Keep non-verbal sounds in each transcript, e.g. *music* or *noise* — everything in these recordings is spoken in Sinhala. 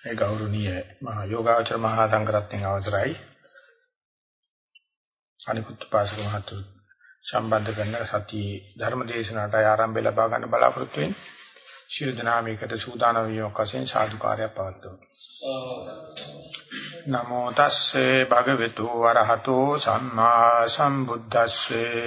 ඒ ගෞරවනීය මහා යෝගාචර මහා සංඝරත්නයන් අවසරයි. අනිකුත් පාසක මහතුරු සම්බන්ධ කරන සතියේ ධර්ම දේශනාවට ආරම්භය ලබා ගන්න බලාපොරොත්තු වෙන්නේ. ශිරු දනාමයකට සූදානම් වීමක් වශයෙන් සාදුකාරයක් පවත්වමු. නමෝ තස්සේ භගවතු වරහතෝ සම්මා සම්බුද්දස්සේ.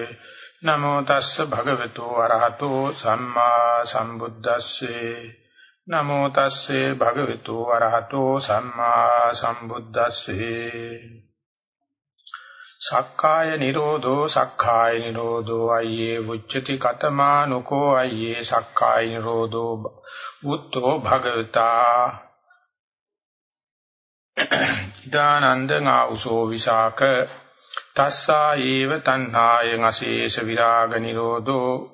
නමෝ තස්ස භගවතු වරහතෝ සම්මා සම්බුද්දස්සේ. නමෝ තස්සේ භගවතු වරහතෝ සම්මා සම්බුද්දස්සේ. සක්කාය නිරෝධෝ සක්කාය නිරෝධෝ අයියේ උච්චති කතමානුකෝ අයියේ සක්කාය නිරෝධෝ උත්තෝ භගවතා. ඊදානන්දං ආඋසෝ විසාක තස්සා ඒව තණ්හායං අශේෂ විරාග නිරෝධෝ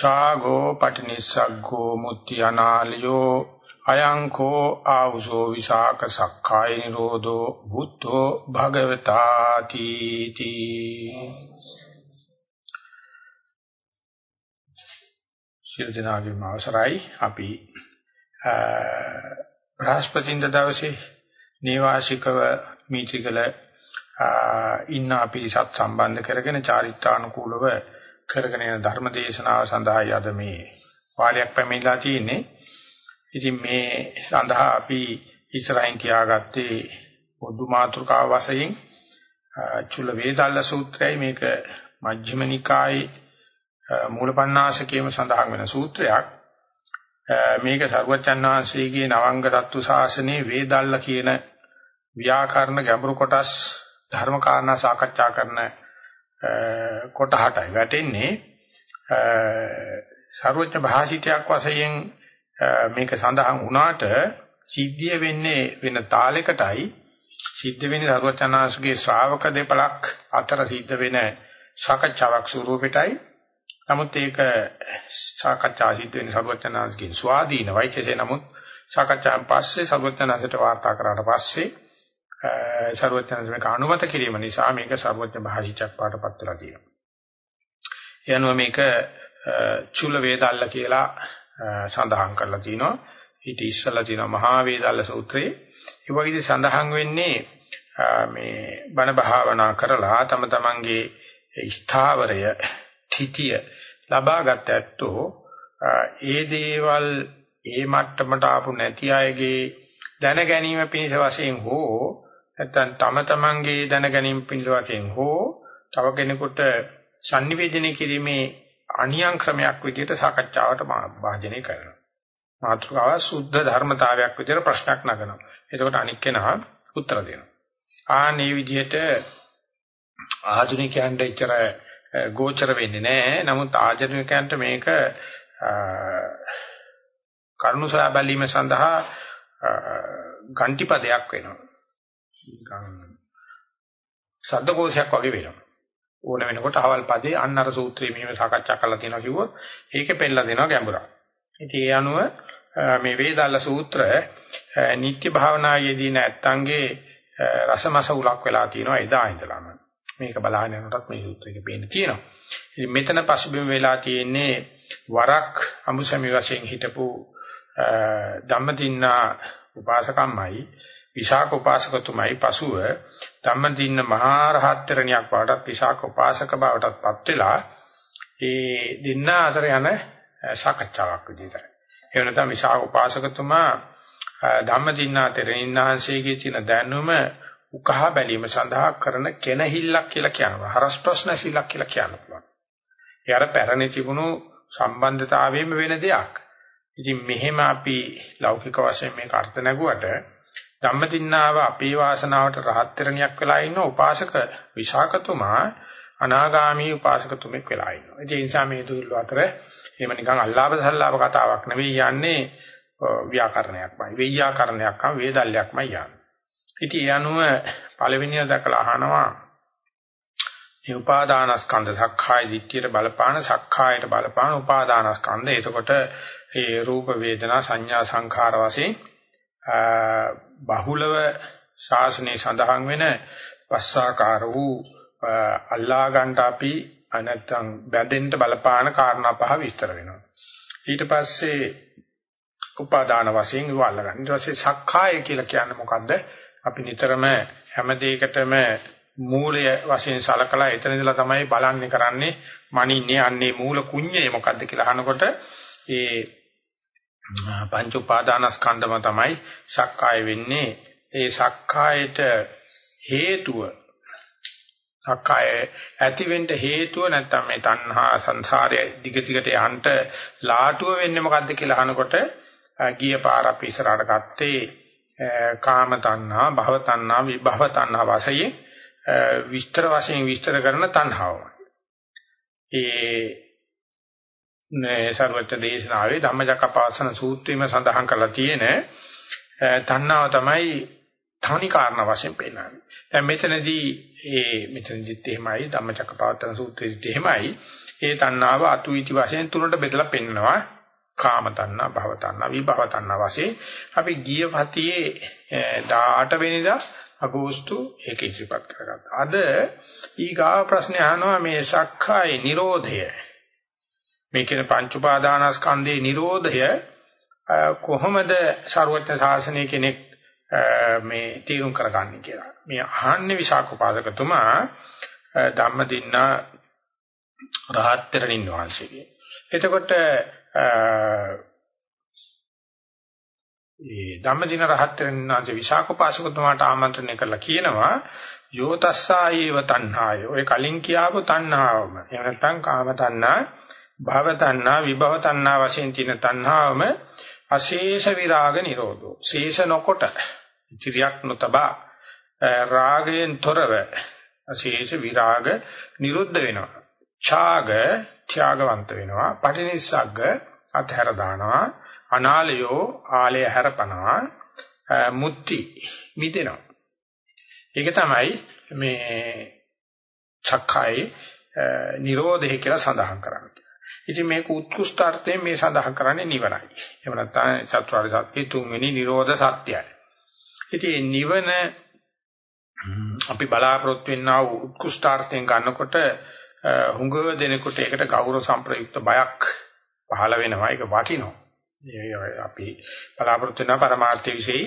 ඡාගෝ පටිනිස්සග්ගෝ මුත්‍ති අනාලියෝ අයං කෝ ආවුසෝ විසාක සක්කාය නිරෝධෝ බුද්ධෝ භගවතාති තී. සියලු දෙනාගේම අවසරයි. අපි බ්‍රහස්පතින්ද දවසේ නේවාසිකව මීත්‍රිකල ඉන්න අපි සත් සම්බන්ධ කරගෙන චාරිත්‍රානුකූලව කරගෙන යන ධර්ම දේශනාව සඳහායි අද මේ වාරයක් පැමිණලා තියෙන්නේ. ඉතින් මේ සඳහා අපි ඉස්සරහින් කියාගත්තේ පොදු මාතෘකාව වශයෙන් චුල්ල වේදල්ල සූත්‍රයයි මේක මජ්ක්‍ධිම නිකායේ මූලපණ්ණාසකේම සඳහන් වෙන සූත්‍රයක්. මේක සර්වචන් වහන්සේගේ නවංග තත්තු ශාසනයේ වේදල්ල කියන ව්‍යාකරණ ගැඹුරු කොටස් ධර්ම කාරණා සාකච්ඡා කරන කොටහටයි. වැටෙන්නේ සර්වඥ භාෂිතයක් වශයෙන් මේක සඳහන් වුණාට සිද්ධිය වෙන්නේ වෙන තාලයකටයි සිද්ධ වෙන්නේ සර්වඥාන්සේගේ ශ්‍රාවක දෙපලක් අතර සිද්ධ වෙන සාකච්ඡාවක් ස්වරූපෙටයි. නමුත් ඒක සාකච්ඡා සිද්ධ වෙන්නේ සර්වඥාන්සේගේ ස්වාධීනවයි කෙසේ නමුත් සාකච්ඡාන් පස්සේ සර්වඥාන්සේට වාර්තා කරාට පස්සේ සර්වඥයන් මේක අනුමත කිරීම නිසා මේක සර්වඥ භාෂිතයක් පාටපත් වෙලා තියෙනවා. එනවා මේක චුල වේදල්ල කියලා සඳහන් කරලා තිනවා. ඊට ඉස්සලා තියෙනවා මහා වේදල්ල සූත්‍රයේ. ඒ වගේදී සඳහන් වෙන්නේ මේ බණ භාවනා කරලා තම තමන්ගේ ස්ථාවරය තිතිය ලබාගත් ඇත්තෝ ඒ දේවල් ඒ මට්ටමට ආපු නැති අයගේ දැන ගැනීම පිණිස වශයෙන් හෝ නැත්නම් තම තමන්ගේ දැන ගැනීම පිණිස වශයෙන් හෝ තව කෙනෙකුට sannivedana කිරීමේ අනියම් ක්‍රමයක් විදිහට සාකච්ඡාවට භාජනය කරනවා. මාතෘකාව සුද්ධ ධර්මතාවයක් විදිහට ප්‍රශ්නයක් නගනවා. එතකොට අනික් කෙනා උත්තර දෙනවා. ආනේ විදිහට ආධුනිකයන්ට ඉතර ගෝචර වෙන්නේ නැහැ. නමුත් ආධුනිකයන්ට මේක කරුණුසා බැලීම සඳහා ගන්ටිපදයක් වෙනවා. නිකන් සද්දකෝෂයක් වගේ වෙනවා. ඕන වෙනකොට අවල් පදේ අන්න අර සූත්‍රයේ මෙහෙම සාකච්ඡා කරලා තියෙනවා කිව්වොත් ඒකේ පෙන්නලා දෙනවා ගැඹුරක්. ඉතින් ඒ අනුව මේ වේදාල සූත්‍ර නිත්‍ය භාවනායේදී නැත්තන්ගේ රසමස උලක් වෙලා තියෙනවා එදා ඉඳලාම. මේක බලහන් යනකොටත් මේ සූත්‍රයේ පේන්න තියෙනවා. ඉතින් මෙතන පසුබිම වෙලා තියෙන්නේ වරක් අමුසමි වශයෙන් හිටපු ධම්මදින්නා උපාසකම්මයි විශාක උපාසකතුමයි පසුව ධම්මදින්න මහා රහත්තරණියක් බවටත් විශාක උපාසක බවටත්පත් වෙලා ඒ දින්න අතර යන සාකච්ඡාවක් විදිහට. ඒ වෙනතම විශාක උපාසකතුමා ධම්මදින්නා තෙරණින්හන්සේගේ තියෙන දැනුම උකහා බැලීම සඳහා කරන කෙනහිල්ලක් කියලා කියනවා. හරස් ප්‍රශ්න සිල්ලක් කියලා කියන්න පුළුවන්. ඒ අර පැරණි තිබුණු සම්බන්ධතාවයෙම වෙන දෙයක්. ඉතින් මෙහෙම අපි ලෞකික වශයෙන් මේක අර්ථ නැගුවට ධම්මදින්නාව අපේ වාසනාවට රහත් තරණියක් වෙලා ඉන්න උපාසක විශාකතුමා අනාගාමී උපාසකතුමෙක් වෙලා ඉන්නවා. ඒ නිසා මේ දුල්ල අතර එහෙම නිකන් අල්ලාප සල්ලාප කතාවක් නෙවෙයි යන්නේ ව්‍යාකරණයක්මයි. වෙය්‍යාකරණයක්ම වේදල්යක්මයි යන්නේ. ඉතින් ඒ අනුව පළවෙනිය දැකලා අහනවා මේ උපාදානස්කන්ධ සක්කාය දිට්ඨියට බලපාන සක්කායට බලපාන උපාදානස්කන්ධ. එතකොට ඒ රූප වේදනා සංඥා සංඛාර වශයෙන් බහුලව ශාසනයේ සඳහන් වෙන වස්සාකාර වූ අල්ලා ගන්නට අපි නැත්නම් බැඳෙන්න බලපාන කාරණා පහ විස්තර වෙනවා. ඊට පස්සේ උපාදාන වශයෙන් ඉවල්ල ගන්න. ඊට පස්සේ සක්කාය කියලා කියන්නේ මොකද්ද? අපි නිතරම හැම දෙයකටම මූලය වශයෙන් සලකලා එතන ඉඳලා තමයි බලන්නේ කරන්නේ මනින්නේ අන්නේ මූල කුඤ්ඤය මොකද්ද කියලා අහනකොට ඒ පංච උපාදානස්කන්ධම තමයි සක්කාය වෙන්නේ. ඒ සක්කායට හේතුව සක්කාය ඇතිවෙන්න හේතුව නැත්තම් මේ තණ්හා සංසාරය දිග දිගට යන්න ලාටුව වෙන්නේ මොකද්ද කියලා අහනකොට ගිය පාර අපි ඉස්සරහට ගත්තේ කාම තණ්හා භව තණ්හා විභව තණ්හා වශයෙන් විස්තර වශයෙන් විස්තර කරන තණ්හාව. ඒ නේ සර්වත්‍ය දේශනාවේ ධම්මචක්කපවසන සූත්‍රයේම සඳහන් කරලා තියෙන තණ්හාව තමයි තනි කාරණා වශයෙන් පෙන්නන්නේ. දැන් මෙතනදී ඒ මෙතනදිත් එහෙමයි ධම්මචක්කපවත්තන සූත්‍රයේදීත් එහෙමයි. ඒ තණ්හාව අතුයිති වශයෙන් තුනට බෙදලා පෙන්නනවා. කාම තණ්හා, භව තණ්හා, විභව තණ්හා වශයෙන් අපි ගිය පතියේ 18 වෙනිදා අගෝස්තු 1 ඉදිරිපත් කරගත්තා. අද ඊගාව ප්‍රශ්නේ අහනවා මේ සක්කාය නිරෝධය. මේ කියන පංච උපාදානස්කන්ධේ නිරෝධය කොහොමද ਸਰවඥ ශාසනය කෙනෙක් මේ තීරුම් කරගන්නේ කියලා. මේ අහන්නේ විසාකෝපාදකතුමා ධම්මදින්න රහත් තරණින් වහන්සේගේ. එතකොට ඒ ධම්මදින රහත් තරණින්නාංශ විසාකෝපාසකතුමාට ආමන්ත්‍රණය කරලා කියනවා යෝතස්සායේව තණ්හාය. ඔය කලින් කියාපු තණ්හාවම. එහෙම නැත්නම් කාම තණ්හා, භව තණ්හා, විභව තණ්හා වශයෙන් තියෙන තණ්හාවම අශේෂ විරාග නිරෝධෝ. ශේෂ නොකොට ඉතිරියක් නොතබා රාගයෙන් තොරව අශේෂ විරාග නිරුද්ධ වෙනවා. ඡාග ත්‍යාගවන්ත වෙනවා. පටිනිස්සග්ග අතහැර දානවා. අනාලයෝ ආලය හැරපනවා. මුත්‍ති මිදෙනවා. ඒක තමයි මේ චක්ඛයි නිරෝධය කියලා සඳහන් කරන්නේ. ඉතින් මේක උත්කෘෂ්ඨාර්ථයෙන් මේ සඳහන් කරන්නේ නිවනයි. එහෙම නැත්නම් චතුරාර්ය සත්‍ය තුන්වෙනි නිරෝධ සත්‍යයි. ඉතින් නිවන අපි බලාපොරොත්තු වෙනා වූ උත්කෘෂ්ඨාර්ථයෙන් ගන්නකොට හුඟ දෙනෙකුට ඒකට ගෞරව සම්ප්‍රයුක්ත බයක් පහළ වෙනවා. ඒක වටිනවා. අපි බලාපොරොත්තු වෙන පරමාර්ථය વિશેයි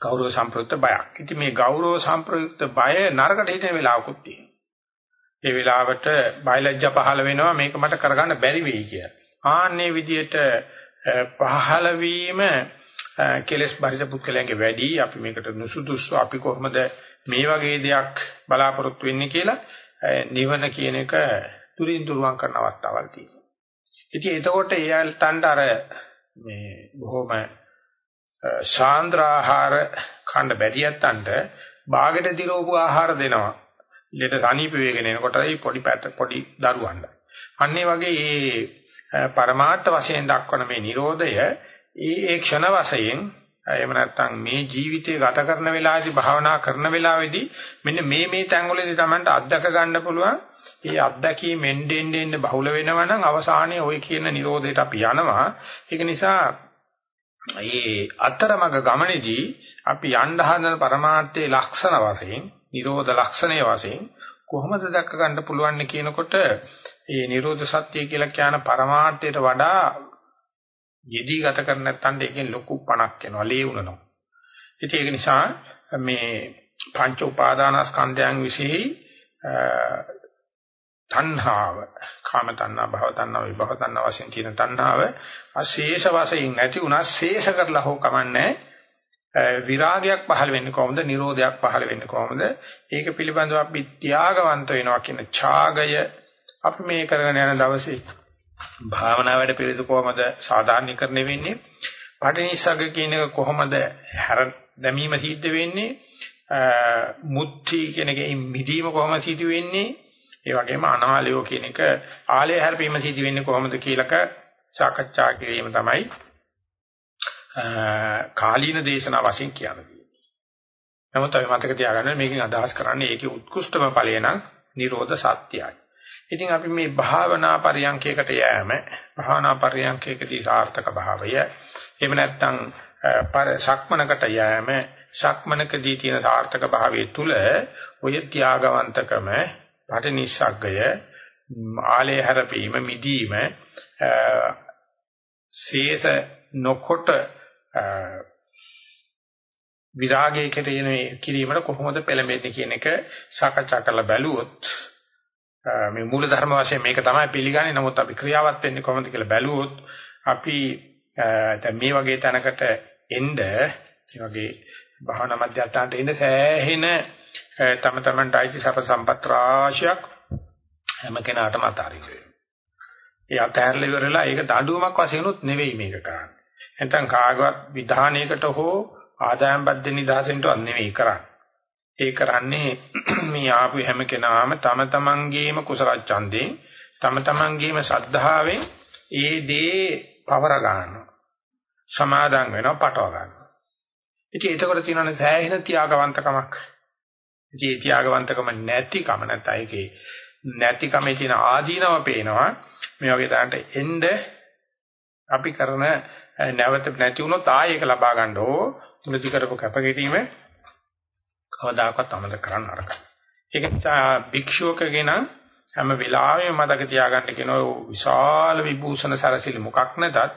ගෞරව සම්ප්‍රයුක්ත බයක්. ඉතින් මේ ගෞරව සම්ප්‍රයුක්ත බය නරකට හිතෙන වෙලාවකුත් තියෙනවා. ඒ වෙලාවට බයලජ්ජා පහළ වෙනවා මේක මට කරගන්න බැරි වෙයි කියලා. ආන්නේ විදියට පහළ වීම කෙලස් බරිත පුත්කලයන්ගේ වැඩි අපි මේකට නුසුදුසු අපි කොහොමද මේ වගේ දෙයක් බලාපොරොත්තු වෙන්නේ කියලා නිවන කියන එක තුරින් තුරුවන් කරන අවස්ථාවල් තියෙනවා. ඉතින් එතකොට එයාලටන්ට අර මේ බොහොම ශාන්ද්‍රාහාර කන්න බැරියත්තන්ට බාගෙට දිරෝපු ආහාර දෙනවා. ලෙඩ සනීප වේගෙන එනකොටයි පොඩි පැට පොඩි දරුවන්ට. අන්නේ වගේ මේ පරමාර්ථ වශයෙන් දක්වන මේ Nirodhaය ඒ ඒ ක්ෂණ වශයෙන් එහෙම නැත්නම් මේ ජීවිතය ගත කරන වෙලාවේදී භාවනා කරන වෙලාවේදී මෙන්න මේ මේ තැන්වලදී Tamanට අත්දක ගන්න පුළුවන්. ඒ අත්දැකීම් එන්න එන්න බහුල වෙනවා නම් අවසානයේ ওই කියන Nirodhaයට අපි යනවා. ඒක නිසා මේ අතරමඟ ගමනේදී අපි යන්න හදන පරමාර්ථයේ ලක්ෂණ වශයෙන් නිරෝධ ලක්ෂණය වශයෙන් කොහොමද දැක්ක ගන්න පුළුවන් කියනකොට මේ නිරෝධ සත්‍ය කියලා කියන පරමාර්ථයට වඩා යෙදී ගත කර නැත්නම් ඒකෙන් ලොකු පණක් එනවා ලේවුනනවා. ඉතින් ඒක නිසා මේ පංච උපාදානස්කන්ධයන් વિશેයි තණ්හාව කාම තණ්හා භව තණ්හා විභව තණ්හා වශයෙන් කියන තණ්හාව අශේෂ වශයෙන් නැති උනා ශේෂ කරලා හෝ කමන්නේ විරාගයක් පහළ වෙන්නේ කොහොමද? නිරෝධයක් පහළ වෙන්නේ කොහොමද? ඒක පිළිබඳව අපි ත්‍යාගවන්ත වෙනවා කියන ඡාගය අපි මේ කරගෙන යන දවසේ භාවනා වැඩ පිළිවෙල කොහොමද සාධාරණීකරණය වෙන්නේ? පටිනිසග්ග කියන එක කොහොමද හැර දැමීම සිද්ධ වෙන්නේ? මුත්‍ති කියන එකෙන් මිදීම කොහොමද සිදු වෙන්නේ? ඒ වගේම අනාලයෝ කියන එක ආලය හැරපීම සිදු වෙන්නේ කොහොමද කියලාක සාකච්ඡා කිරීම තමයි කාලීන දේශනා වශයෙන් කියන්නේ. නමුත් අපි මතක තියාගන්න මේකෙන් අදහස් කරන්නේ ඒකේ උත්කෘෂ්ඨම ඵලය නම් නිරෝධ සත්‍යයි. ඉතින් අපි මේ භාවනා පරියන්කයකට යෑම භාවනා පරියන්කයකදී සාර්ථක භාවය එහෙම නැත්නම් පර සක්මනකට යෑම සක්මනකදී තියෙන සාර්ථක භාවයේ තුල ඔය ත්‍යාගවන්තකම පටිනිස්සග්ගය ආලේ හැරපීම මිදීම ශේෂ නොකොට විරාගයේ කෙරෙන කිරීමට කොහොමද පෙළඹෙන්නේ කියන එක සාකච්ඡා කරලා බැලුවොත් මේ මූල ධර්ම වශයෙන් මේක තමයි පිළිගන්නේ. නමුත් අපි ක්‍රියාවත් වෙන්නේ කොහොමද කියලා බැලුවොත් අපි දැන් මේ වගේ තැනකට එන්න මේ වගේ භාවනා මධ්‍යස්ථානට එන්න සෑහෙන තම තමන්ට අයිති සප සම්පත් රාශියක් හැම කෙනාටම අතාරින්න වෙනවා. ඒ අතහැරලා ඉවරලා ඒක දඬුවමක් වශයෙන් උත් නෙවෙයි මේක කරන්නේ. නැත්නම් කාගවත් විධානයකට හෝ ආදායම් බද්ධ නිදහසෙන්ටවත් නෙවෙයි කරන්නේ. ඒ කරන්නේ *clears throat* මේ ආපු හැම කෙනාම තම තමන්ගේම කුසල ඡන්දයෙන් තම තමන්ගේම ශද්ධාවෙන් ඒ දේ පවර ගන්නවා. සමාදම් වෙනවා පටව ගන්නවා. ඉතින් ඒකවල තියෙනනේ සෑහෙන ත්‍යාගවන්තකමක්. ඉතින් ඒ ත්‍යාගවන්තකම නැතිකම නැත්නම් ඒකේ නැතිකමේ තියෙන ආදීනව පේනවා. මේ වගේ තරන්ට එන්න අපි කරන නැවත නැති වුණොත් ආයෙ ඒක ලබා ගන්න ඕ මුලදි කරපු කැපකිරීම කවදාකවත් අමතක කරන්න අරකයි. ඒක නිසා භික්ෂුවකගෙන හැම වෙලාවෙම මතක තියාගන්න කියන විශාල විභූෂණ සරසිලි මොකක් නැතත්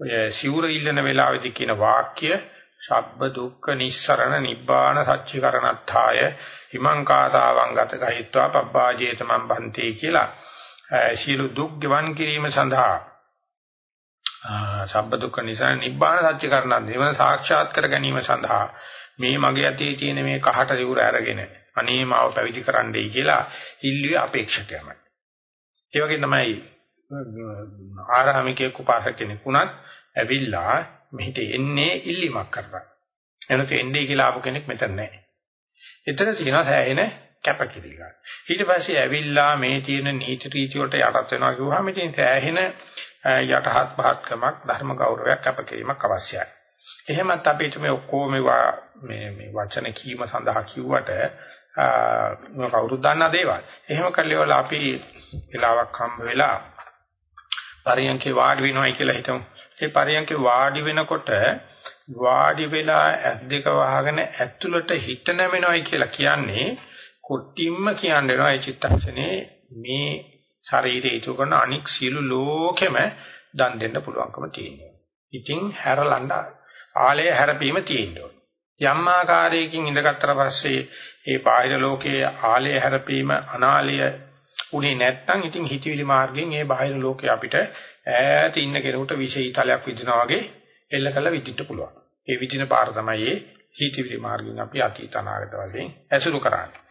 ඔය සිවුර ඉල්ලන වෙලාවේදී කියන වාක්‍ය සබ්බ දුක්ඛ නිස්සරණ නිබ්බාන සච්චිකරණත්ථාය හිමං කාතාවං ගත කහිත්වා පබ්බාජේතමන් බන්තේ කියලා සියලු දුක් ගෙවන් කිරීම සඳහා සබ්බ දුක්ඛ නිසාර නිබ්බාන සත්‍ය කරණන් නිවන සාක්ෂාත් කර ගැනීම සඳහා මේ මගේ අතේ තියෙන මේ කහට රිවුර අරගෙන අනේ මාව පැවිදි කරන්නයි කියලා ඉල්ලුවේ අපේක්ෂකයමයි. ඒ වගේ තමයි ආරාමිකයෙක් උපාසක කෙනෙක් වුණත් ඇවිල්ලා මෙහිට එන්නේ ඉල්ලීමක් කරලා. එනත එන්නේ කියලා ආපු කෙනෙක් මෙතන නැහැ. එතන තියෙනවා සෑහෙන කැපකිරීමක්. ඊට පස්සේ ඇවිල්ලා මේ තියෙන නීති රීති වලට යටත් වෙනවා කිව්වහම ඉතින් සෑහෙන යටහත් පහත්කමක් ධර්ම ගෞරවයක් කැපකිරීමක් අවශ්‍යයි. එහෙමත් අපිට මේ ඔක්කොම මේ මේ වචන කීම සඳහා කිව්වට මේ කවුරුත් දන්නා දේවල්. එහෙම කල්ලිවල අපි වෙලාවක් හම්බ වෙලා පරියන්කේ වාඩි වෙනවයි කියලා හිතමු. ඒ පරියන්කේ වාඩි වෙනකොට වාඩි වෙලා ඇස් දෙක වහගෙන ඇතුළට හිත නැමෙනවයි කියලා කියන්නේ කොටින්ම කියන්න වෙනවා ඒ චිත්තක්ෂණේ මේ ශරීරය ඉතු කරන අනික් සියලු ලෝකෙම දන් දෙන්න පුළුවන්කම තියෙනවා. ඉතින් හැරලන්න ආලය හැරපීම තියෙනවා. යම් ආකාරයකින් ඉඳගත්තර පස්සේ ඒ බාහිර ලෝකයේ ආලය හැරපීම අනාලය උනේ නැත්නම් ඉතින් හිතවිලි මාර්ගයෙන් ඒ බාහිර ලෝකේ අපිට ඈත ඉන්න කෙනෙකුට විශේෂීතලයක් විදිනා වගේ එල්ල කළ විදිට පුළුවන්. ඒ විදින පාර තමයි ඒ හිතවිලි මාර්ගයෙන් අපි අතීත අනාගත වශයෙන් ඇසුරු කරන්නේ.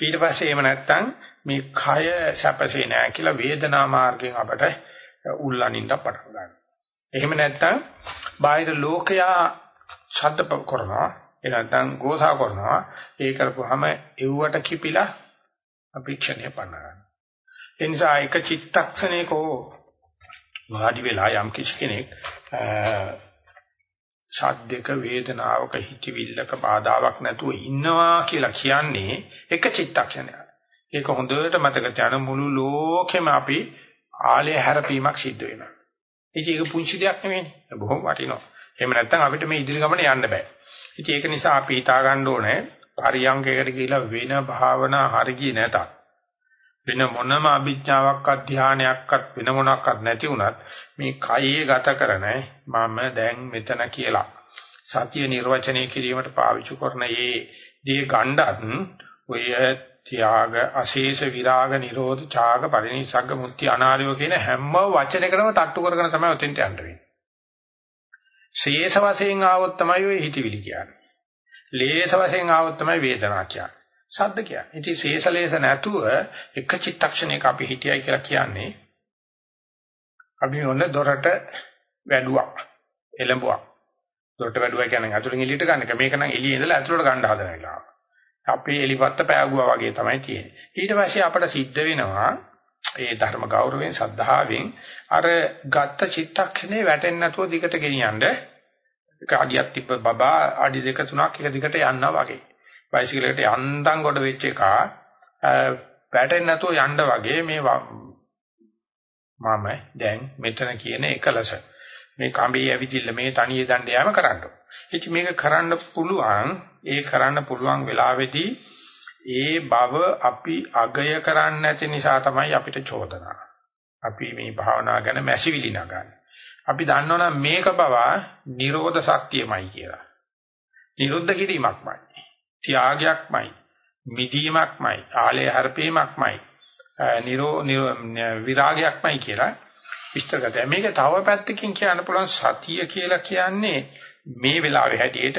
ඊට පස්සේ එහෙම නැත්නම් මේ කය සැපසේ නෑ කියලා වේදනා මාර්ගයෙන් අපට උල්ලනින්න පටන් ගන්නවා. එහෙම නැත්නම් බාහිර ලෝකයා ශබ්ද කරනවා ඒ නැත්නම් ගෝසා කරනවා ඒ කරපුවාම එව්වට කිපිලා අපේක්ෂණය පන්නනවා. ඒ නිසා එක චිත්තක්ෂණයකෝ වාඩි වෙලා යම් කිසි කෙනෙක් සාධ්‍යක වේදනාවක හිතවිල්ලක බාධාවක් නැතුව ඉන්නවා කියලා කියන්නේ එක චිත්තක්ෂණයක්. ඒක හොඳට මතක තියාගන්න මුළු ලෝකෙම අපි ආලය හැරපීමක් සිද්ධ වෙනවා. ඉතින් ඒක පුංචි දෙයක් නෙවෙයි. බොහොම වටිනවා. එහෙම නැත්නම් අපිට මේ ඉදිරි ගමන යන්න බෑ. ඉතින් ඒක නිසා අපි හිතා ගන්න ඕනේ පරියංගයකට ගිහිලා වෙන භාවනා හරියි නැතත් වෙන මොනම අභිඥාවක්වත් ධානයක්වත් වෙන මොනක්වත් නැති වුණත් මේ කයේ ගත කරන මම දැන් මෙතන කියලා සතිය නිර්වචනය කිරීමට පාවිච්චි කරන මේ දී ගණ්ඩත් ඔය ත්‍යාග අශේෂ විරාග නිරෝධ ඡාග පරිණිසග්ග මුක්ති අනාලයෝ කියන හැම වචනයකටම තට්ටු කරගෙන තමයි උතෙන්ට යන්න වෙන්නේ. ශේෂ වශයෙන් ආවොත් තමයි ඔය හිතවිලි කියන්නේ. ලේස වශයෙන් ආවොත් තමයි වේදනා කියන්නේ. සද්ද කියන්නේ. ඉතින් ශේෂලේස නැතුව එක චිත්තක්ෂණයක අපි හිටියයි කියලා කියන්නේ අපි මොන දොරට වැඩුවක් එළඹුවක්. දොරට වැඩුවා කියන්නේ අතුලින් එළියට ගන්න එක. මේක නම් එළියේ ඉඳලා ඇතුළට ගන්න හදන වෙලාව. අපේ එලිපත්ත පෑගුවා වගේ තමයි තියෙන්නේ. ඊට පස්සේ අපට සිද්ධ වෙනවා ඒ ධර්ම ගෞරවයෙන් සද්ධාවෙන් අර ගත්ත චිත්තක්ෂණේ වැටෙන්නේ නැතුව දිගට ගෙනියන්න ඒක අඩියක් තිබ්බ බබා අඩි දෙක තුනක් එක දිගට යනවා වගේ. බයිසිකලයකට යන්තම් කොට වෙච්ච එක වැටෙන්නේ නැතුව යන්න වගේ මේ මම දැන් මෙතන කියන එකලස මේ කඹේ ඇවිදින්න මේ තනියේ දණ්ඩ යෑම කරන්න. ඉතින් මේක කරන්න පුළුවන් ඒ කරන්න පුළුවන් වෙලාවේදී ඒ බව අපි අගය කරන්නේ නැති නිසා තමයි අපිට චෝදනා. අපි මේ භාවනා ගැන මැසිවිලි නගන්නේ. අපි දන්නවනම් මේක පවා නිරෝධ ශක්තියමයි කියලා. නිරුද්ධ කිරීමක්මයි. ත්‍යාගයක්මයි. මිදීමක්මයි. ආලය හර්පීමක්මයි. නිරෝ විරාගයක්මයි කියලා විස්තර කරලා මේක තව පැත්තකින් කියන්න පුළුවන් සතිය කියලා කියන්නේ මේ වෙලාවේ හැටියට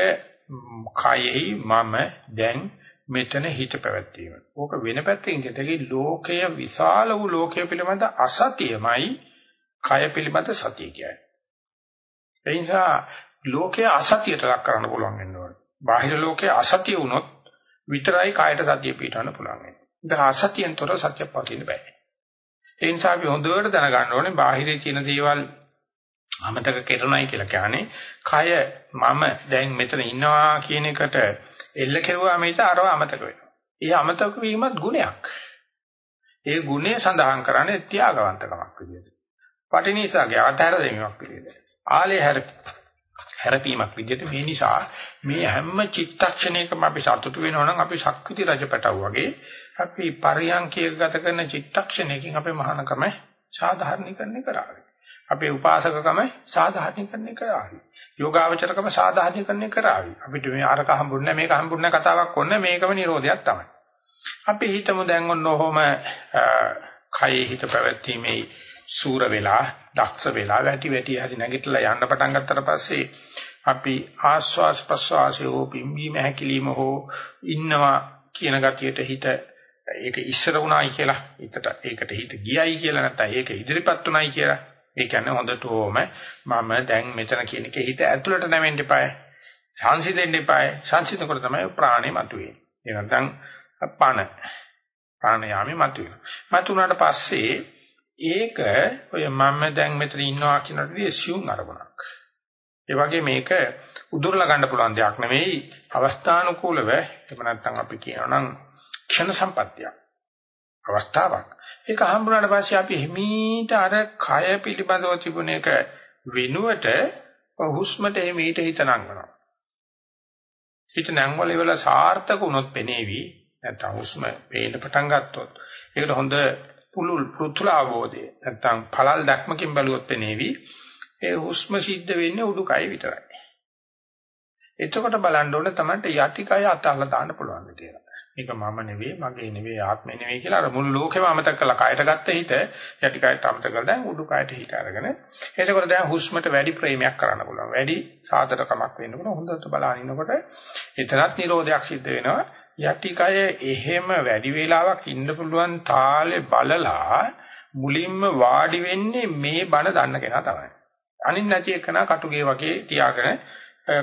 කයෙහි මම දැන් මෙතන හිත පැවැත්වීම. ඕක වෙන පැත්තකින් කියතකි ලෝකය විශාල වූ ලෝකය පිළිබඳ අසතියමයි කය පිළිබඳ සතිය කියන්නේ. ඒ නිසා ලෝකය අසතියට ලක් කරන්න පුළුවන් වෙනවා. බාහිර ලෝකයේ අසතිය වුණොත් විතරයි කායට සතිය පිටවන්න පුළුවන් වෙන්නේ. ඒක අසතියෙන්තර සත්‍ය පවතින්න බෑ. ඒ නිසා අපි හොඳට දැනගන්න ඕනේ බාහිරේ තියෙන දේවල් අමතක කරනයි කියලා කියන්නේ කය මම දැන් මෙතන ඉන්නවා කියන එකට එල්ල කෙරුවා මේක අරව අමතක වෙනවා. ඒ අමතක වීමත් ගුණයක්. ඒ ගුණය සඳහන් කරන්නේ ත්‍යාගවන්තකමක් විදිහට. පටිනිසාගේ අතහැර දැමීමක් විදිහට. ආලේ හැර හැරපීමක් විදිහට මේ නිසා මේ හැම චිත්තක්ෂණයකම අපි සතුටු වෙනවනම් අපි ශක්විති රජපටව වගේ අපි පරියන්කයක ගත කරන චිත්තක්ෂණයකින් අපේ මහානකම සාධාරණීකරණය කරාවි. අපේ උපාසකකම සාධාරණීකරණය කරාවි. යෝගාවචරකම සාධාරණීකරණය කරාවි. අපිට මේ අරක හම්බුන්නේ මේක හම්බුන්නේ කතාවක් ඕනේ මේකම නිරෝධයක් තමයි. අපි හිතමු දැන් ඔන්න ඔහොම කයෙහි හිත පැවැත්ීමේ සූර වෙලා, දක්ෂ වෙලා, වැටි වැටි හරි නැගිටලා යන්න පටන් ගත්තට පස්සේ අපි ආස්වාස් ප්‍රස්වාසයේ හෝ පිම්බීම හැකිලිම හෝ ඉන්නවා කියන ගතියට හිත ඒක ඉස්සර වුණායි කියලා හිතට ඒකට හිත ගියයි කියලා නැත්නම් ඒක ඉදිරිපත් වුණායි කියලා. ඒ කියන්නේ හොඳටම මම දැන් මෙතන කියන එකේ හිත ඇතුළට නැවෙන්න එපායි. සංසිඳෙන්න එපායි. සංසිඳනකොට තමයි ප්‍රාණය මතුවේ. ඒ නැත්නම් පණ. ප්‍රාණයාමේ මතුවේ මතුනාට පස්සේ ඒක ඔය මම දැන් මෙතන ඉන්නවා කියනට ඇසියුම් අරමුණක්. ඒ වගේ මේක උදුරලා ගන්න පුළුවන් දෙයක් නෙවෙයි අවස්ථානුකූලව එහෙම නැත්නම් අපි කියනවා නම් ක්ෂණ සම්පත්තියක්. අවස්ථාවක්. ඒක හම්බුනාට පස්සේ අපි හිමීට අර කය පිළිබඳව තිබුණ එක වෙනුවට හුස්මට හිමීට හිත නංගනවා. හිත නංවල ඉවල සාර්ථක වුණොත් පෙනේවි. නැත්නම් හුස්ම පේන්න පටන් ගත්තොත් ඒකට හොඳ පුළුල් පෘතුල අවබෝධය නැත්තම් පළල් දැක්මකින් බැලුවොත් පෙනේවි ඒ හුස්ම සිද්ධ වෙන්නේ උඩුකය විතරයි. එතකොට බලන්න ඕනේ තමයි යටිකය අතහලා දාන්න පුළුවන් කියලා. මේක මම නෙවෙයි, මගේ නෙවෙයි, ආත්මෙ නෙවෙයි කියලා අර මුළු ලෝකෙම අමතක කරලා කයට ගත්ත හිත යටිකයට අමතක කරලා දැන් උඩුකයට හිත අරගෙන එතකොට දැන් හුස්මට වැඩි ප්‍රේමයක් කරන්න පුළුවන්. වැඩි සාදරකමක් වෙන්නකොට හොඳට බලන ඉන්නකොට එතනත් නිරෝධයක් සිද්ධ වෙනවා. යටිකය එහෙම වැඩි වේලාවක් ඉන්න පුළුවන් තාලේ බලලා මුලින්ම වාඩි වෙන්නේ මේ බණ දන්න කෙනා තමයි. අනිත් නැති එකන කටුගේ වගේ තියාගෙන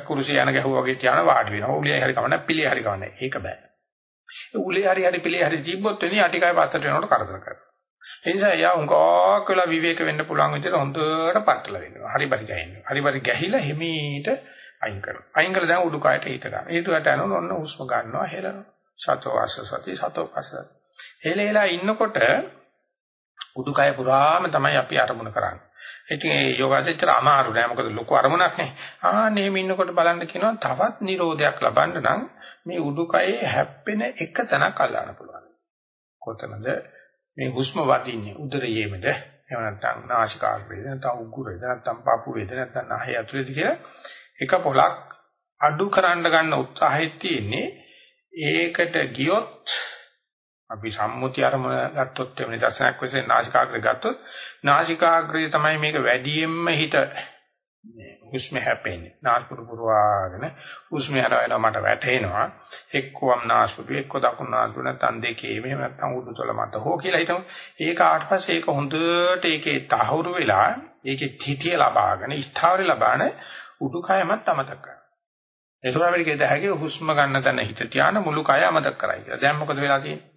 කුරුසිය යන ගැහුවා වගේ තියාන වාඩි වෙනවා. උලිය හරි කවන්න පිළිය හරි කවන්න. ඒක බෑ. උලිය හරි හරි පිළිය හරි ජීබ්බොත් වෙන්නේ යටිකය පස්සට යනකොට කරදර කරනවා. ඒ නිසා යා උංගාක් වෙලා විවේක වෙන්න පුළුවන් විදිහට හොඳට පట్టල වෙනවා. හරි පරි ගහිනවා. හරි පරි ගැහිලා හිමීට අයින් කරනවා. අයින් කළා දැන් උඩුකයට හිත ගන්න. ඊටට යනවා ඔන්න හුස්ම ගන්නවා හෙලනවා. සතෝ වාස සති සතෝ පස. හෙලෙලා ඉන්නකොට උඩුකය පුරාම තමයි අපි අරමුණ කරන්නේ. ඉතින් ඒ යෝගාචර අමාරු නෑ. මොකද ලොකු අරමුණක් නේ. ආන්නේ මේ ඉන්නකොට බලන්න කියනවා තවත් නිරෝධයක් ලබන්න නම් මේ උඩුකයේ හැප්පෙන එක තැනක් අල්ලන්න පුළුවන්. කොතනද? මේ හුස්ම වදින්නේ උදරයේමද? එහෙම නැත්නම් නාසිකාග්‍රේද? නැත්නම් උගුරේද නැත්නම් පපුවේද? නැත්නම් නහය ඇතුලේද කියලා එක පොලක් අඩු කරන්න ගන්න උත්සාහය තියෙන්නේ ඒකට ගියොත් අපි සම්මුති අරමුණ ගත්තොත් එවැනි දර්ශනයක් වශයෙන් නාසිකාග්‍රය ගත්තොත් නාසිකාග්‍රය තමයි මේක වැඩියෙන්ම හිත හුස්ම හැපෙන්නේ නාස්පුඩු පුරවාගෙන හුස්ම හරවලා මට වැටෙනවා එක්කවම් නාස්පුඩු එක්ක දකුණු නාස්පුඩු නැත්නම් දෙකේ මෙහෙම නැත්නම් උඩුතල මත හෝ කියලා හිතමු ඒක ආට පස්සේ ඒක හොඳට ඒකේ තහවුරු වෙලා ඒකේ තිතිය ලබාගෙන ස්ථාවර ලබාන උඩුකයමත් අමතක කරනවා. ඒකම අපිට කියද හැකි හුස්ම ගන්න තැන හිත තියාන මුළු කය අමතක කරයි කියලා. දැන් මොකද වෙලා තියෙන්නේ?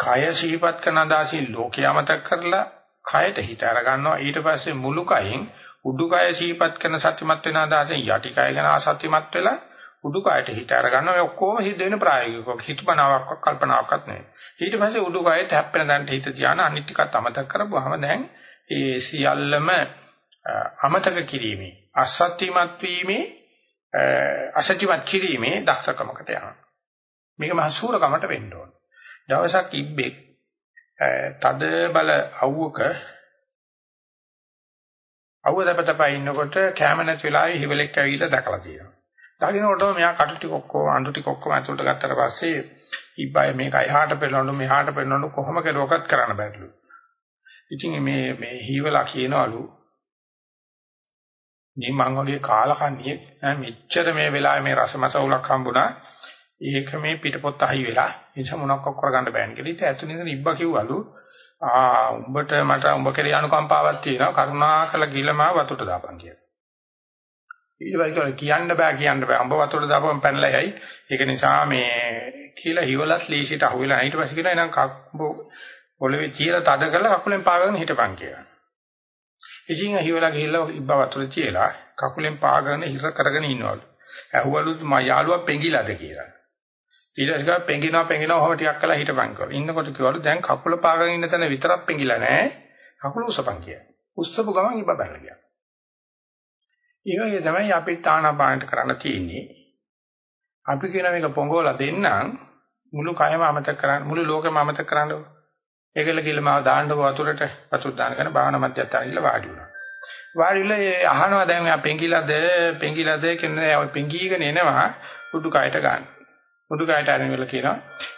කය සිහිපත් කරන අදාසින් ලෝකය අමතක කරලා කයට හිත අර ගන්නවා. ඊට පස්සේ මුළු කයෙන් උඩුකය සිහිපත් කරන සත්‍යමත් වෙන අදාසින් යටි කය ගැන අසත්‍යමත් වෙලා උඩුකයට හිත අර ගන්නවා. මේ ඔක්කොම සිද්ධ වෙන ප්‍රායෝගිකව හිතපනාවක් කල්පනාවක්වත් නෙවෙයි. ඊට පස්සේ උඩුකයට හැප්පෙන දැනට හිත තියාන අනිත් ටිකත් අමතක කරපුවාම දැන් ඒ සියල්ලම අමතක කිරීමේ අසත්‍යමත් වීමේ අසත්‍යමත් කිරීමේ දක්ෂකමකට යනවා. මේක මහ සූරකමට වෙන්න ඕන. දවසක් ඉබ්බෙක් තද බල අවුවක අවුවදපතපා ඉන්නකොට කැම නැති වෙලාවේ හිවලෙක් ඇවිල්ලා දැකලා තියෙනවා. දකින්නකොටම මෙයා කටු ටික ඔක්කොම අඬු ටික ඔක්කොම අතුලට ගත්තට පස්සේ ඉබ්බයි මේක එහාට පෙරලනු මෙහාට පෙරලනු කොහොම කෙරුවකත් කරන්න බැරිලු. ඉතින් මේ මේ හීවලා කියනවලු මේ මං වගේ කාලකන්ණියෙක් මෙච්චර මේ වෙලාවේ මේ රසමසවුලක් හම්බුණා. ඒක මේ පිටපොත් අහි වෙලා නිසා මොනක් කරගන්න බෑන් කියලා. ඊට ඇතුළේ ඉඳන් ඉබ්බා කිව්වලු ආ උඹට මට උඹ කෙරේ අනුකම්පාවක් තියෙනවා කරුණාකර ගිලමා වතුරට දාපන් කියලා. ඊට පස්සේ කියන්න බෑ කියන්න බෑ උඹ වතුරට දාපන් පැනලා යයි. ඒක නිසා මේ කියලා හිවලස් ලීසිට අහුවෙලා ඊට පස්සේ කියනවා එනම් කක්බ පොළවේ තියලා තද කරලා කකුලෙන් පාගගෙන හිටපන් කියලා. ඉතින් හිවලා ගිහිල්ලා ඉබ්බ වතුර තියලා කකුලෙන් පාගගෙන හිර කරගෙන ඉන්නවලු. ඇහුවලු මා යාළුවා පෙඟිලාද කියලා. ඊට පස්සේ පෙඟිනවා පෙඟිනවා ඔහොම ටිකක් කළා හිටපන් කියලා. ඉන්නකොට කිව්වලු දැන් කකුල පාගගෙන ඉන්න තැන විතරක් පෙඟිලා නැහැ. කකුල උසපන් කියලා. උස්සපු ගමන් ඉබ්බ බැලලා ගියා. ඒ වගේ තමයි අපිට ආනාපානට කරන්න තියෙන්නේ. අපි කියන මේක පොඟෝලා දෙන්නම් මුළු කයම අමතක කරන්න මුළු ලෝකෙම අමතක කරන්න ඒකල කියලා මාව දාන්නකො වතුරට වතුර දානගෙන භාවනා මධ්‍යස්ථානෙ වාඩි වුණා. වාඩි වෙලා ඒ අහනවා දැන් මෙයා පෙඟිලාද පෙඟිලාද කියන්නේ ඔය පෙඟීගෙන එනවා උඩු කයට ගන්න. උඩු කයට අරගෙන වෙලා කියනවා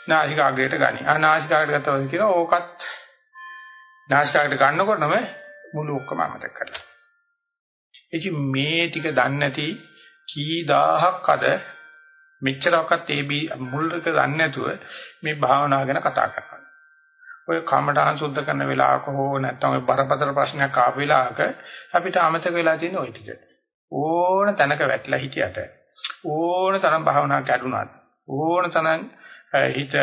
නාසිකාග්‍රයට ගනි. ආ නාසිකාග්‍රයට ගත්තා කියනවා ඕකත් නාසිකාග්‍රයට ගන්නකොටම මුළු ඔක්කොම අමතක කරලා. ඉතින් මේ ටික දන්නේ නැති කී දහහක් අද මෙච්චරක්වත් ඒ මුල්ක දන්නේ නැතුව මේ භාවනාව ගැන කතා කරනවා. ඔය කමඨාන් සුද්ධ කරන වෙලාවක හෝ නැත්නම් ඔය බරපතල ප්‍රශ්නයක් ආපු වෙලාවක අපිට අමතක වෙලා තියෙන ওই ටික. ඕන තැනක වැටලා හිටියට ඕන තරම් භාවනාවක් ඇඩුණාද ඕන තරම් හිත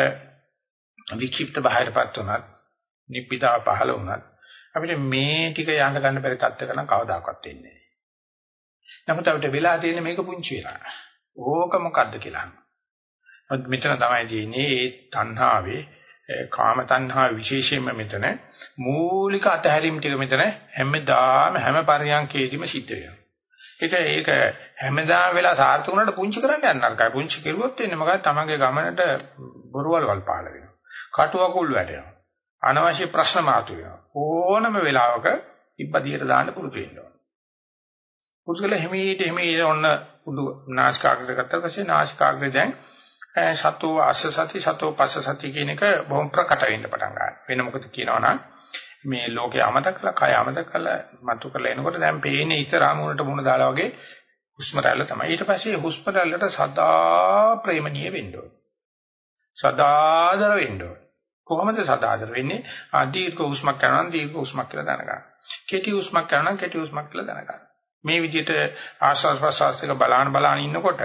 වික්ෂිප්ත බාහිරපත් උනත් නිබ්බිදා පහළ වුණත් අපිට මේ ටික යන්න ගන්න බැරි තත්ත්වයක නම් කවදාකවත් වෙන්නේ නැහැ. නමුත් අපිට වෙලා තියෙන්නේ මේක පුංචි වෙලා. ඕක මොකද්ද කියලා. මෙතන තමයි තියෙන්නේ ඒ තණ්හාවේ කාම තණ්හා විශේෂයෙන්ම මෙතන මූලික අතහැරීම් ටික මෙතන හැමදාම හැම පරියන්කේදීම සිද්ධ වෙනවා. ඒක ඒක හැමදාම වෙලා සාර්ථක වුණාට පුංචි කරන්න යන්න නරකයි. පුංචි කෙරුවොත් වෙන්නේ මොකද තමන්ගේ ගමනට බොරුවල් වල් පහළ වෙනවා. කටුවකුල් වැටෙනවා. අනවශ්‍ය ප්‍රශ්න මාතු වෙනවා. ඕනම වෙලාවක ඉබ්බදියට දාන්න පුරුදු වෙන්න ඕන. පුරුදු කළ හිමීට හිමීට ඔන්න උඩු නාසිකාග්‍රය ගත්තා පස්සේ නාසිකාග්‍රය දැන් සතෝ අස්ස සති සතෝ පස්ස සති කියන එක බොහොම ප්‍රකට වෙන්න පටන් ගන්නවා. වෙන මොකද කියනවනම් මේ ලෝකේ අමතක කළා, කය අමතක කළා, මතු කරලා එනකොට දැන් පේන්නේ ඉස්සරහා මුණට මුණ දාලා වගේ හුස්ම රැල්ල තමයි. ඊට පස්සේ හුස්ම රැල්ලට සදා ප්‍රේමණීය වෙන්න ඕනේ. සදාදර වෙන්න ඕනේ. කොහොමද සදාදර වෙන්නේ? දීර්ඝ හුස්මක් කරනවා දීර්ඝ හුස්මක් කියලා දැනගන්න. කෙටි හුස්මක් කරනවා කෙටි හුස්මක් කියලා දැනගන්න. මේ විදිහට ආස්වාස් ප්‍රසවාසයක බලාන බලාන ඉන්නකොට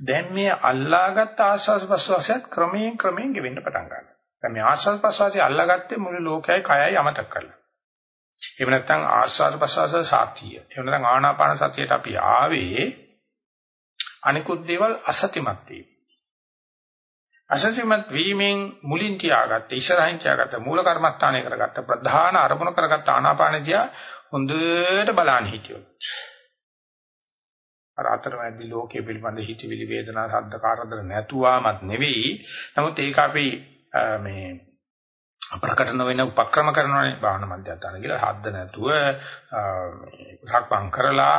දැන් මේ අල්ලාගත් ආස්වාස් ප්‍රසවාසයත් ක්‍රමයෙන් ක්‍රමයෙන් ගෙවෙන්න පටන් ගන්නවා. දැන් මේ ආස්වාස් ප්‍රසවාසය අල්ලාගත්තේ මුළු ලෝකයයි කයයි අමතක කරලා. එහෙම නැත්නම් ආස්වාස් ප්‍රසවාස සාක්තිය. එහෙම නැත්නම් ආනාපාන සතියට අපි ආවේ අනිකුත් දේවල් අසතිමත් වීම. අසතිමත් වීමෙන් මුලින් තියාගත්ත ඉස්සරහින් තියාගත්ත මූල කර්මස්ථානය කරගත්ත ප්‍රධාන අරමුණ කරගත්ත ආනාපානදියා හොඳට බලන්න හිටියොත් අර අතරමැදි ලෝකයේ පිළිබඳ හිතවිලි වේදනා ශබ්ද කාරදර නැතුවමත් නෙවෙයි නමුත් ඒක අපි මේ ප්‍රකටන වෙන උපක්‍රම කරනවානේ භාවනා මධ්‍යස්ථාන කියලා. හද්ද නැතුව සක්පම් කරලා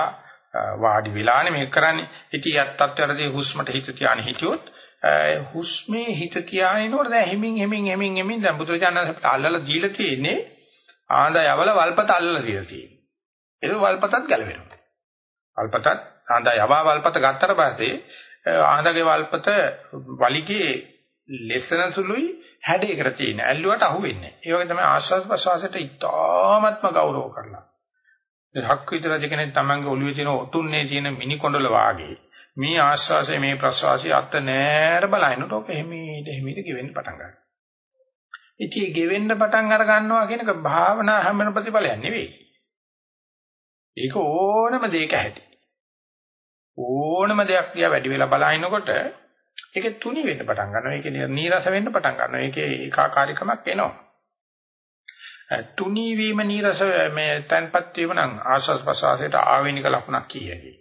වාඩි වෙලානේ මේක කරන්නේ. ඉතින් යත් තත්ත්වයටදී හුස්මට හිත තියාගෙන හිටියොත් හුස්මේ හිත තියාගෙනනකොට දැන් හිමින් හිමින් හිමින් හිමින් දැන් බුදුරජාණන් අපිට අල්ලලා දීලා තියෙන්නේ ආඳ යවල වල්පත අල්ලලා දීලා තියෙන්නේ. ඒක වල්පතත් ගැලවෙනවා. වල්පතත් ආඳ යවා වල්පත ගත්තට පස්සේ ආඳගේ වල්පත වලිගේ ලෙසන සුළුයි හැඩයකට තියෙන ඇල්ලුවට අහු වෙන්නේ ඒ වගේ තමයි ආශ්වාස ප්‍රශ්වාසයට ඉතාමත්ම ගෞරව කරලා හක් විතර කෙනෙක් තමන්ගේ ඔළුවේ තියෙන ඔතුන්නේ තියෙන මිනි කොණ්ඩල වාගේ මේ ආශ්වාසය මේ ප්‍රශ්වාසය අත නෑර බලනකොට ඔක එහිමීට එහිමීට ගෙවෙන්න පටන් ගන්නවා. ඉතින් ගෙවෙන්න පටන් අර ගන්නවා කියන එක භාවනා හැමන ප්‍රතිඵලයක් නෙවෙයි. ඒක ඕනම දෙයක ඇති. ඕනම දෙයක් දිහා වැඩි වෙලා බලනකොට ඒක තුනි වෙන්න පටන් ගන්නවා. ඒක නීරස වෙන්න පටන් ගන්නවා. ඒකේ ඒකාකාරීකමක් එනවා. තුනී වීම නීරස මේ තන්පත් වීම නම් ආස්වාස් ප්‍රසවාසයට ආවේනික ලක්ෂණක් කියයි.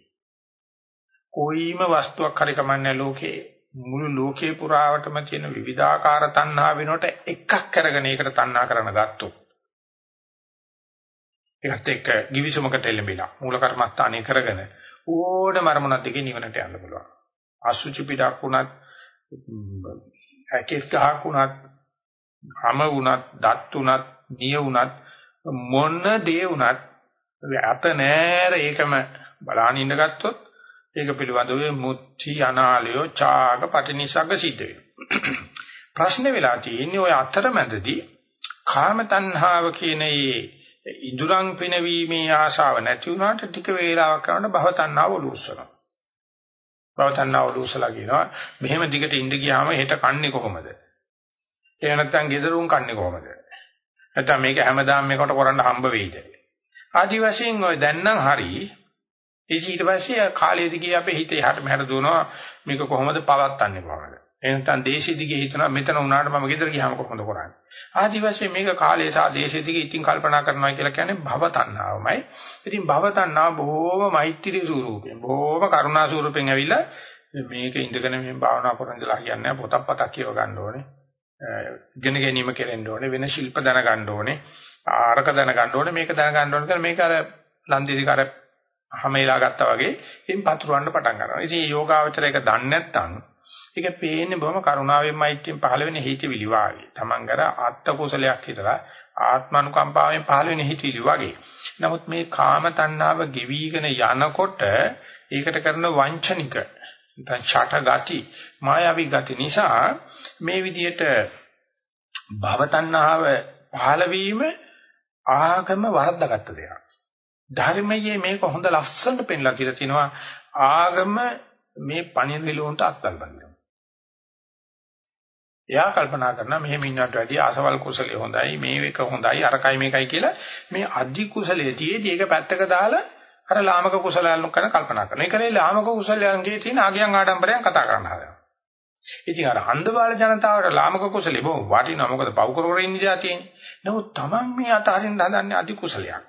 කොයිම වස්තුවක් හරි කමන්නේ ලෝකේ මුළු ලෝකේ පුරාවටම තියෙන විවිධාකාර තණ්හා වෙනකොට එකක් කරගෙන ඒකට තණ්හා කරන ගත්තොත් ඒකත් එක්ක givisumකට එළඹිලා මූල කර්මස්ථානය කරගෙන ඕනම අරමුණක් දිගේ නිවනට යන්න පුළුවන්. අසුචි පිටක් වුණත් ඇකෙස් ගහක් වුණත් හැම වුණත් දත් වුණත් නිය වුණත් මොන දේ වුණත් අත නෑර ඒකම බලාගෙන ඉඳ ගත්තොත් ඒක පිළිබඳව මුත්‍ති අනාලය චාග පටිනිසග්ග සිද්ධ වෙනවා. *clears throat* ප්‍රශ්නේ වෙලා තියෙන්නේ ওই අතරමැදදී කාම තණ්හාව කියන මේ ඉඳුරන් පිනවීමේ ආශාව නැති වුණාට ටික වේලාවක් කරනකොට භව තණ්හාව ඔලුස්සනවා. භව තණ්හාව ඔලුස්සලා කියනවා මෙහෙම දිගට ඉඳ ගියාම හෙට කන්නේ කොහොමද? එහෙම නැත්නම් ගෙදරුන් කන්නේ කොහොමද? නැත්නම් මේක හැමදාම මේකට කරන්න හම්බ වෙයිද? ආදි වශයෙන් ඔය දැන් නම් හරි ඊට පස්සේ කාලයේදී ගියේ අපේ හිතේ යහට මෙහාට දුවනවා මේක කොහොමද පවත්න්නේ කොහොමද? එහෙනම් දේශී දිගේ හිතනවා මෙතන උනාට මම ගෙදර ගියාම කොහොමද කරන්නේ? ආදි වශයෙන් මේක කාලය සහ දේශී දිගේ ඉතින් කල්පනා කරනවා කියලා කියන්නේ භව තණ්හාවමයි. ඉතින් භව තණ්හාව බොහෝම මෛත්‍රී ස්වරූපයෙන්, බොහෝම කරුණා ස්වරූපයෙන් ඇවිල්ලා මේක ඉඳගෙන මේ භාවනා කරන ඉඳලා කියන්නේ පොතක් පතක් කියව ගන්න ඕනේ. ඉගෙන ගැනීම කෙරෙන්න ඕනේ වෙන ශිල්ප දැනගන්න ඕනේ ආරක දැනගන්න ඕනේ මේක දැනගන්න ඕනේ කියලා මේක අර ලන්දිදී කර හැමේලා ගත්තා වගේ ඉතින් පතුරවන්න පටන් ගන්නවා. ඉතින් යෝගාවචරය එක දන්නේ නැත්නම් ඒක පේන්නේ බොහොම කරුණාවෙන් මෛත්‍රියෙන් පහළ වෙන හිතවිලි වාගේ. Taman කර ආත්ත කුසලයක් හිතලා ආත්මනුකම්පාවෙන් පහළ වෙන හිතවිලි වගේ. නමුත් මේ කාම තණ්හාව ගෙවිගෙන යනකොට ඒකට කරන වංචනික නැත්නම් ඡට ගති මායාවී ගති නිසා මේ විදිහට භව තණ්හාව පහළ වීම ආගම වරද්දාගත්ත දෙයක්. ධර්මයේ මේක හොඳ ලස්සනට පෙන්ලා කියලා තිනවා ආගම මේ පණිවිඩලොන්ට අත්වල් බඳිනවා. එයා කල්පනා කරනවා මෙහෙම ඉන්නවට වැඩිය අසවල් කුසලයේ හොඳයි මේක හොඳයි අරකයි මේකයි කියලා මේ අධි කුසලයේ තියේදී ඒක පැත්තක දාලා අර ලාමක කුසලයන් කරන කල්පනා කරනවා. ඒකනේ ලාමක කුසලයන්ගේ තියෙන ආගයන් ආඩම්බරයන් කතා කරන්න හදනවා. ඉතින් අර අන්ධබාල ජනතාවට ලාමක කුසලෙ බොහොම වටිනවා. මොකද පව් කර කර ඉන්න જાතියනේ. නමුත් Taman මේ අතහරින්න හදන්නේ අධි කුසලයක්.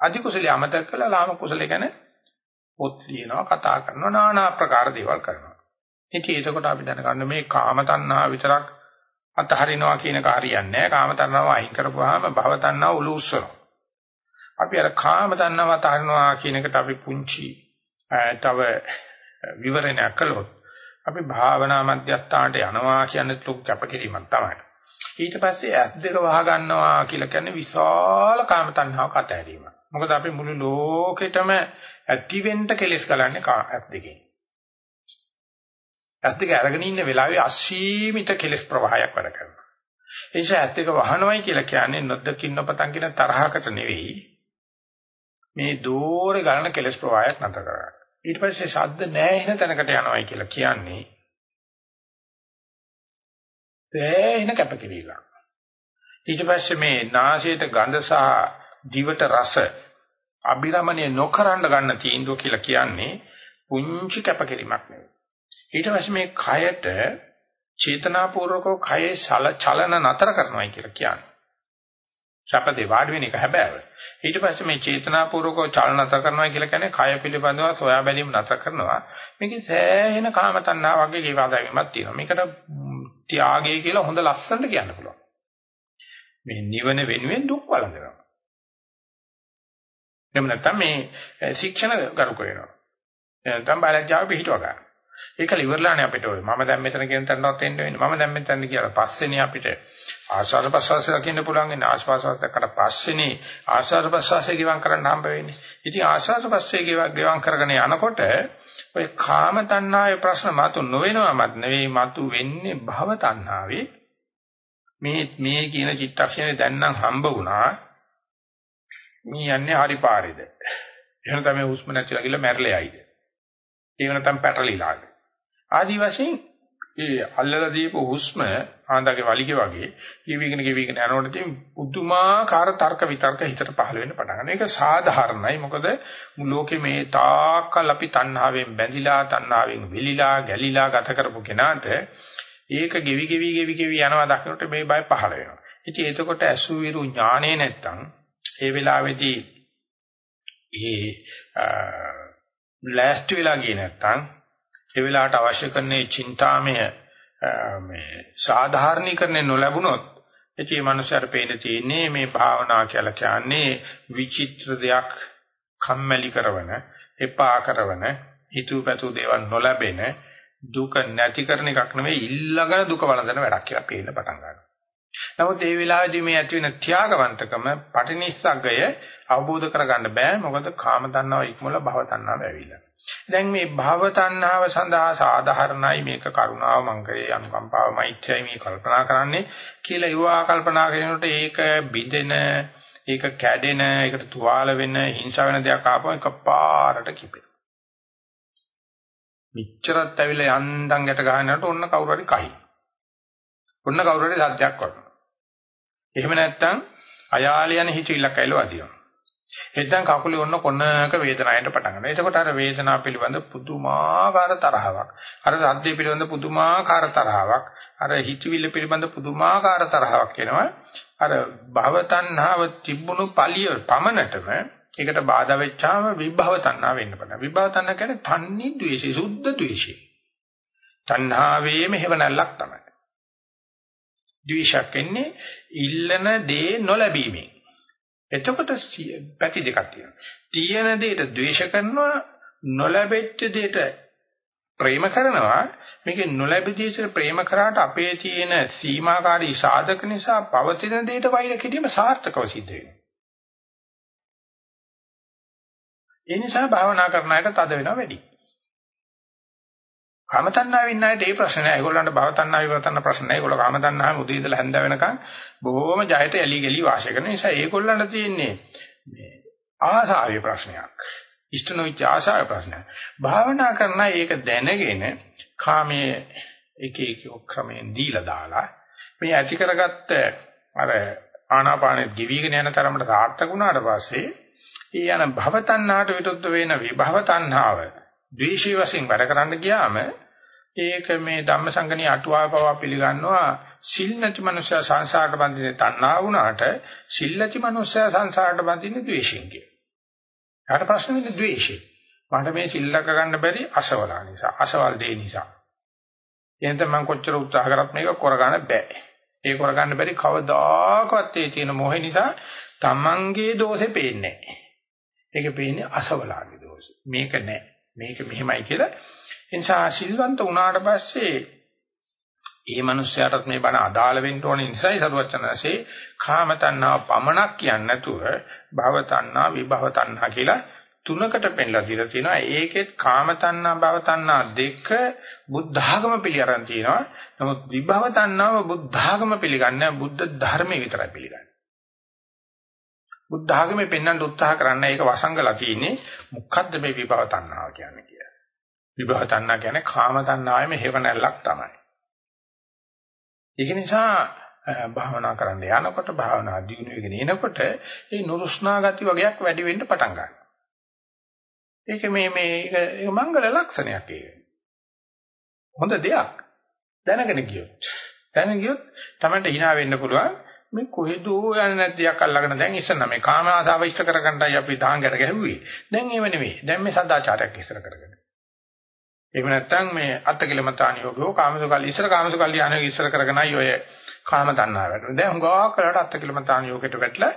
අධි කුසලයේ අමතක කළා ලාමක කුසලයේ ගැන පොත් ලියනවා කතා කරනවා নানা ආකාර දේවල් කරනවා. ඉතින් ඒකකොට අපි දැනගන්න මේ කාම තණ්හා විතරක් අතහරිනවා කියන කාර්යයක් නෑ. කාම තණ්හාව අයින් කරපුවාම භව තණ්හාව උලුස්සනවා. අපි අර කාම තණ්හාව අතහරිනවා කියන එකට අපි පුංචි තව විවරණයක් කළොත් අපි භාවනා මධ්‍යස්ථානට යනවා කියන්නේ ලොකු කැපකිරීමක් තමයි. ඊට පස්සේ ඇස් දෙක වහ ගන්නවා කියලා කියන්නේ විශාල කාම තණ්හාවක් අතහැරීමක්. මොකද අපි මුළු ලෝකෙටම ඇතිවෙන්න කෙලස් ගලන්නේ ඇස් දෙකෙන්. ඇස් දෙක අරගෙන ඉන්න වෙලාවේ අසීමිත කෙලස් ප්‍රවාහයක් වැඩ කරනවා. ඒ නිසා ඇස් දෙක වහනවයි කියලා කියන්නේ නොදකින් නොපතන් කියන තරහකට නෙවෙයි. මේ දෝරේ ගලන කෙලස් ප්‍රවාහයක් නැතර කරගන්න. ඊට පස්සේ ශබ්ද නැහැ තැනකට යනවයි කියලා කියන්නේ සෑහෙන කැපකිරීමක්. ඊට පස්සේ මේ නාසයට ගඳ සහ දිවට රස අභිරමණය නොකරන්න ගන්න තීන්දුව කියලා කියන්නේ පුංචි කැපකිරීමක් නෙවෙයි. ඊට පස්සේ මේ කයට චේතනාපූර්වකව කයේ චලන නතර කරනවායි කියලා කියන්නේ. ශපදේ වාඩි වෙන එක හැබැයි. ඊට පස්සේ මේ චේතනාපූර්වකව චලන නතර කරනවා කියලා කියන්නේ කය පිළිබඳව සොයා බැලීම නතර කරනවා. මේකේ සෑහෙන කාම තණ්හා වගේ ඒවාදාවීමක් තියෙනවා. මේකට ත්‍යාගය කියලා හොඳ ලස්සනට කියන්න පුළුවන්. මේ නිවන වෙනුවෙන් දුක් වළඳනවා. එහෙම නැත්නම් මේ ශික්ෂණ කරු කරනවා. නැත්නම් බයලජ්ජාව පිළිටව ගන්න. ඒක ඉවරලානේ අපිට ඔය මම දැන් මෙතන කියන තැනවත් එන්න වෙන්නේ. මම දැන් මෙතන කියලා පස්සේනේ අපිට ආස්වාද ප්‍රසවාස දකින්න පුළුවන් ඉන්නේ. ආස්වාසවත්තකට පස්සේනේ ආස්වාද ප්‍රසවාසය ගිවන් කරන්න හම්බ වෙන්නේ. ඉතින් ආස්වාද ප්‍රසවාසය ගිවන් කරගෙන යනකොට ඔය කාම තණ්හාවේ ප්‍රශ්න මතු නොවෙනවමත් නෙවෙයි මතු වෙන්නේ භව තණ්හාවේ. මේ මේ කියන චිත්තක්ෂණය දැන් නම් හම්බ වුණා. මේ යන්නේ හරි පාරේද? එහෙනම් තමයි හුස්ම නැතිලා ගිහලා මැරලා යයිද? ඒක නැත්නම් පැටලිලාද? ආදි වශයෙන් ඒ අල්ලලා දීපු හුස්ම ආන්දගේ වලිගේ වගේ කිවිගෙන කිවිගෙන යනකොට තියෙන පුදුමාකාර තර්ක විතර්ක හිතට පහළ වෙන්න පටන් ගන්නවා. ඒක සාධාරණයි. මොකද ලෝකේ මේ තාක්කල් අපි තණ්හාවෙන් බැඳිලා, තණ්හාවෙන් වෙලිලා, ගැලිලා ගත කරපු කෙනාට ඒක ගෙවි ගෙවි ගෙවි ගෙවි යනවා දකින්නට මේ බය පහළ වෙනවා. ඉතින් එතකොට අසු විරු ඥානේ නැත්තම් ඒ වෙලාවේදී ඒ ලෑස්ති වෙලා ගියේ නැත්නම් ඒ වෙලාවට අවශ්‍ය කරන චින්තාමය මේ සාධාරණීකරණය නොලැබුණොත් ඉතින් මේ මනුස්සයාට පේන්න තියෙන්නේ මේ භාවනා කියලා කියන්නේ විචිත්‍ර දෙයක් කම්මැලි කරන, එපා කරන, හිතුවපැතු දේවල් නොලැබෙන දුක නැති කරන එකක් නෙවෙයි ඊළඟ දුක වළඳන වැඩක් කියලා පේන්න පටන් ගන්නවා. නමුත් ඒ වෙලාවේදී මේ ඇති වෙන ත්‍යාගවන්තකම පටිනිස්සග්ගය අවබෝධ කරගන්න බෑ මොකද කාම තණ්හාව ඉක්මවල භව තණ්හාව ඇවිල්ලා. දැන් මේ භව තණ්හාව සඳහා සාධාරණයි මේක කරුණාව මංගලයේ අනුකම්පාව මෛත්‍රියයි මේ කල්පනා කරන්නේ කියලා යුවා කල්පනා කරනකොට ඒක බිඳෙන ඒක කැඩෙන ඒකට තුවාල වෙන හිංසා වෙන දෙයක් ආපුවම එකපාරට කිපෙන. මිච්ඡරත් ඇවිල්ලා යන්දම් ගැට ගහනකොට ඔන්න කවුරු හරි කයි. ඔන්න කවුරු හරි සත්‍යයක් කරනවා. එහෙම නැත්නම් අයාල යන හිතවිල්ලක් ඇවිල්ලා වදිනවා. එතෙන් කකුලේ ඔන්න කොනක වේදනාවට පටන් ගන්නවා. එතකොට අර වේදනාව පිළිබඳ පුදුමාකාර තරහාවක්. අර සද්දේ පිළිබඳ පුදුමාකාර තරහාවක්. අර හිතවිල්ල පිළිබඳ පුදුමාකාර තරහාවක් එනවා. අර භව තණ්හාව තිබුණු පළිය පමණටම ඒකට බාධා වෙච්චාම විභව තණ්හා වෙන්න පටන්. විභව තණ්හා කියන්නේ තන්නේ ද්වේෂය, සුද්ධ ද්වේෂය. තණ්හාවේම හේවණල්ලක් තමයි. ද්වේෂයක් එන්නේ ඉල්ලන දේ නොලැබීමෙන්. එතකොට පැති දෙකක් තියෙනවා. තියෙන දෙයට ද්වේෂ කරනවා නොලැබෙච්ච දෙයට ප්‍රේම කරනවා මේකේ නොලැබෙදීසර ප්‍රේම කරාට අපේ තියෙන සීමාකාරී සාධක නිසා පවතින දෙයට වෛර කිරීම සාර්ථකව සිද්ධ වෙනවා. ඒ නිසා භාවනා කරන අයට තද වෙනවා වැඩි. කාමතණ්හාවෙ ඉන්න අයට ඒ ප්‍රශ්න නෑ. ඒගොල්ලන්ට භවතණ්හාව විවතන්න ප්‍රශ්න නෑ. ඒගොල්ලෝ කාමතණ්හාවෙ උදේ ඉඳලා හැන්ද වෙනකන් බොහොම ජයට ඇලි ගලි වාසය කරන නිසා ඒගොල්ලන්ට තියෙන්නේ මේ ආසාවේ ප්‍රශ්නයක්. ඉෂ්ට නොවිච්ච ආසාවේ ප්‍රශ්නයක්. භාවනා කරන ඒක දැනගෙන කාමයේ එක එක ක්‍රමයෙන් දීලා දාලා මේ ඇති කරගත්ත අර ආනාපානෙ දිවිගෙන යන තරමට සාර්ථක වුණාට පස්සේ ඒ යන භවතණ්හාට විරුද්ධ වෙන විභව තණ්හාව ද්වේෂී වශයෙන් වැඩ කරන්න ගියාම ඒක මේ ධම්මසංගණී අටුවාව පවා පිළිගන්නවා සිල් නැති මනුස්සයා සංසාරට බඳින්නේ තණ්හා වුණාට සිල් නැති මනුස්සයා සංසාරට බඳින්නේ ද්වේෂයෙන් කියලා. ඊට ප්‍රශ්න වෙන්නේ ද්වේෂය. මට මේ සිල්ලක ගන්න බැරි අසවලා නිසා, අසවල් දේ නිසා. එහෙනම් මම කොච්චර උත්සාහ කරත් මේක කරගන්න බෑ. ඒක කරගන්න බැරි කවදාකවත් ඒ තියෙන මොහේ නිසා තමන්ගේ දෝෂේ පේන්නේ නැහැ. ඒක පේන්නේ අසවලාගේ දෝෂේ. මේක නෑ. මේක මෙහෙමයි කියලා. ඒ නිසා සිල්වන්ත වුණාට පස්සේ ඒ මනුස්සයාටත් මේ බණ අදාළ වෙන්න ඕන නිසායි සරුවචනසේ කාම තණ්හා පමණක් කියන්නේ නැතුව භව තණ්හා විභව තණ්හා කියලා තුනකට පෙන්ලා දීලා තියෙනවා. ඒකෙත් කාම තණ්හා භව තණ්හා දෙක බුද්ධ ආගම පිළිඅරන් තියෙනවා. නමුත් විභව තණ්හාව බුද්ධ ආගම පිළිගන්නේ බුද්ධ ධර්මයේ විතරයි පිළිගන්නේ. බුද්ධ ආගමේ පෙන්වන්න උත්සාහ කරන්න ඒක වසංගලා තියෙන්නේ මොකද්ද මේ විභව තණ්හාව කියන්නේ කියලා. විභව තණ්හා කියන්නේ කාම තණ්හාවෙම හේවණල්ලක් තමයි. ඒක නිසා භාවනා කරන්න යනකොට භාවනා දියුණු වෙගෙන එනකොට මේ නුරුස්නා ගති වගේක් වැඩි වෙන්න පටන් ගන්නවා. ඒක මේ මේ ඒක මංගල ලක්ෂණයක් ඒක. හොඳ දෙයක්. දැනගෙන ගියොත්. දැනගෙන ගියොත් තමයි hina වෙන්න පුළුවන්. මේ කොහෙදෝ යන්නේ නැති දෙයක් අල්ලගෙන දැන් ඉස්සන මේ කාම ආසාව ඉස්ස කරගන්නයි අපි දාංගට ගැහුවේ. දැන් ඒව නෙවෙයි. දැන් මේ සදාචාරයක් ඉස්සර කරගෙන. එහෙම නැත්නම් මේ අත්කලමතාණි යෝගෝ කාමසුකල් ඉස්සර කාමසුකල් යන්නේ ඉස්සර කරගෙනයි ඔය කාම තණ්හාව වැඩි. දැන් හුඟා කරලා අත්කලමතාණි යෝගයට වැටලා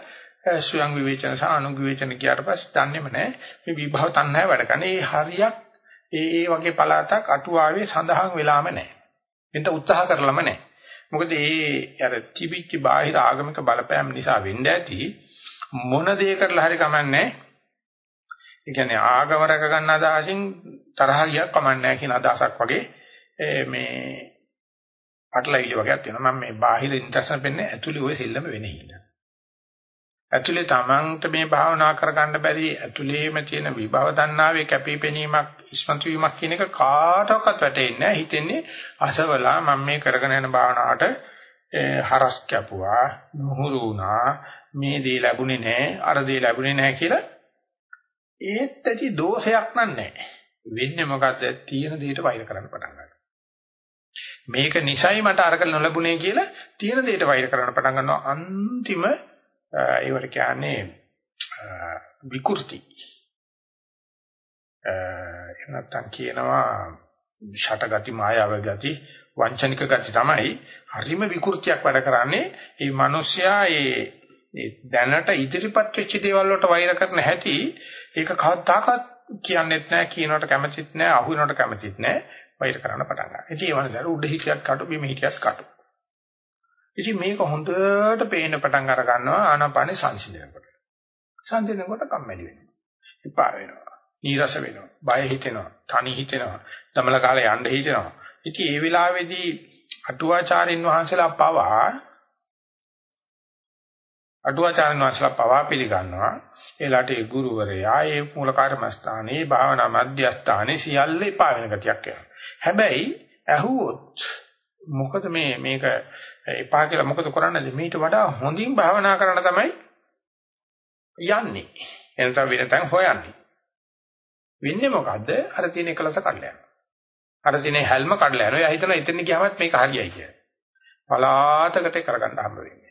ස්වයං විවේචන සහ අනු විවේචන කියාට පස්සේ දන්නේම නැහැ. මේ විභව තණ්හාව වැඩ කරන. ඒ හරියක් ඒ ඒ වගේ පළාතක් අටුවාවේ සඳහන් වෙලාම නැහැ. එතන උත්සාහ කරලම නැහැ. මොකද ඒ අර තිබිච්ච බාහිර ආගමික බලපෑම් නිසා වෙන්න ඇති මොන දේ කරලා හරි කමන්නේ ඒ කියන්නේ ආගම රැක ගන්න අදහසින් තරහ ගියක් කමන්නේ කියන අදහසක් වගේ මේ අටලයිලි වගේක් තියෙනවා. මම මේ බාහිර ඉන්ටර්සන් පෙන්නේ ඇතුලේ ওই සෙල්ලම වෙන්නේ හින්දා ඇතුලේ තමන්ට මේ භාවනා කරගන්න බැරි ඇතුලේම තියෙන විභව දන්නාවේ කැපිපෙනීමක් ඉස්මතු වීමක් කියන එක කාටවත් වැටෙන්නේ නැහැ. හිතෙන්නේ අසවලා මම මේ කරගෙන යන භාවනාවට හරස් කැපුවා, නුහුරු වුණා, මේ දේ ලැබුණේ නැහැ, අර දේ ලැබුණේ නැහැ කියලා ඒත් ඇති දෝෂයක් නෑ. වෙන්නේ මොකද්ද? තියෙන දෙයට වෛර කරන්න පටන් ගන්නවා. මේක නිසයි මට අරක නොලැබුණේ කියලා තියෙන දෙයට වෛර කරන්න පටන් ගන්නවා. අන්තිම ඒවට කියන්නේ විකෘති එහෙම නැත්නම් කියනවා ෂටගති මායාව ගති වංචනික ගති තමයි හරිම විකෘතියක් වැඩ කරන්නේ මේ මිනිස්සයා ඒ දැනට ඉදිරිපත් වෙච්ච දේවල් වලට වෛර කරන හැටි ඒක කවදාකවත් කියන්නෙත් නැහැ කියනකට කැමතිත් නැහැ අහු වෙනකට කැමතිත් නැහැ වෛර කරන්න පටන් ගන්නවා. ඉතින් ඒ වගේ උඩ හිටියත් කටු බිම හිටියත් කටු. ඉතින් මේක හොඳට පේන්න පටන් අර ගන්නවා ආනාපානේ සංසිඳනකොට. සංසිඳනකොට කම්මැලි වෙනවා. එපා වෙනවා. නීරස වෙනවා. බය හිතෙනවා. තනි හිතෙනවා. දමල කාලේ යන්න හිතෙනවා. ඉතින් ඒ වෙලාවේදී අටුවාචාරින් වහන්සේලා පවා අටුවාචාරින් වහන්සේලා පවා පිළිගන්නවා. ඒලාට ඒ ගුරුවරයා, ඒ මූල කර්මස්ථානේ, භාවනා මධ්‍යස්ථානේ සියල්ල එපා වෙන ගතියක් එනවා. හැබැයි ඇහුවොත් මොකද මේ මේක එපා කියලා මොකද කරන්නද? මීට වඩා හොඳින් භාවනා කරන්න තමයි යන්නේ. එනතම වෙන තැන් හොයන්නේ. වෙන්නේ මොකද්ද? අර තියෙන එකලස කඩලා යනවා. අර තියෙන හැල්ම කඩලා යනවා. එයා හිතනවා එතන ගියාමත් මේක හරියයි කියලා. පලාතකට කරගන්න හම්බ වෙන්නේ.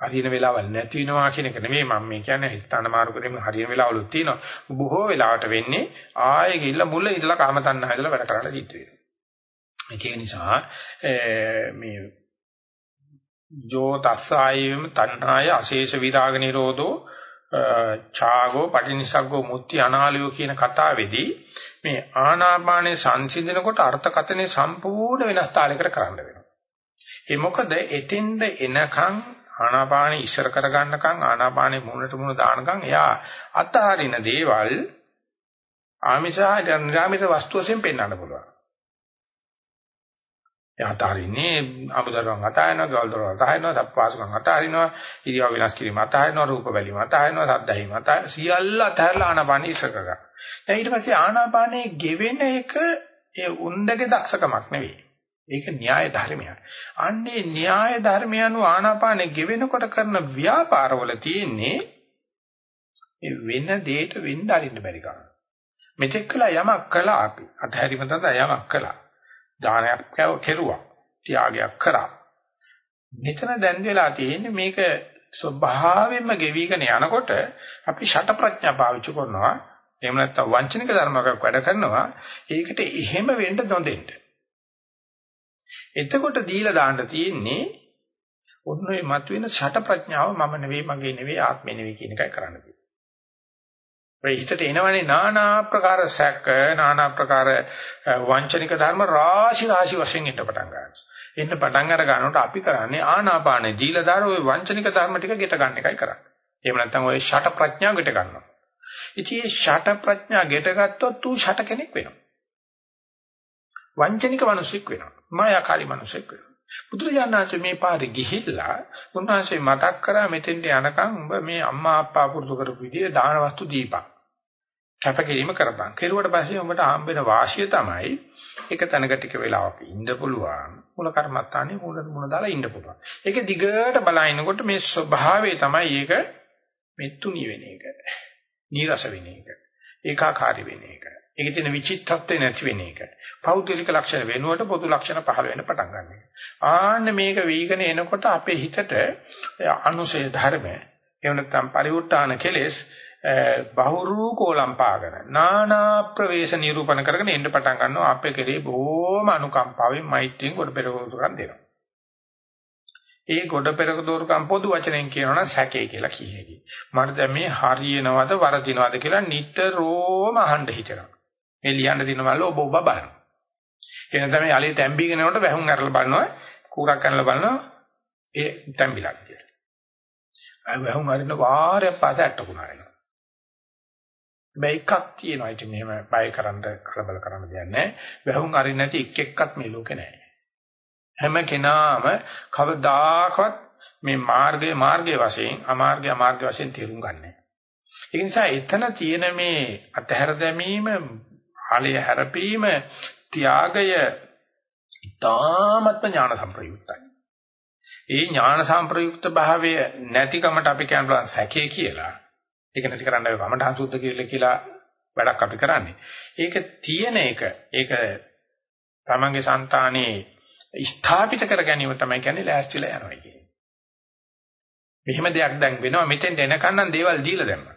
හරියන වෙලාවල් නැති වෙනවා කියන එක නෙමෙයි මම මේ කියන්නේ ස්ථාන මාරු කිරීම හරියන වෙලාවලුත් තියෙනවා. බොහෝ වෙලාවට වෙන්නේ ආයෙ ගිහිල්ලා මුල ඉඳලා කාම තණ්හා ඉඳලා වැඩ කරන්න සිද්ධ වෙනවා. ඒක නිසා මේ ජෝ තස්සායෙම තණ්හාය අශේෂ විරාග නිරෝධෝ ඡාගෝ පටිනිසග්ගෝ මුත්‍ති අනාලියෝ කියන කතාවේදී මේ ආනාපානේ සංසිඳනකොට අර්ථකතනේ සම්පූර්ණ වෙනස් තාලයකට කරන්න වෙනවා. ඒ මොකද එතෙන්ද එනකන් ආනාපානේ ඉස්සර කරගන්නකන් ආනාපානේ මුණට මුණ දානකන් එයා අතහරින දේවල් ආමිෂා නිරාමිත වස්තු වශයෙන් පෙන්වන්න පුළුවන්. එයාට හරින්නේ අමුදරුවන් අතහරිනවා, ගවල් දරුවන් අතහරිනවා, සප්පාසුකම් අතහරිනවා, ඉරියව් වෙනස් කිරීම අතහරිනවා, රූප බැලීම අතහරිනවා, සද්දැහිම අතහරිනවා. සියල්ල අතහැරලා ආනාපානෙ ඉස්සර කරගන්න. දැන් ඊට පස්සේ ආනාපානෙ ගෙවෙන එක ඒ උන්දගේ දක්ෂකමක් නෙවෙයි. ඒක න්‍යාය ධර්මයක්. අන්නේ න්‍යාය ධර්මය අනුව ආනාපානෙ ගෙවෙනකොට කරන ව්‍යාපාරවල තියෙන්නේ මේ වෙන දෙයක වෙන්න අරින්න බැරි කම. මෙතෙක් කළා යමක් කළා අපි. අතහැරීම තමයි යමක් කළා. දානයක් කෙරුවා. ත්‍යාගයක් කරා. මෙතන දැන් වෙලා තියෙන්නේ මේක ස්වභාවයෙන්ම ගෙවිගෙන යනකොට අපි ෂට ප්‍රඥා පාවිච්චි කරනවා. එහෙම නැත්නම් වංචනික ධර්මයක් වැඩ කරනවා. ඒකට එහෙම වෙන්න නොදෙන්න. එතකොට දීලා දාන්න තියෙන්නේ ඔන්න ඔය මතුවෙන ෂට ප්‍රඥාව මම නෙවෙයි මගේ නෙවෙයි ආත්මෙ නෙවෙයි කියන එකයි කරන්න තියෙන්නේ. ඔය හිතට එනවනේ নানা ආකාර සැක নানা ආකාර වංචනික ධර්ම රාශි රාශි වශයෙන් ඉන්න පටන් ගන්නවා. එන්න පටන් අර ගන්නකොට අපි කරන්නේ ආනාපානේ දීලදාර ওই වංචනික ධර්ම ටික ගෙට ගන්න එකයි කරන්නේ. එහෙම නැත්නම් ওই ෂට ප්‍රඥාව ගෙට ගන්නවා. ඉතින් මේ ෂට ප්‍රඥා ගෙට ගත්තොත් ඌ ෂට කෙනෙක් වෙනවා. වංචනික මිනිසෙක් වෙනවා. මායාකාරී මිනිසෙක් වෙනවා. බුදුරජාණන්සේ මේ පාරේ ගිහිල්ලා උන්වහන්සේ මතක් කරා මෙතෙන්ට යනකම් උඹ මේ අම්මා අප්පා පුරුදු කරපු විදිහේ දාන වස්තු දීපන්. කැපකිරීම කරපන්. කෙරුවට පස්සේ උඹට හම්බෙන වාසිය තමයි එක තැනක ටික වෙලාවක් ඉන්න පුළුවන්. මුල කර්මත්තානේ මුල මුල දාලා ඉන්න පුළුවන්. ඒක දිගට බලනකොට මේ ස්වභාවය තමයි ඒක මෙත්තුණි වෙන එක. නීරස වෙන එක. ඒකාකාරී වෙන එක. ඒකේ තියෙන විචිත්තත්වය නැති වෙන එක. පෞද්ගලික ලක්ෂණ වෙනුවට පොදු ලක්ෂණ පහළ වෙන්න පටන් ගන්නවා. ආන්න මේක වීගෙන එනකොට අපේ හිතට අනුසය ධර්ම එහෙම නැත්නම් පරිවෘත්තාන කෙලෙස් බහුරු කෝලම් පාගෙන නානා ප්‍රවේශ නිරූපණ කරගෙන එන්න පටන් ගන්නවා අපේ කෙරේ බොහොම අනුකම්පාවෙන් මෛත්‍රියෙන් කොට පෙරවතුරන් දෙනවා. ඒ කොට පෙරවතුරකම් පොදු වචනෙන් කියනවනම් සැකේ කියලා කියෙහි. මට දැන් මේ හරියනවද වරදිනවද කියලා නිතරම අහන්න හිතෙනවා. මේ ලියන්න දින වල ඔබ ඔබ බලනවා. එන තමයි යලේ තැම්බීගෙන යනකොට වැහුම් අරලා බලනවා, කූරක් කරලා බලනවා ඒ තැම්බිලා කියලා. අය වැහුම් අරින්න වාරයක් පාස ඇට්ටකුණා වෙනවා. මේ එකක් තියෙනවා ඉතින් මෙහෙම බය කරන්න කලබල කරන්න දෙයක් නැහැ. වැහුම් අරින්න නැති එක් එක්කත් මේ ලෝකේ නැහැ. හැම කෙනාම කවදාකවත් මේ මාර්ගයේ මාර්ගයේ වශයෙන් අමාර්ගය අමාර්ගය වශයෙන් තේරුම් ගන්නෑ. ඒ නිසා එතන තියෙන මේ අතහැර දැමීම ආලය හැරපීම ත්‍යාගය ඊ타මත්ම ඥාන සම්ප්‍රයුක්තයි. ඒ ඥාන සම්ප්‍රයුක්ත භාවය නැතිකමට අපි කියනවා සැකේ කියලා. ඒක නැති කරන්න අපි වමඨ සුද්ධ කියලා කියලා වැඩක් අපි කරන්නේ. ඒක තියෙන එක ඒක තමන්ගේ సంతානේ ස්ථාපිත කර ගැනීම තමයි කියන්නේ ලෑස්තිලා යනවා කියන්නේ. මෙහෙම දෙයක් දැන් වෙනවා මෙතෙන් එනකන් නම් දේවල් දීලා දැම්මා.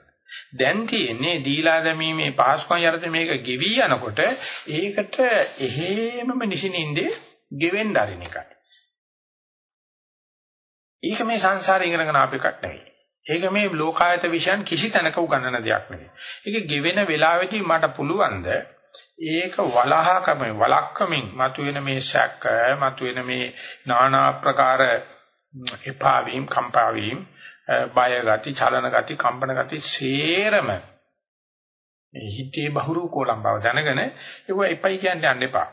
දැන් තියෙන්නේ දීලා දැමීමේ පහසුකම් යරද මේක ගෙවි යනකොට ඒකට එහෙමම නිසිනින්දේ ගෙවෙන්න ආරින එකයි. ඒක මේ සංසාරේ ඉගෙනගෙන ආපු එකක් නෙවෙයි. ඒක මේ ලෝකායත විෂයන් කිසි තැනක උගන්වන දෙයක් නෙවෙයි. ඒක ගෙවෙන වෙලාවෙදී මට පුළුවන්ද ඒක වලහකම වලක්කමින් මතුවෙන මේ ශක්ක මතුවෙන මේ নানা ආකාර එපා වීම කම්පා වීම බය ගති චලන ගති කම්පන ගති සේරම මේ හිතේ බහුරු කොලම් බව දැනගෙන ඒව එපයි කියන්න යන්න එපා.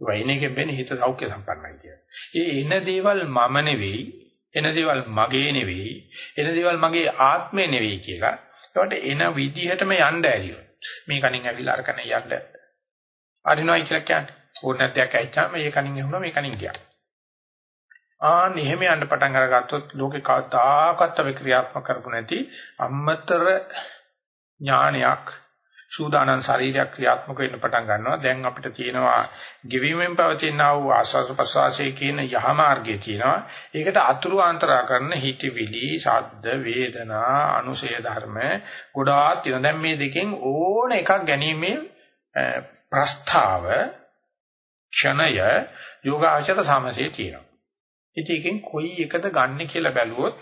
ඒව එනකෙන් වෙන්නේ හිත සෞඛ්‍ය සම්පන්නයි කියන්නේ. ඒ එන දේවල් මම නෙවෙයි එන දේවල් මගේ නෙවෙයි එන දේවල් මගේ ආත්මේ නෙවෙයි කියලා. ඒකට එන විදිහටම යන්න ඇරියොත් මේ කණින් ඇවිල්ලා අර කන යන්න අරිනවයි කියලා කියන්නේ. ඕනෑම දෙයක් ඇයිච්චාම මේ කණින් එහුණා මේ කණින් ගියා. ආන් එහෙම යන්න පටන් අරගත්තොත් ලෝකේ කවදාකවත් වික්‍රියාත්මක කරපු නැති අම්මතර ඥානයක් සූදානම් ශරීරයක් ක්‍රියාත්මක වෙන්න පටන් ගන්නවා. දැන් අපිට තියෙනවා ගෙවීමෙන් පවතින ආ වූ ආස්වාස ප්‍රසවාසයේ කියන යහ මාර්ගය තියෙනවා. ඒකට අතුරු ආන්තරා කරන හිතවිලි, ශබ්ද, වේදනා, අනුසය ධර්ම ගොඩාක් තියෙනවා. දැන් මේ දෙකෙන් ඕන එකක් ගැනීමේ ප්‍රස්තාව ක්ෂණය යෝගාචර සමසේ තියෙනවා. ඉතින් එකෙන් කොයි එකද ගන්නෙ කියලා බැලුවොත්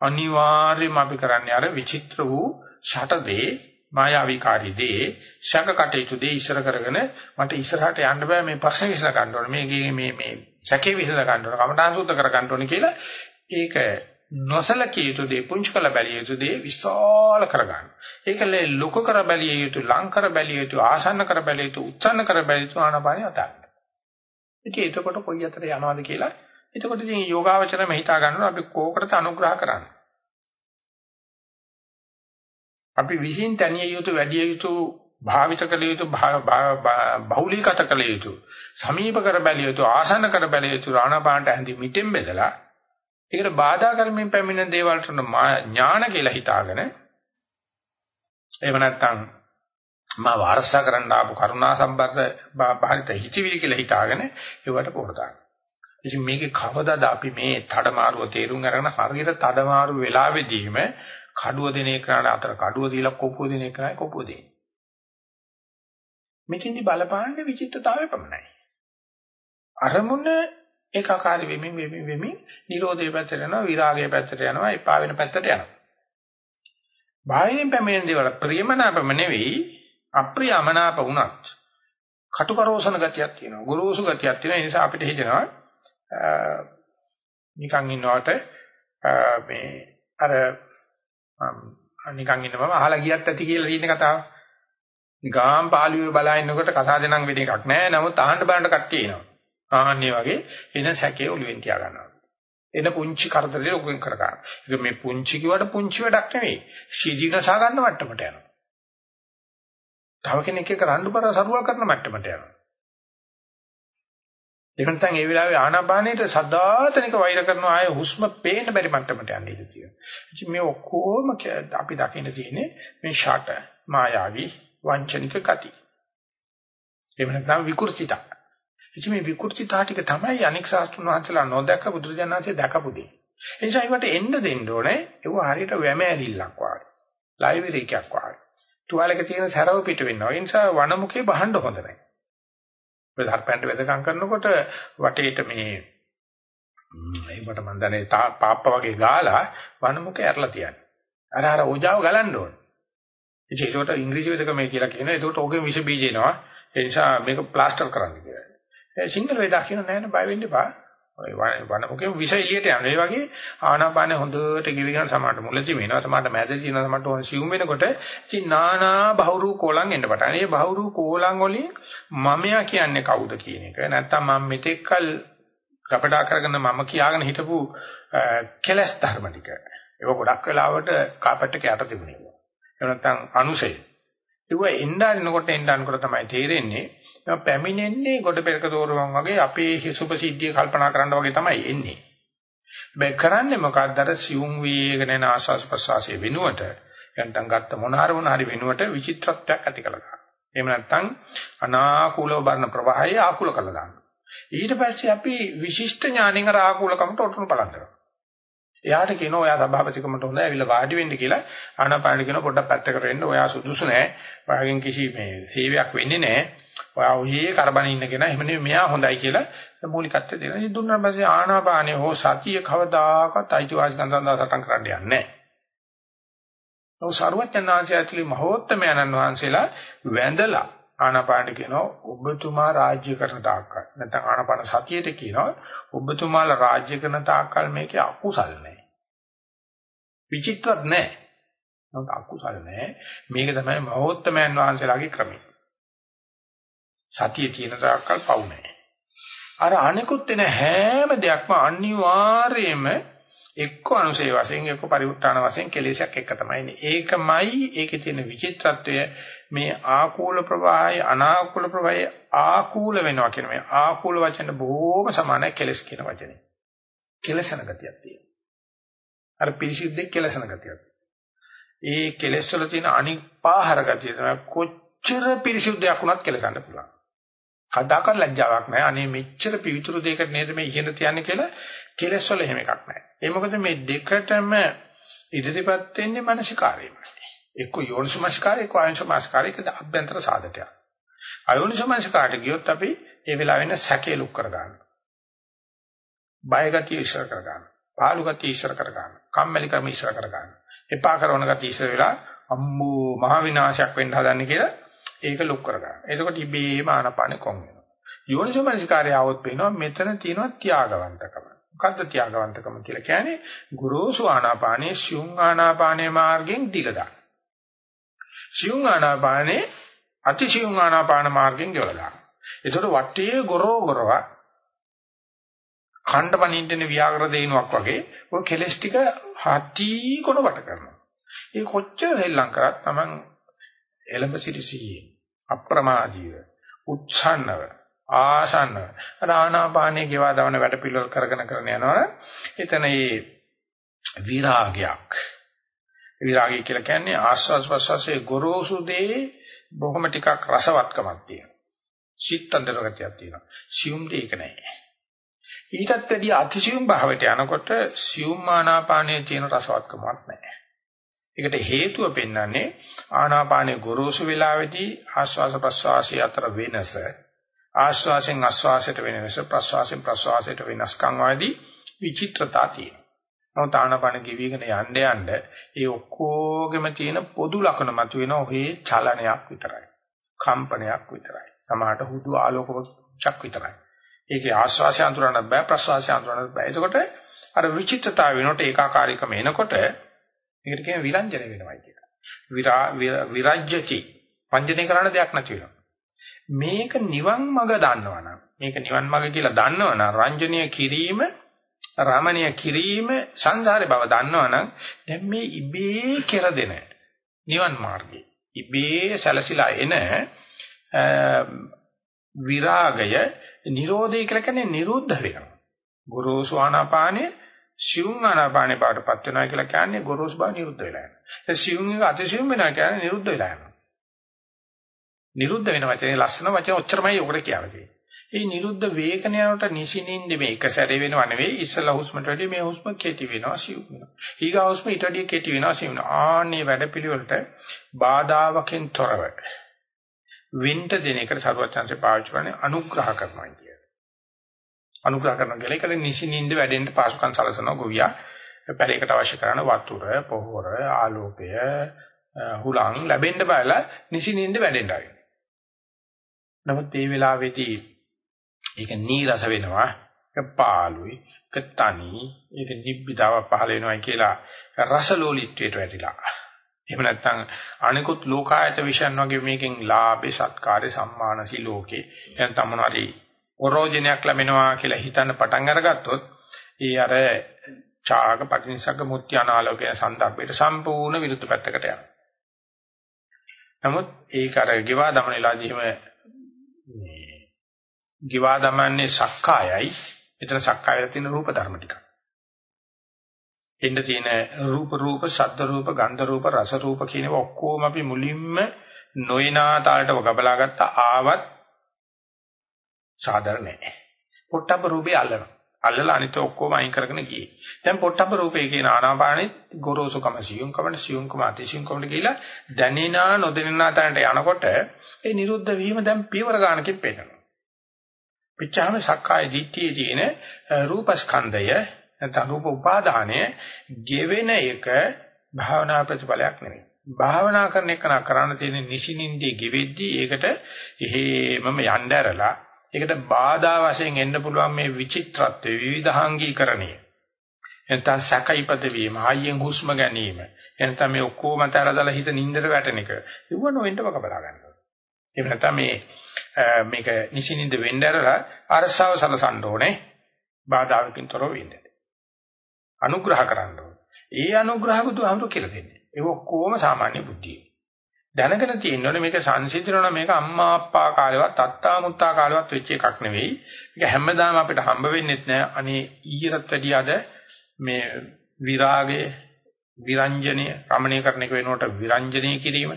අනිවාර්යයෙන්ම අපි කරන්නේ අර විචිත්‍ර වූ ෂටදේ මායාවිකාරී දේ ශක කටයුතු දේ ඉස්සර කරගෙන මට ඉස්සරහට යන්න බෑ මේ ප්‍රශ්න විසඳ ගන්න ඕනේ මේකේ මේ මේ සැකේ විසඳ ගන්න ඕනේ කමඨාන් සුද්ධ කර ගන්න ඕනේ කියලා ඒක නොසලකිය යුතු දේ පුංචි කළ බැලිය යුතු දේ විශාල කරගන්න. ඒකලේ ලොකු කර බැලිය යුතු ලං කර බැලිය යුතු ආසන්න කර බැලිය යුතු උච්චන්න කර බැලිය යුතු ආනාපානිය අතන්න. ඉතින් එතකොට කොයි අතට යනවද කියලා එතකොට ඉතින් යෝගාවචරම හිතා ගන්නවා අපි කෝකටද අනුග්‍රහ කරන්නේ. අපි විසින් තනිය යුතු වැඩි යුතු භාවිත කළ යුතු බහුලීගත කළ යුතු සමීප කර බැලිය යුතු ආසන්න කර බැලිය යුතු ආනාපානට ඇඳි මිටෙන් බෙදලා ඒකට බාධා කරමින් පැමිණෙන දේවල්ට ඥාන කියලා හිතාගෙන එහෙම නැත්නම් මා වාරසා කරන්න ආපු කරුණා සම්බන්ධ බාහිර හිතවිලි කියලා හිතාගෙන ඒවට පොර දාන්න. ඉතින් මේකේ කවදාද අපි මේ තඩමාරුව තේරුම් අරගෙන හරියට තඩමාරු වෙලාවෙදීම කඩුව දෙන එකට අතර කඩුව දීලා කොපුව දෙන එකයි කොපුව දෙන්නේ. මෙතෙන්දි බලපාන්නේ විචිත්තතාවය පමණයි. අරමුණ ඒකාකාරී වෙමින් වෙමින් වෙමින් නිරෝධයේ පැත්තට යනවා විරාගයේ පැත්තට යනවා එපා වෙන පැත්තට යනවා. බාහිරින් පැමිණෙන දේවල් ප්‍රියමනාපම නෙවෙයි අප්‍රියමනාප වුණත් කටුකරෝසන ගතියක් තියෙනවා ගොරෝසු ගතියක් තියෙනවා ඒ නිසා අපිට හිතෙනවා නිකන් ඉන්නවට මේ අර නිකන් ඉන්නවම අහලා ගියත් ඇති කියලා තියෙන කතාව. නිකාම් පාළුවේ බලා ඉන්නකොට කසාදේ නම් වෙන එකක් නෑ. නමුත් අහන්න බලන්න කට්ටිය එනවා. ආන්නේ වගේ එන සැකේ ඔළුවෙන් තියා ගන්නවා. එන පුංචි කරදරේ ඔගෙන් කර ගන්න. ඒක මේ පුංචි කිව්වට පුංචි වැඩක් නෙවෙයි. සීදීනසා ගන්න මට්ටමට යනවා. තව කෙනෙක් එක්ක රණ්ඩු කර සරුවල් කරන මට්ටමට යනවා. ඒක නැත්නම් ඒ වෙලාවේ ආනාපානයට සදාතනික වෛර කරනවා ආයේ හුස්ම පේන්න බැරි මට්ටමට යන්නේ ඉඳී තියෙනවා. ඉතින් මේ ඔක්කොම අපි දකින්න තියෙන්නේ මේ ෂට මායාවි වංචනික ගති. එහෙම නැත්නම් විකෘතිතා. ඉතින් මේ විකෘතිතා ටික තමයි අනික් ශාස්ත්‍රඥ වහන්සේලා නොදැක බුදුරජාණන්සේ දැකපු දේ. ඒ නිසා ඒකට එන්න දෙන්න ඕනේ. ඒව හරියට වැම ඇලිල්ලක් වගේ. ලයිබ්‍රරි එකක් වගේ. තුවාලයක තියෙන සැරව පිට වෙනවා. ඒ නිසා වනමුකේ බහන්න හොඳ නැහැ. ඔය හර්පැන්ට වෙදකම් කරනකොට වටේට මේ ඒකට මන් දන්නේ පාප්ප වගේ ගාලා වනමුක ඇරලා තියන්නේ. අර අර ඕජාව ගලන්න ඕන. ඉතින් ඒකට ඉංග්‍රීසි වෙදකමේ කියලා කියනවා. ඒකට ඕකේ විස බීජ එනවා. ඒ නිසා මේක ප්ලාස්ටර් කරන්න කියලා. ඒ සිංගල් වේදා කියන නෑ නෑ බය වෙන්න එපා. ඔය වනමුකේ විස එළියට යනවා. ඒ වගේ ආනාපාන හොඳට ගිවිගෙන සමාට මුලදී වෙනවා. සමාට මැදදී තියෙනවා. සමාට ඕන සිවුම් වෙනකොට ඉතින් නානා බහුරු කොලන් එන්න පටන්. මේ බහුරු කොලන් වලින් මමයා කියන්නේ කවුද කියන එක. නැත්තම් මම මෙතෙක්කල් කපඩා කරගෙන මම කියාගෙන හිටපු කෙලස් ධර්ම ටික. ඒක ගොඩක් වෙලාවට කාපට් එක යට තිබුණේ. එහෙම නැත්නම් අනුසය. ඒව එන්න අරිනකොට එන්න අනකොට තමයි තේරෙන්නේ ඒවා පැමිණෙන්නේ ගොඩ පෙරක දෝරුවන් වගේ අපේ සුභ සිද්ධිය කල්පනා කරන්න වගේ තමයි එන්නේ. හැබැයි කරන්නේ මොකක්ද අර සියුම් වේගෙන යන ආශාස ප්‍රසවාසයේ වෙනුවට නැත්නම් ගත්ත මොන හරි මොන හරි වෙනුවට විචිත්‍රත්වයක් ඇති කළ ගන්නවා. එහෙම නැත්නම් අනාකූලව බරන ප්‍රවාහය ආකූල කළ ගන්නවා. ඊට පස්සේ අපි විශිෂ්ට ඥාණයෙන් අර ආකූලකමට ඔටුනු බලන්න කරනවා. එයාට කියනවා ඔයා සභාපතිකමට හොඳයි ඇවිල්ලා වාඩි වෙන්න කියලා ආනාපානෙ කියන පොඩ්ඩක් පැත්තකට වෙන්න ඔයා සුදුසු නෑ. ඔයාගෙන් කිසි මේ සේවයක් වෙන්නේ නෑ. ඔයා ඔහේ කරබන ඉන්න කෙනා එහෙම නෙමෙයි මෙයා හොඳයි කියලා මූලිකත්වය දෙනවා. ඉතින් දුන්නා පස්සේ ආනාපානෙ හෝ සතිය කවදාකවත් අයිතිවාසිකම් සඳහා සටන් කරන්න යන්නේ නෑ. ඔව් සරුවචනාංශය ඇතුළේ මහෝත්තමයන්න් වහන්සේලා වැඳලා ආනාපාන කියනවා ඔබතුමා රාජ්‍ය කරන තාක්කල් නැත්නම් ආනාපාන සතියේට කියනවා ඔබතුමාලා රාජ්‍ය කරන තාක්කල් මේකේ අකුසල් නැහැ විචිත්‍රත් නැහැ නමුත් අකුසල් නැහැ මේක තමයි මහෝත්තමයන් වහන්සේලාගේ ක්‍රමය සතියේ තියෙන තාක්කල් පවු නැහැ අර අනිකුත් වෙන හැම දෙයක්ම අනිවාර්යයෙන්ම එක්ක අනුසේ වශයෙන් එක්ක පරිඋත්තාන වශයෙන් කෙලෙසක් එක තමයි ඉන්නේ. ඒකමයි ඒකේ තියෙන විචිත්‍රත්වය මේ ආකූල ප්‍රවාහය අනාකූල ප්‍රවාහය ආකූල වෙනවා කියන මේ ආකූල වචන බොහෝම සමානයි කෙලස් කියන වචනේ. කෙලසන ගතියක් තියෙනවා. අර පිරිසිද්දේ කෙලසන ගතියක්. ඒ කෙලස් වල තියෙන අනිපාහර ගතිය තමයි කොච්චර පිරිසිදුයක් වුණත් කෙලසන්න පුළුවන්. කදාකත් ලැජ්ජාවක් නැහැ. අනේ මෙච්චර පිවිතුරු දෙයකට නේද මේ ඉහෙන තියන්නේ කියලා කෙලස් වල එහෙම එකක් නැහැ. ඒ මොකද මේ දෙකටම ඉදිරිපත් වෙන්නේ මානසිකාරයමයි. එක්ක යෝනිසමස්කාරය එක්ක ආයෝනිසමස්කාරය ඒක අභ්‍යන්තර සාධකයක්. ආයෝනිසමස්කාරට ගියොත් අපි ඒ වෙලාවෙ වෙන සැකේ ලුක් කර ගන්නවා. බය ගතිය ඉස්සර කර ගන්නවා. පාළු ගතිය ඉස්සර කර ගන්නවා. කම්මැලි කම ඉස්සර කර ගන්නවා. එපා කරන ගතිය ඉස්සර වෙලා අම්මෝ මහ විනාශයක් වෙන්න හදන්නේ කියලා ඒක ලොක් කරගන්න. එතකොට ඉබේම ආනපානෙ කොන් වෙනවා. යෝනිසෝමනසිකාරය આવොත් පේනවා මෙතන තියෙනවා ත්‍යාගවන්තකම. මොකද්ද ත්‍යාගවන්තකම කියලා කියන්නේ ගුරුසු ආනාපානේ ශුං ආනාපානේ මාර්ගෙන් දිගදා. ශුං ආනාපානේ අතිශුං ආනාපාන මාර්ගෙන් ගෙවලා. ඒතකොට වටේ ගොරෝ ගොරව ඛණ්ඩ පණින්න වියාගර දෙිනුවක් වගේ ඔය කෙලස් ටික හටි කොට වට කරනවා. ඒ කොච්චර හෙල්ලම් කරත් Taman එළඹ සිටි සිහියේ අප්‍රමාදීව උච්ඡන්නව ආසන්නව ආනාපානයේ ගෙවා දවන වැඩ පිළිවෙල කරගෙන කරගෙන යනවා එතන මේ විරාගයක්. විරාගය කියලා කියන්නේ ආස්වාස් ප්‍රසවාසයේ ගොරෝසු දේ බොහොම ටිකක් රසවත්කමක් තියෙනවා. සිත්තන්තර ගතියක් තියෙනවා. සියුම් දෙයක නැහැ ඊටත් වැඩිය අතිසියුම් භාවයට යනකොට සියුම් ආනාපානයේ තියෙන රසවත්කමක් නැහැ ඒකට හේතුව පෙන්වන්නේ ආනාපානේ ගොරෝසු වෙලාවේදී ආශ්වාස ප්‍රශ්වාසය අතර වෙනස ආශ්වාසෙන් ආශ්වාසයට වෙනස ප්‍රශ්වාසෙන් ප්‍රශ්වාසයට වෙනස්කම් ආදී විචිත්‍රතා තියෙනවා. නමුත් ආනාපාන ගෙවිගෙන යන්න යන්න ඒ ඔක්කොගෙම තියෙන පොදු ලක්ෂණ මතුවෙන ඔහේ චලනයක් විතරයි. කම්පනයක් විතරයි. සමහරට හුදු ආලෝකයක් විතරයි. ඒකේ ආශ්වාසය අඳුරන්න බෑ ප්‍රශ්වාසය අඳුරන්න බෑ. එතකොට අර විචිත්‍රතාව වෙනකොට ඒකාකාරීකම එනකොට ඒකට කියන විරංජන වෙනවයි කියලා. විරා විරජ්‍යති පංජනේ කරන්න දෙයක් නැති වෙනවා. මේක නිවන් මඟ දන්නවනම් මේක නිවන් මඟ කියලා දන්නවනම් රංජනීය කිරීම රාමණීය කිරීම සංසාරේ බව දන්නවනම් දැන් මේ ඉබේ කෙරදෙන නිවන් මාර්ගය ඉබේ සැලසිලා එන විරාගය නිරෝධය කියලා කියන්නේ නිරුද්ධ වෙනවා. ගුරුසු ආනාපානේ සිවුම් ආනාපානේ පාටපත් වෙනවා කියලා කියන්නේ ගොරෝසු බව නිරුද්ධ වෙලා යනවා. ඒ සිවුම් එක අතිසිවුම් වෙනවා කියන්නේ නිරුද්ධ වෙලා යනවා. නිරුද්ධ වෙන වචනේ ලස්සන වචන ඔච්චරමයි ඔකට කියන්නේ. මේ නිරුද්ධ වේගන යනට නිසිනින්ද මේ එක සැරේ වෙනව නෙවෙයි ඉස්සලා හුස්මට වැඩි මේ හුස්ම කෙටි වෙනවා සිවුම් වෙනවා. ඊගා හුස්ම ඊට වැඩි කෙටි වෙනවා සිවුම් වෙනවා. ආන්නේ වැඩපිළිවෙලට බාධාවකින් තොරව වින්ට දෙන එකට සරුවචාන්සේ පාවිච්චි කරන්නේ අනුග්‍රහ කරනවා කියන්නේ. අනුග්‍රහ කරනවා කියලා ඒකල නිසිනින්ද වැඩෙන්න පාසුකම් සලසනවා ගොවියා පැලයකට අවශ්‍ය කරන වතුර පොහොර ආලෝකය හුලං ලැබෙන්න බයලා නිසිනින්ද වැඩෙන්න ආවේ. නමුත් මේ වෙලාවේදී ඒක නීරස වෙනවා ඒක පාළුයි ඒක තනි ඒක නිබ්බිදාව පහල වෙනවා කියලා රසලෝලීත්වයට වැටිලා. එහෙම නැත්නම් අනිකුත් ලෝකායත විෂයන් වගේ මේකෙන් ලාභේ සත්කාරේ සම්මාන සිලෝකේ එහෙනම් තමනරි ඔරෝජනයක් ලැබෙනවා කියලා හිතන්න පටන් අරගත්තොත් ඒ අර ඡාග පටිනිසග්ග මුත්‍යානාලෝකයේ සන්දර්භයට සම්පූර්ණ විරුද්ධ පැත්තකට යනවා. නමුත් ඒක අර ගිවා දමනලාදීම මේ ගිවා දමන්නේ සක්කායයි. එතන සක්කායල තියෙන රූප ධර්ම ටික. එන්න තියෙන රූප රූප, ශබ්ද රූප, ගන්ධ රූප, රස රූප කියනවා ඔක්කොම අපි මුලින්ම නොයනා තාලට ගබලා ගත්ත ආවත් සාධාරණ නැහැ. පොට්ටබ්බ රූපේ අල්ලනවා. අල්ලලා අනිත ඔක්කොම අයින් කරගෙන ගියේ. දැන් පොට්ටබ්බ රූපේ කියන ආනාපානෙ ගොරෝසුකම සියුම්කම සියුම්කම අතිසියුම්කම කියලා දැනෙනා නොදැනෙනා තැනට යනකොට ඒ නිරුද්ධ වීම දැන් පියවර ගන්නකින් පේනවා. පිච්චාම සක්කාය දිට්ඨියේ තියෙන රූපස්කන්ධය නැත්නම් රූප උපාදානය ගෙවෙන එක භාවනා ප්‍රතිඵලයක් නෙවෙයි. භාවනා කරන එක කරන්න තියෙන නිසිනින්දී ගෙවෙද්දී ඒකට එහෙමම යන්න ඇරලා ඒකට බාධා වශයෙන් එන්න පුළුවන් මේ විචිත්‍රත්වය විවිධාංගීකරණය. එතන සැකයිපද වීම, ආයෙන් හුස්ම ගැනීම. එතන මේ ඔක්කොම තරදලා හිත නින්දට වැටෙන එක. ඉව නොවෙන්නම කබලා ගන්නවා. එහෙම නැත්නම් මේ මේක නිසිනින්ද වෙන්න ඇරලා අරසාව සලසන්න ඕනේ. බාධාවකින් තොරව වෙන්නේ. අනුග්‍රහ කරන්න ඕනේ. ඒ අනුග්‍රහ බුදුහාමුදුරු කියලා දෙන්නේ. ඒක ඔක්කොම සාමාන්‍ය බුද්ධිය. දැනගෙන තියෙනවනේ මේක සංසිඳනවා මේක අම්මා අප්පා කාලේවත් අත්තා මුත්තා කාලේවත් වෙච්ච එකක් නෙවෙයි. ඒක හැමදාම අපිට හම්බ වෙන්නෙත් නෑ. අනේ ඊයරත් වැඩිය අද මේ විරාගය විරංජනීය රමණීය කරන එක වෙනකොට විරංජනීය කිරීම.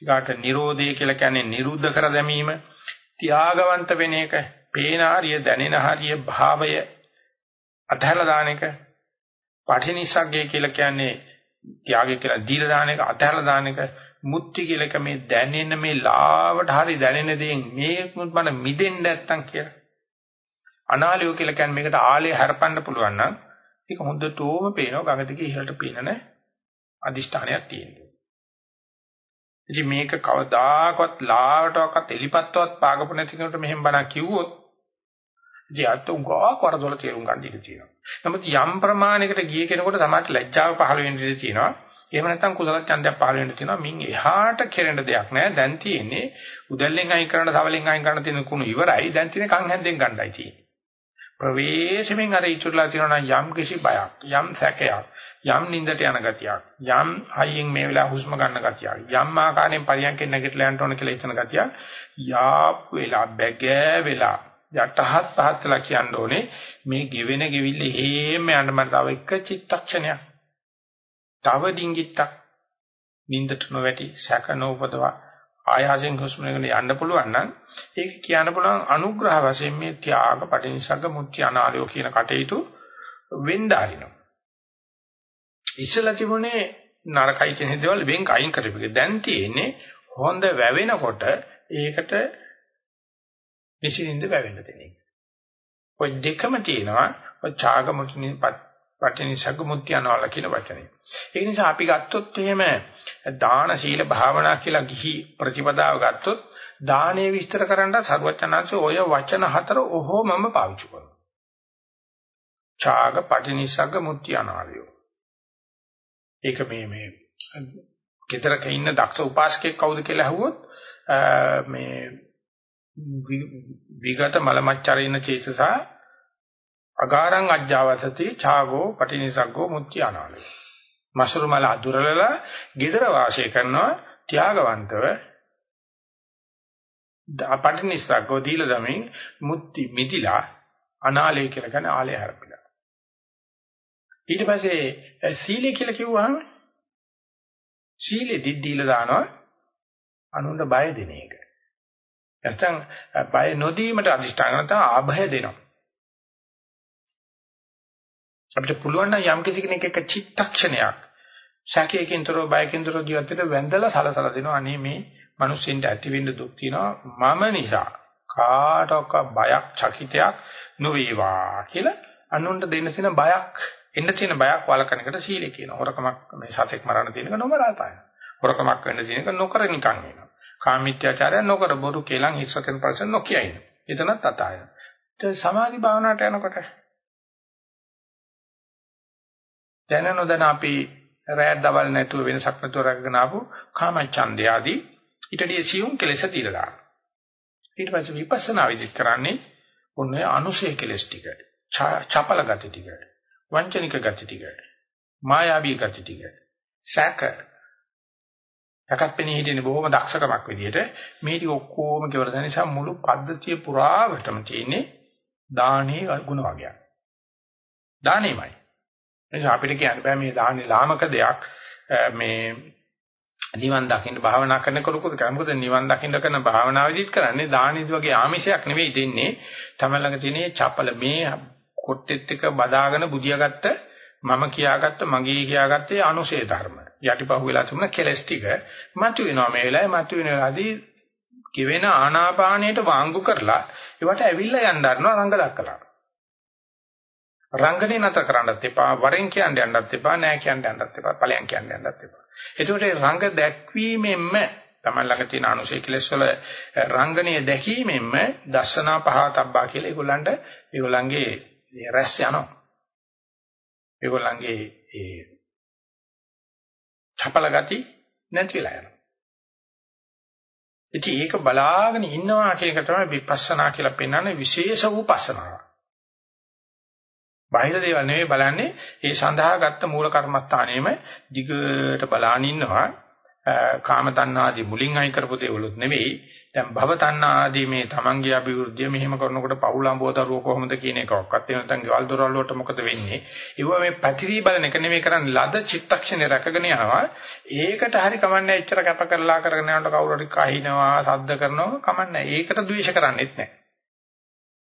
ඊගාට නිරෝධය කියලා කියන්නේ නිරුද්ධ කර දැමීම. ත්‍යාගවන්ත වෙන එක, පේන හරිය, දැනෙන හරිය, භාවය අතහැරලා දාන එක. පටිනිසග්ගය කියලා කියන්නේ ත්‍යාගය කියලා දීලා දාන එක, අතහැරලා දාන එක. මුත්‍ති කියලා එක මේ දැනෙන මේ ලාවට හරි දැනෙන දේෙන් මේකුත් මට මිදෙන්න නැත්තම් කියලා. අනාලියෝ කියලා කියන්නේ මේකට ආලේ හැරපන්න පුළුවන් නම් ඒක හොඳටම පේනවා ගඟ දිගේ ඉහළට පීනන අදිෂ්ඨානයක් තියෙනවා. ඉතින් මේක කවදාකවත් ලාවටවත් එලිපත්තවත් පාගපු නැති කෙනෙකුට මෙහෙම බණක් කිව්වොත් ඉතින් අත උගාවක් වරදොල තේරුම් ගන්න ඉඩ තියෙනවා. නමුත් යම් ප්‍රමාණයකට ගිය කෙනෙකුට තමයි ලැජ්ජාව පහළ වෙන්න ඉඩ තියෙනවා. එහෙම නැත්නම් කුසල ඡන්දයක් පහළ වෙන්න තියෙනවා. මින් එහාට කෙරෙන්න දෙයක් නැහැ. දැන් තියෙන්නේ උදැල්ලෙන් අයින් කරන, තවලෙන් අයින් කරන තියෙන කුණු ඉවරයි. දැන් තියෙන්නේ කන් හැන්දෙන් ගන්නයි තියෙන්නේ. ප්‍රවේශමෙන් අර ඉතුරුලා තියෙනවා යම් කිසි බයක්, යම් සැකයක්, යම් නින්දට යන ගතියක්, යම් හයියෙන් මේ වෙලාව හුස්ම ගන්න ගතියක්, යම් ආකාරයෙන් පරියන්කෙන් නැගිටලා යන්න ඕන කියලා හිතන ගතියක්, යාප් වෙලා බැගෑ වෙලා යටහත් පහත්ලා කියන්න ඕනේ. මේ ගෙවෙන ගෙවිල්ල හේම යන්න මට තව එක චිත්තක්ෂණයක්. තව ඩිංගිත්තක් නින්දට නොවැටි සැක නොඋපදවා ආයාසෙන් හුස්ම යන්න පුළුවන් නම් ඒක කියන්න පුළුවන් අනුග්‍රහ වශයෙන් මේ ත්‍යාග පටිනිසග්ග මුත්‍ති අනාලයෝ කියන කටයුතු වෙන්දාරිනවා ඉස්සලා තිබුණේ නරකයි කියන දේවල් වෙන් කයින් කරපෙක දැන් තියෙන්නේ හොඳ වැවෙනකොට ඒකට නිසින්ද වැවෙන්න දෙන එක. ඔය දෙකම තියෙනවා ඔය ඡාග මුත්‍ති වචනේ සගමුත්‍ය අනවල කියන වචනේ. ඒ නිසා අපි ගත්තොත් එහෙම දාන සීල භාවනා කියලා ගිහි ප්‍රතිපදාව ගත්තොත් දානේ විස්තර කරන්න සර්වචනංශ ඔය වචන හතර ඔහොමම පාවිච්චි කරනවා. ඡාග පටිනිසග්ග මුත්‍ය අනාලයෝ. ඒක මේ මේ ගෙදරක ඉන්න දක්ෂ උපාසකෙක් කවුද කියලා අහුවොත් මේ විගත මලමච්චරින චේතසා අගාරං අජ්ජාවසති ඡාගෝ පටිනිසග්ගෝ මුත්‍යානාලය. මසුරු මල අදුරලලා gedara වාසය කරනවා ත්‍යාගවන්තව පටිනිසග්ගෝ දීල දමින් මුත්‍ති මිදිලා අනාලය කියලා කියන ආලය හරපිලා. ඊට පස්සේ සීලය කියලා කිව්වහම සීලෙ දිද්දීලා දානවා අනුන්ට බය දෙන එක. නැත්නම් බය නොදීමට අදිෂ්ඨාන නැත්නම් ආභය දෙනවා. අපිට පුළුවන් නම් යම් කිසි කෙනෙක් එක චිත්තක්ෂණයක් සැකයකින් තොරව බයකින් තොරව ජීවිත වෙන්න වැඳලා සලසලා දෙනවා අනේ මේ මිනිස්සුන්ට ඇති වෙන්න දුක් තියෙනවා මම නිසා කාටවත් බයක් චකිතයක් නොවේවා කියලා අනුන්ට දෙන්න තියෙන බයක් එන්න තියෙන බයක් වළකන එකට සීලය කියනවා. හොරකමක් මේ සතෙක් මරන්න තියෙනක නොමරා පාන. හොරකමක් වෙන්න තියෙනක නොකර නිකන් වෙනවා. කාමීත්‍යාචාරය නොකර බොරු කේලම් හිස්සතෙන් පස්සේ නොකිය ඉන්න. එතනත් අතාය. ඒ සමාධි භාවනාවට යනකොට දැන නොදැන අපි රැය දවල් නැතුව වෙනසක් නැතුව රැකගෙන ආපු කාමච්ඡන්දය ආදී ඊටදී සියුම් කෙලෙස తీරලා දානවා. ඊට පස්සේ විපස්සනා විදිහට කරන්නේ ඔන්නේ අනුසය කෙලස් ටික, චපල ගති ටික, වංචනික ගති ටික, මායාවී ගති ටික, සැක යකප්පෙනී හිටින බොහොම දක්ෂකමක් විදිහට මේ ටික ඔක්කොම කෙවර දැන නිසා මුළු පද්ධතිය පුරාවටම තියෙන්නේ දානේ ගුණ වර්ගයක්. දානෙමයි. නිසා අපිට කියන්න බෑ මේ දාන්නේ ලාමක දෙයක් මේ නිවන් දකින්න භාවනා කරනකොට කරන්නේ මොකද නිවන් දකින්න කරන භාවනාවේදීත් කරන්නේ දානෙදි වගේ ආමිෂයක් නෙවෙයි දෙන්නේ තම ළඟ තියෙන චපල මේ කොට්ටෙත් එක බදාගෙන බුදියාගත්ත මම කියාගත්ත මගේ කියාගත්තේ අනුශේ ධර්ම. යටිපහුව වෙලා තිබුණ කෙලස් ටික මතු වෙනවා මේ වෙලාවේ මතු වෙන වෙලාවේදී කිවෙන ආනාපානයට වාංගු කරලා ඒවට ඇවිල්ලා යන්න ගන්නවා රංග දක්කලා. රංගනේ නැතර කරන්නත් එපා වරෙන් කියන්න යන්නත් එපා නෑ කියන්න යන්නත් එපා ඵලයන් කියන්න යන්නත් එපා. ඒකට රංග දැක්වීමෙන්ම තමයි ළඟ තියෙන අනුශේ කෙලස් වල රංගනීය දැකීමෙන්ම දර්ශනා පහතබ්බා කියලා ඒගොල්ලන්ට ඒගොල්ලන්ගේ රැස් යනවා. ඒගොල්ලන්ගේ ඒ චපල ගති නැති වෙලා යනවා. ඉතින් ඒක බලාගෙන ඉන්නවා කියන එක තමයි විපස්සනා කියලා පෙන්වන්නේ විශේෂ වූ පස්සනාව. බාහිර දේවල් නෙවෙයි බලන්නේ ඒ සඳහා ගත්ත මූල කර්මස්ථානෙම දිගට බලාන ඉන්නවා. කාම තණ්හාදී මුලින් අයි කරපු දේවලුත් නෙවෙයි දැන් භව තණ්හා ආදී මේ තමන්ගේ අභිවෘද්ධිය මෙහෙම කරනකොට පවුල අඹවතරුව කොහොමද කියන එක ඔක්කත් එහෙම නැත්නම් ගෙවල් දොරවල් වලට මොකද වෙන්නේ? ඒව මේ පැතිරී බලන එක නෙමෙයි කරන්නේ. ලද චිත්තක්ෂණය රැකගෙන යනවා. ඒකට හරි කමන්නේ එච්චර කැප කරලා කරගෙන යනකොට කවුරු හරි කහිනවා සද්ද කරනවා කමන්නේ ඒකට ද්වේෂ කරන්නේත් නැහැ.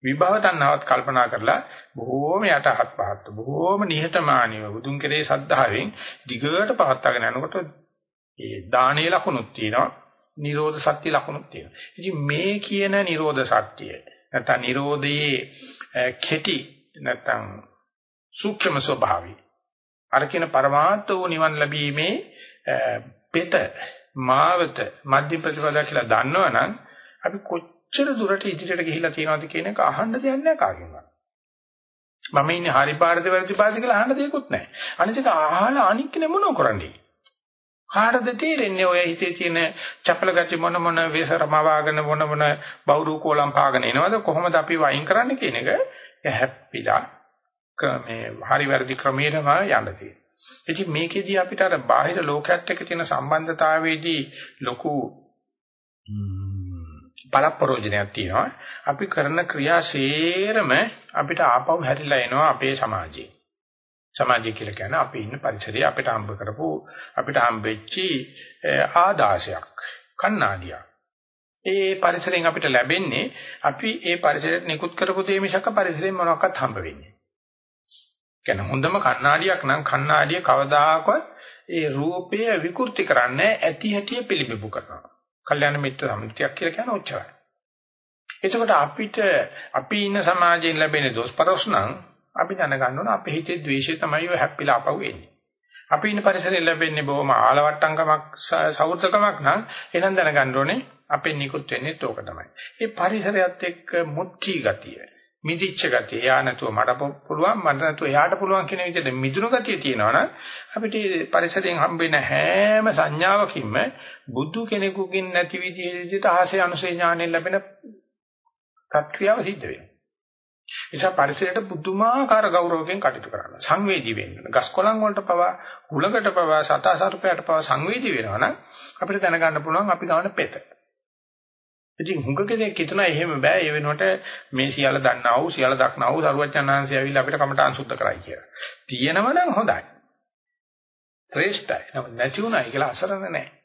විභව තණ්හාවත් කල්පනා කරලා බොහෝම යටහත් පහත් බොහෝම නිහතමානීව බුදුන් කෙරේ සද්ධාවෙන් දිගට පවත්වාගෙන යනකොට ඒ දානීය ලකුණුත් තියෙනවා. නිරෝධ සත්‍ය ලකුණුත් තියෙනවා. ඉතින් මේ කියන නිරෝධ සත්‍ය නැත්නම් නිරෝධයේ කෙටි නැත්නම් සූක්ෂම ස්වභාවය අර කියන පරමාර්ථ වූ නිවන් ලැබීමේ පෙත මාවත මධ්‍ය ප්‍රතිපදා කියලා දන්නවනම් අපි කොච්චර දුරට ඉදිරියට ගිහිලා තියෙනවද කියන එක අහන්න දෙයක් නැහැ කාගෙන්වත්. මම ඉන්නේ හරි පාරද වැරදි පාරද කියලා අහන්න දෙයක්වත් නැහැ. අනිත් එක අහලා අනික් කෙනෙක් මොනව කරන්නේ? කාටද තේරෙන්නේ ඔය හිතේ තියෙන චපල ගති මොන මොන වේසරමවාගෙන මොන මොන බවුරු කෝලම් පාගෙන එනවද කොහොමද අපි වයින් කරන්නේ කියන එක හැප්පිලා මේ හරි වැරදි ක්‍රමයටම යන්න තියෙනවා. ඉතින් මේකෙදී අපිට අර බාහිර ලෝකයක් එක්ක තියෙන සම්බන්ධතාවයේදී ලොකු බලප්‍රෝජනයක් තියෙනවා. අපි කරන ක්‍රියා සේරම අපිට ආපහු හැරිලා එනවා අපේ සමාජයේ. සමාජය කියලා කියන්නේ අපි ඉන්න පරිසරය අපිට හම්බ කරපු අපිට හම්බෙච්චි ආදාසයක් කන්නාඩියක්. ඒ පරිසරයෙන් අපිට ලැබෙන්නේ අපි ඒ පරිසරයට නිකුත් කරපු දේ මිසක පරිසරයෙන් මොනවාක්වත් හම්බ වෙන්නේ. කියන්නේ හොඳම කන්නාඩියක් නම් කන්නාඩිය කවදාකවත් ඒ රූපය විකෘති කරන්නේ ඇති හැටි පිළිබිඹු කරනවා. කල්‍යාණ මිත්‍ර සමිතියක් කියලා කියන ඔච්චරයි. එතකොට අපිට අපි ඉන්න සමාජයෙන් ලැබෙන දොස්පරොස් නම් අපි දැනගන්න ඕන අපේ හිතේ ද්වේෂය තමයි ඔය හැප්පිලා අපව එන්නේ. අපි ඉන්න පරිසරයෙන් ලැබෙන්නේ බොහොම ආලවට්ටම්කමක් සෞර්ථකමක් නම් එහෙනම් දැනගන්න ඕනේ අපෙන් නිකුත් වෙන්නේ තෝක තමයි. මේ පරිසරයත් එක්ක මුත්‍ති ගතිය, මිදිච්ච ගතිය. යා නැතුව මට පුළුවන්, මට නැතුව එයාට පුළුවන් කියන විදිහට මිදුණු ගතිය තියෙනවනම් අපිට පරිසරයෙන් හම්බෙන හැම සංඥාවකින්ම බුදු කෙනෙකුකින් නැති විදිහට ආසේ අනුසේ ඥාණයෙන් ලැබෙන ප්‍රක්‍රියාව සිද්ධ වෙනවා. නිසා පරිසරයට පුදුමාකාර ගෞරවයෙන් කටයුතු කරන්න. සංවේදී වෙන්න. ගස් කොළන් වලට පවා, හුලකට පවා, සතා සර්පයට පවා සංවේදී වෙනවා නම් අපිට දැනගන්න පුළුවන් අපි ගන්න පෙත. ඉතින් හුඟ කෙනෙක් හිතනවා එහෙම බෑ. ඒ වෙනුවට මේ සියල්ල දන්නා වූ, සියල්ල දක්නා වූ සරුවචනාංශය ඇවිල්ලා අපිට කමටහන් සුද්ධ කරයි කියලා. තියෙනව නම් හොඳයි. ශ්‍රේෂ්ඨයි. නැති උනායි කියලා අසරණ නැහැ.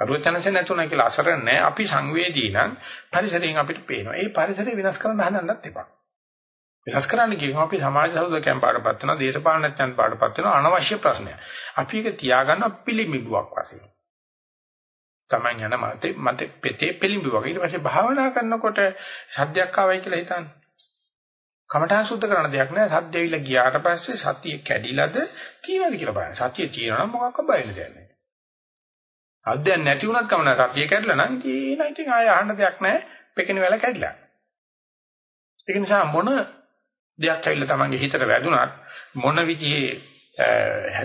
අරුවචනසේ නැතුණා කියලා අසරණ නැහැ. අපි සංවේදී නම් පරිසරයෙන් අපිට පේනවා. ඒ පරිසරය වෙනස් කරන්න හදන්නත් එපා. වෙනස් කරන්න කියනවා අපි සමාජ සෞදකයන් පාඩපත් වෙනවා, දේශපාලනඥයන් පාඩපත් වෙනවා අනවශ්‍ය ප්‍රශ්නයක්. අපි ඒක තියාගන්න පිළිමිබුවක් වශයෙන්. Taman යන මතේ මතේ පෙතේ පිළිඹුවක්. ඊට පස්සේ භාවනා කරනකොට සද්දයක් ආවයි කියලා හිතන්න. කමඨා සුද්ධ කරන දෙයක් නෑ. සද්දෙවිලා ගියාට පස්සේ සතිය කැඩිලාද තියනද කියලා බලන්න. සතිය තියෙනවා නම් මොකක්ද බයින දෙයක් නෑ. සද්දයක් නැති වුණත් කමන සතිය කැඩලා නම් ඉතින් ඉතින් ආය අහන්න දෙයක් නැහැ. පෙකින වෙල කැඩිලා. ඒක නිසා මොන දෙයක් ඇවිල්ලා තමන්ගේ හිතට වැදුනත් මොන විදිහේ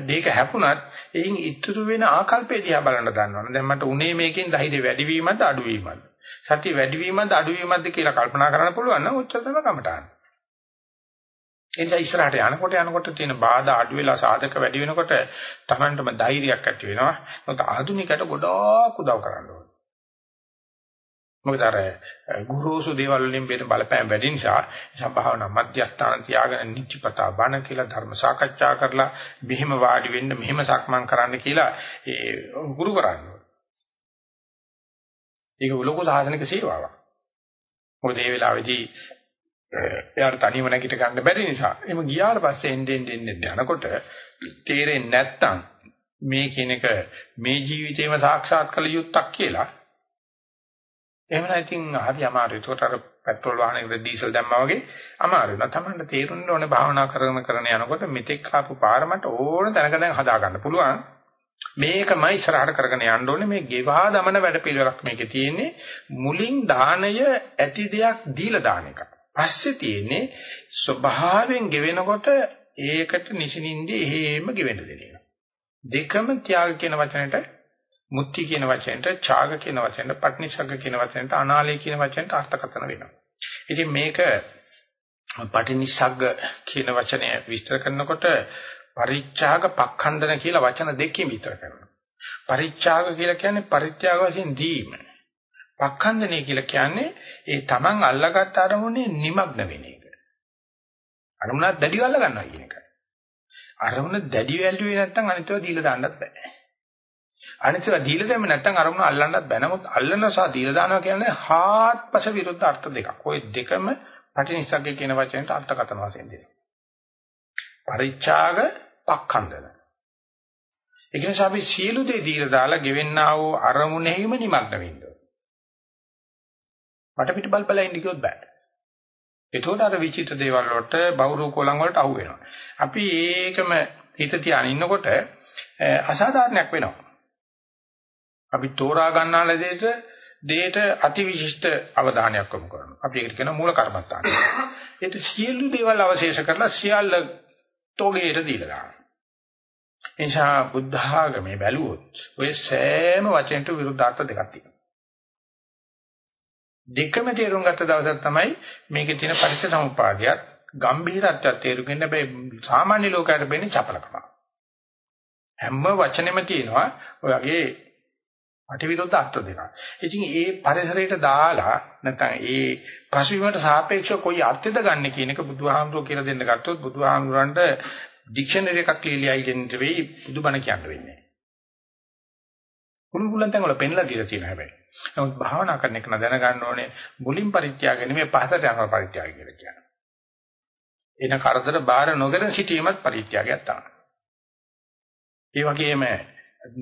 දෙයක හැපුණත් එයින් ඉතුරු වෙන ආකල්පය දිහා බලන්න ගන්නවා. දැන් මට උනේ මේකෙන් ධෛර්ය වැඩිවීමද අඩුවීමද? සතිය වැඩිවීමද අඩුවීමද කියලා කල්පනා කරන්න පුළුවන් නම් ඔච්චර තමයි කමටහන්. ඒ නිසා ඉස්සරහට යනකොට යනකොට තියෙන බාධා අඩු වෙලා සාධක වැඩි වෙනකොට Tamanටම ධෛර්යයක් ඇති වෙනවා. මොකද ආධුනිකයට ගොඩාක් උදව් කරන්න ඕනේ. මොකද අර ගුරුසු දේවල් වලින් බෙද බලපෑම් වැඩි නිසා සම්භාවනා මධ්‍යස්ථාන තියාගෙන නිත්‍යපතා බණ කියලා ධර්ම සාකච්ඡා කරලා මෙහෙම වාඩි වෙන්න මෙහෙම සක්මන් කරන්න කියලා ඒ ගුරු කරන්නේ. ඒක ලොකු සාසනික සේවාවක්. මොකද මේ වෙලාවේදී එයාට තනියම නැගිට ගන්න බැරි නිසා. එimhe ගියාට පස්සේ එන්නේ එන්නේ යනකොට තේරෙන්නේ නැත්තම් මේ කියන එක මේ ජීවිතේම සාක්ෂාත් කළ යුත්තක් කියලා. එහෙම නැත්නම් හරි අමාරුයි. ඒකට අර පෙට්‍රල් වාහනයකට ඩීසල් දැම්මා වගේ අමාරුයි. නැත්නම් තමයි තේරුන්න ඕනේ භාවනා කරන කරන යනකොට මෙතෙක් ආපු පාර මට ඕන තැනක දැන් හදා ගන්න පුළුවන්. මේකමයි ඉස්සරහට කරගෙන යන්න ඕනේ මේ ගෙවා දමන වැඩ පිළිවෙලක් මේකේ තියෙන්නේ මුලින් දාණය ඇති දෙයක් දීලා දාන එක. පස්සේ තියෙන්නේ ස්වභාවයෙන් ගෙවෙනකොට ඒකට නිසිනින්දේ එහෙම ගෙවෙන්න දෙන එක. දෙකම ත්‍යාග කියන වචනයට මුත්‍ති කියන වචනයට ඡාග කියන වචනයට පට්නිසග්ග කියන වචනයට අනාලය කියන වචනයට අර්ථකථන වෙනවා. ඉතින් මේක පටිනිසග්ග කියන වචනය විස්තර කරනකොට පරිත්‍යාග පක්ඛන්දන කියලා වචන දෙකකින් විතර කරනවා. පරිත්‍යාග කියලා කියන්නේ පරිත්‍යාග වශයෙන් දීම. පක්ඛන්දනය කියලා කියන්නේ ඒ Taman අල්ලගත් අරමුණේ নিমগ্ন වෙන එක. අරමුණක් දැඩිව අල්ල ගන්නවා කියන එකයි. අරමුණ දැඩි වැල්ුවේ නැත්නම් අනිතව දීලා දාන්නත් බෑ. අනිතව දීලා දෙන්න නැත්නම් අරමුණ අල්ලන්නත් බෑ. නමුත් අල්ලන සහ දීලා දානවා කියන්නේ හාත්පස විරුද්ධ අර්ථ දෙකක්. ওই දෙකම පටිනිසග්ගේ කියන වචනයට අර්ථකථන වශයෙන් දෙනවා. පරිච්ඡාග පක්ඛන්දන. ඒ කියන්නේ අපි සියලු දේ දීලා දාලා ගෙවෙන්නා වූ අරමුණෙහිම නිමග්න වෙන්න ඕන. මට පිට බල් බල ඉන්න කිව්වොත් බෑ. ඒතකොට අර විචිත්‍ර දේවල් වලට බෞරු කොලං වලට අහු වෙනවා. අපි ඒකම හිත තියාගෙන ඉන්නකොට අසාධාරණයක් වෙනවා. අපි තෝරා ගන්නාල දෙයට දෙයට අතිවිශිෂ්ට අවධානයක් යොමු කරනවා. අපි ඒකට කියන මූල කර්මත්තාන. ඒත් සියලු දේවල් අවශේෂ කරලා සියල්ල තෝගේට දීලා දානවා. එනිසා බුද්ධ ආගමේ බැලුවොත් ඔය සෑම වචනට විරුද්ධාර්ථ දෙකක් තියෙනවා. දෙකම තේරුම් ගත්ත දවසක් තමයි මේකේ තියෙන පරිච්ඡ සමුපාදියත් ගම්භීරත්වයක් තේරුම් ගන්න බෑ සාමාන්‍ය ලෝකයට වෙන්නේ චපලකම. හැම වචනෙම තියෙනවා ඔයගේ අටිවිරුද්ධ අර්ථ දෙකක්. ඉතින් ඒ පරිසරයට දාලා නැත්නම් ඒ පසුබිමට සාපේක්ෂව කොයි අර්ථයද ගන්න කියන එක බුදුහාමුදුරුවෝ කියලා දෙන්න ගත්තොත් බුදුහාමුදුරන්ට ඩික්ෂනරි එකක් ලියලා ඉන්න වෙයි බුදුබණ කියන්න වෙන්නේ. කුණු කුලන් තැන් වල පෙන්ලා දීලා තියෙන හැබැයි. නමුත් භාවනා කරන එක න දැනගන්න ඕනේ මුලින් පරිත්‍යාග නෙමෙයි පහතට යන පරිත්‍යාග කියලා කියනවා. එන කරදර බාර නොගෙන සිටීමත් පරිත්‍යාගයක් තමයි. ඒ වගේම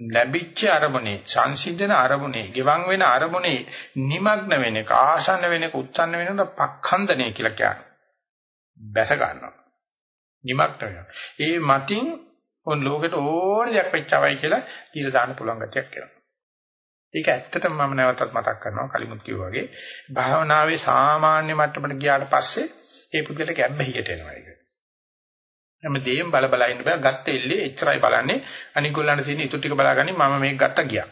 ලැබිච්ච අරමුණේ සංසිඳන අරමුණේ ගෙවන් වෙන අරමුණේ নিমগ্ন වෙන එක ආසන්න වෙන එක උත්සන්න වෙනකොට පක්ඛන්දනය කියලා කියන්නේ. බැස ගන්නවා. නිමග්න වෙනවා. ඒ මතින් ඔන් ලෝකෙට ඕන දෙයක් වෙච්චවයි කියලා කියලා දාන්න පුළුවන් ගැටයක් කරනවා. ඒක ඇත්තටම මම නැවතත් මතක් කරනවා කලිමුත් කිව්වා වගේ භාවනාවේ සාමාන්‍ය මට්ටමට ගියාට පස්සේ ඒ පුද්ගලට කැම්බහියට එනවා ඒක. හැමදේම බල බල ඉන්න බෑ ගත්ත එල්ලේ එච්චරයි බලන්නේ අනික ගොල්ලන්ට තියෙන ඉතුරු ටික බලාගන්නේ මම මේක ගත්ත ගියා.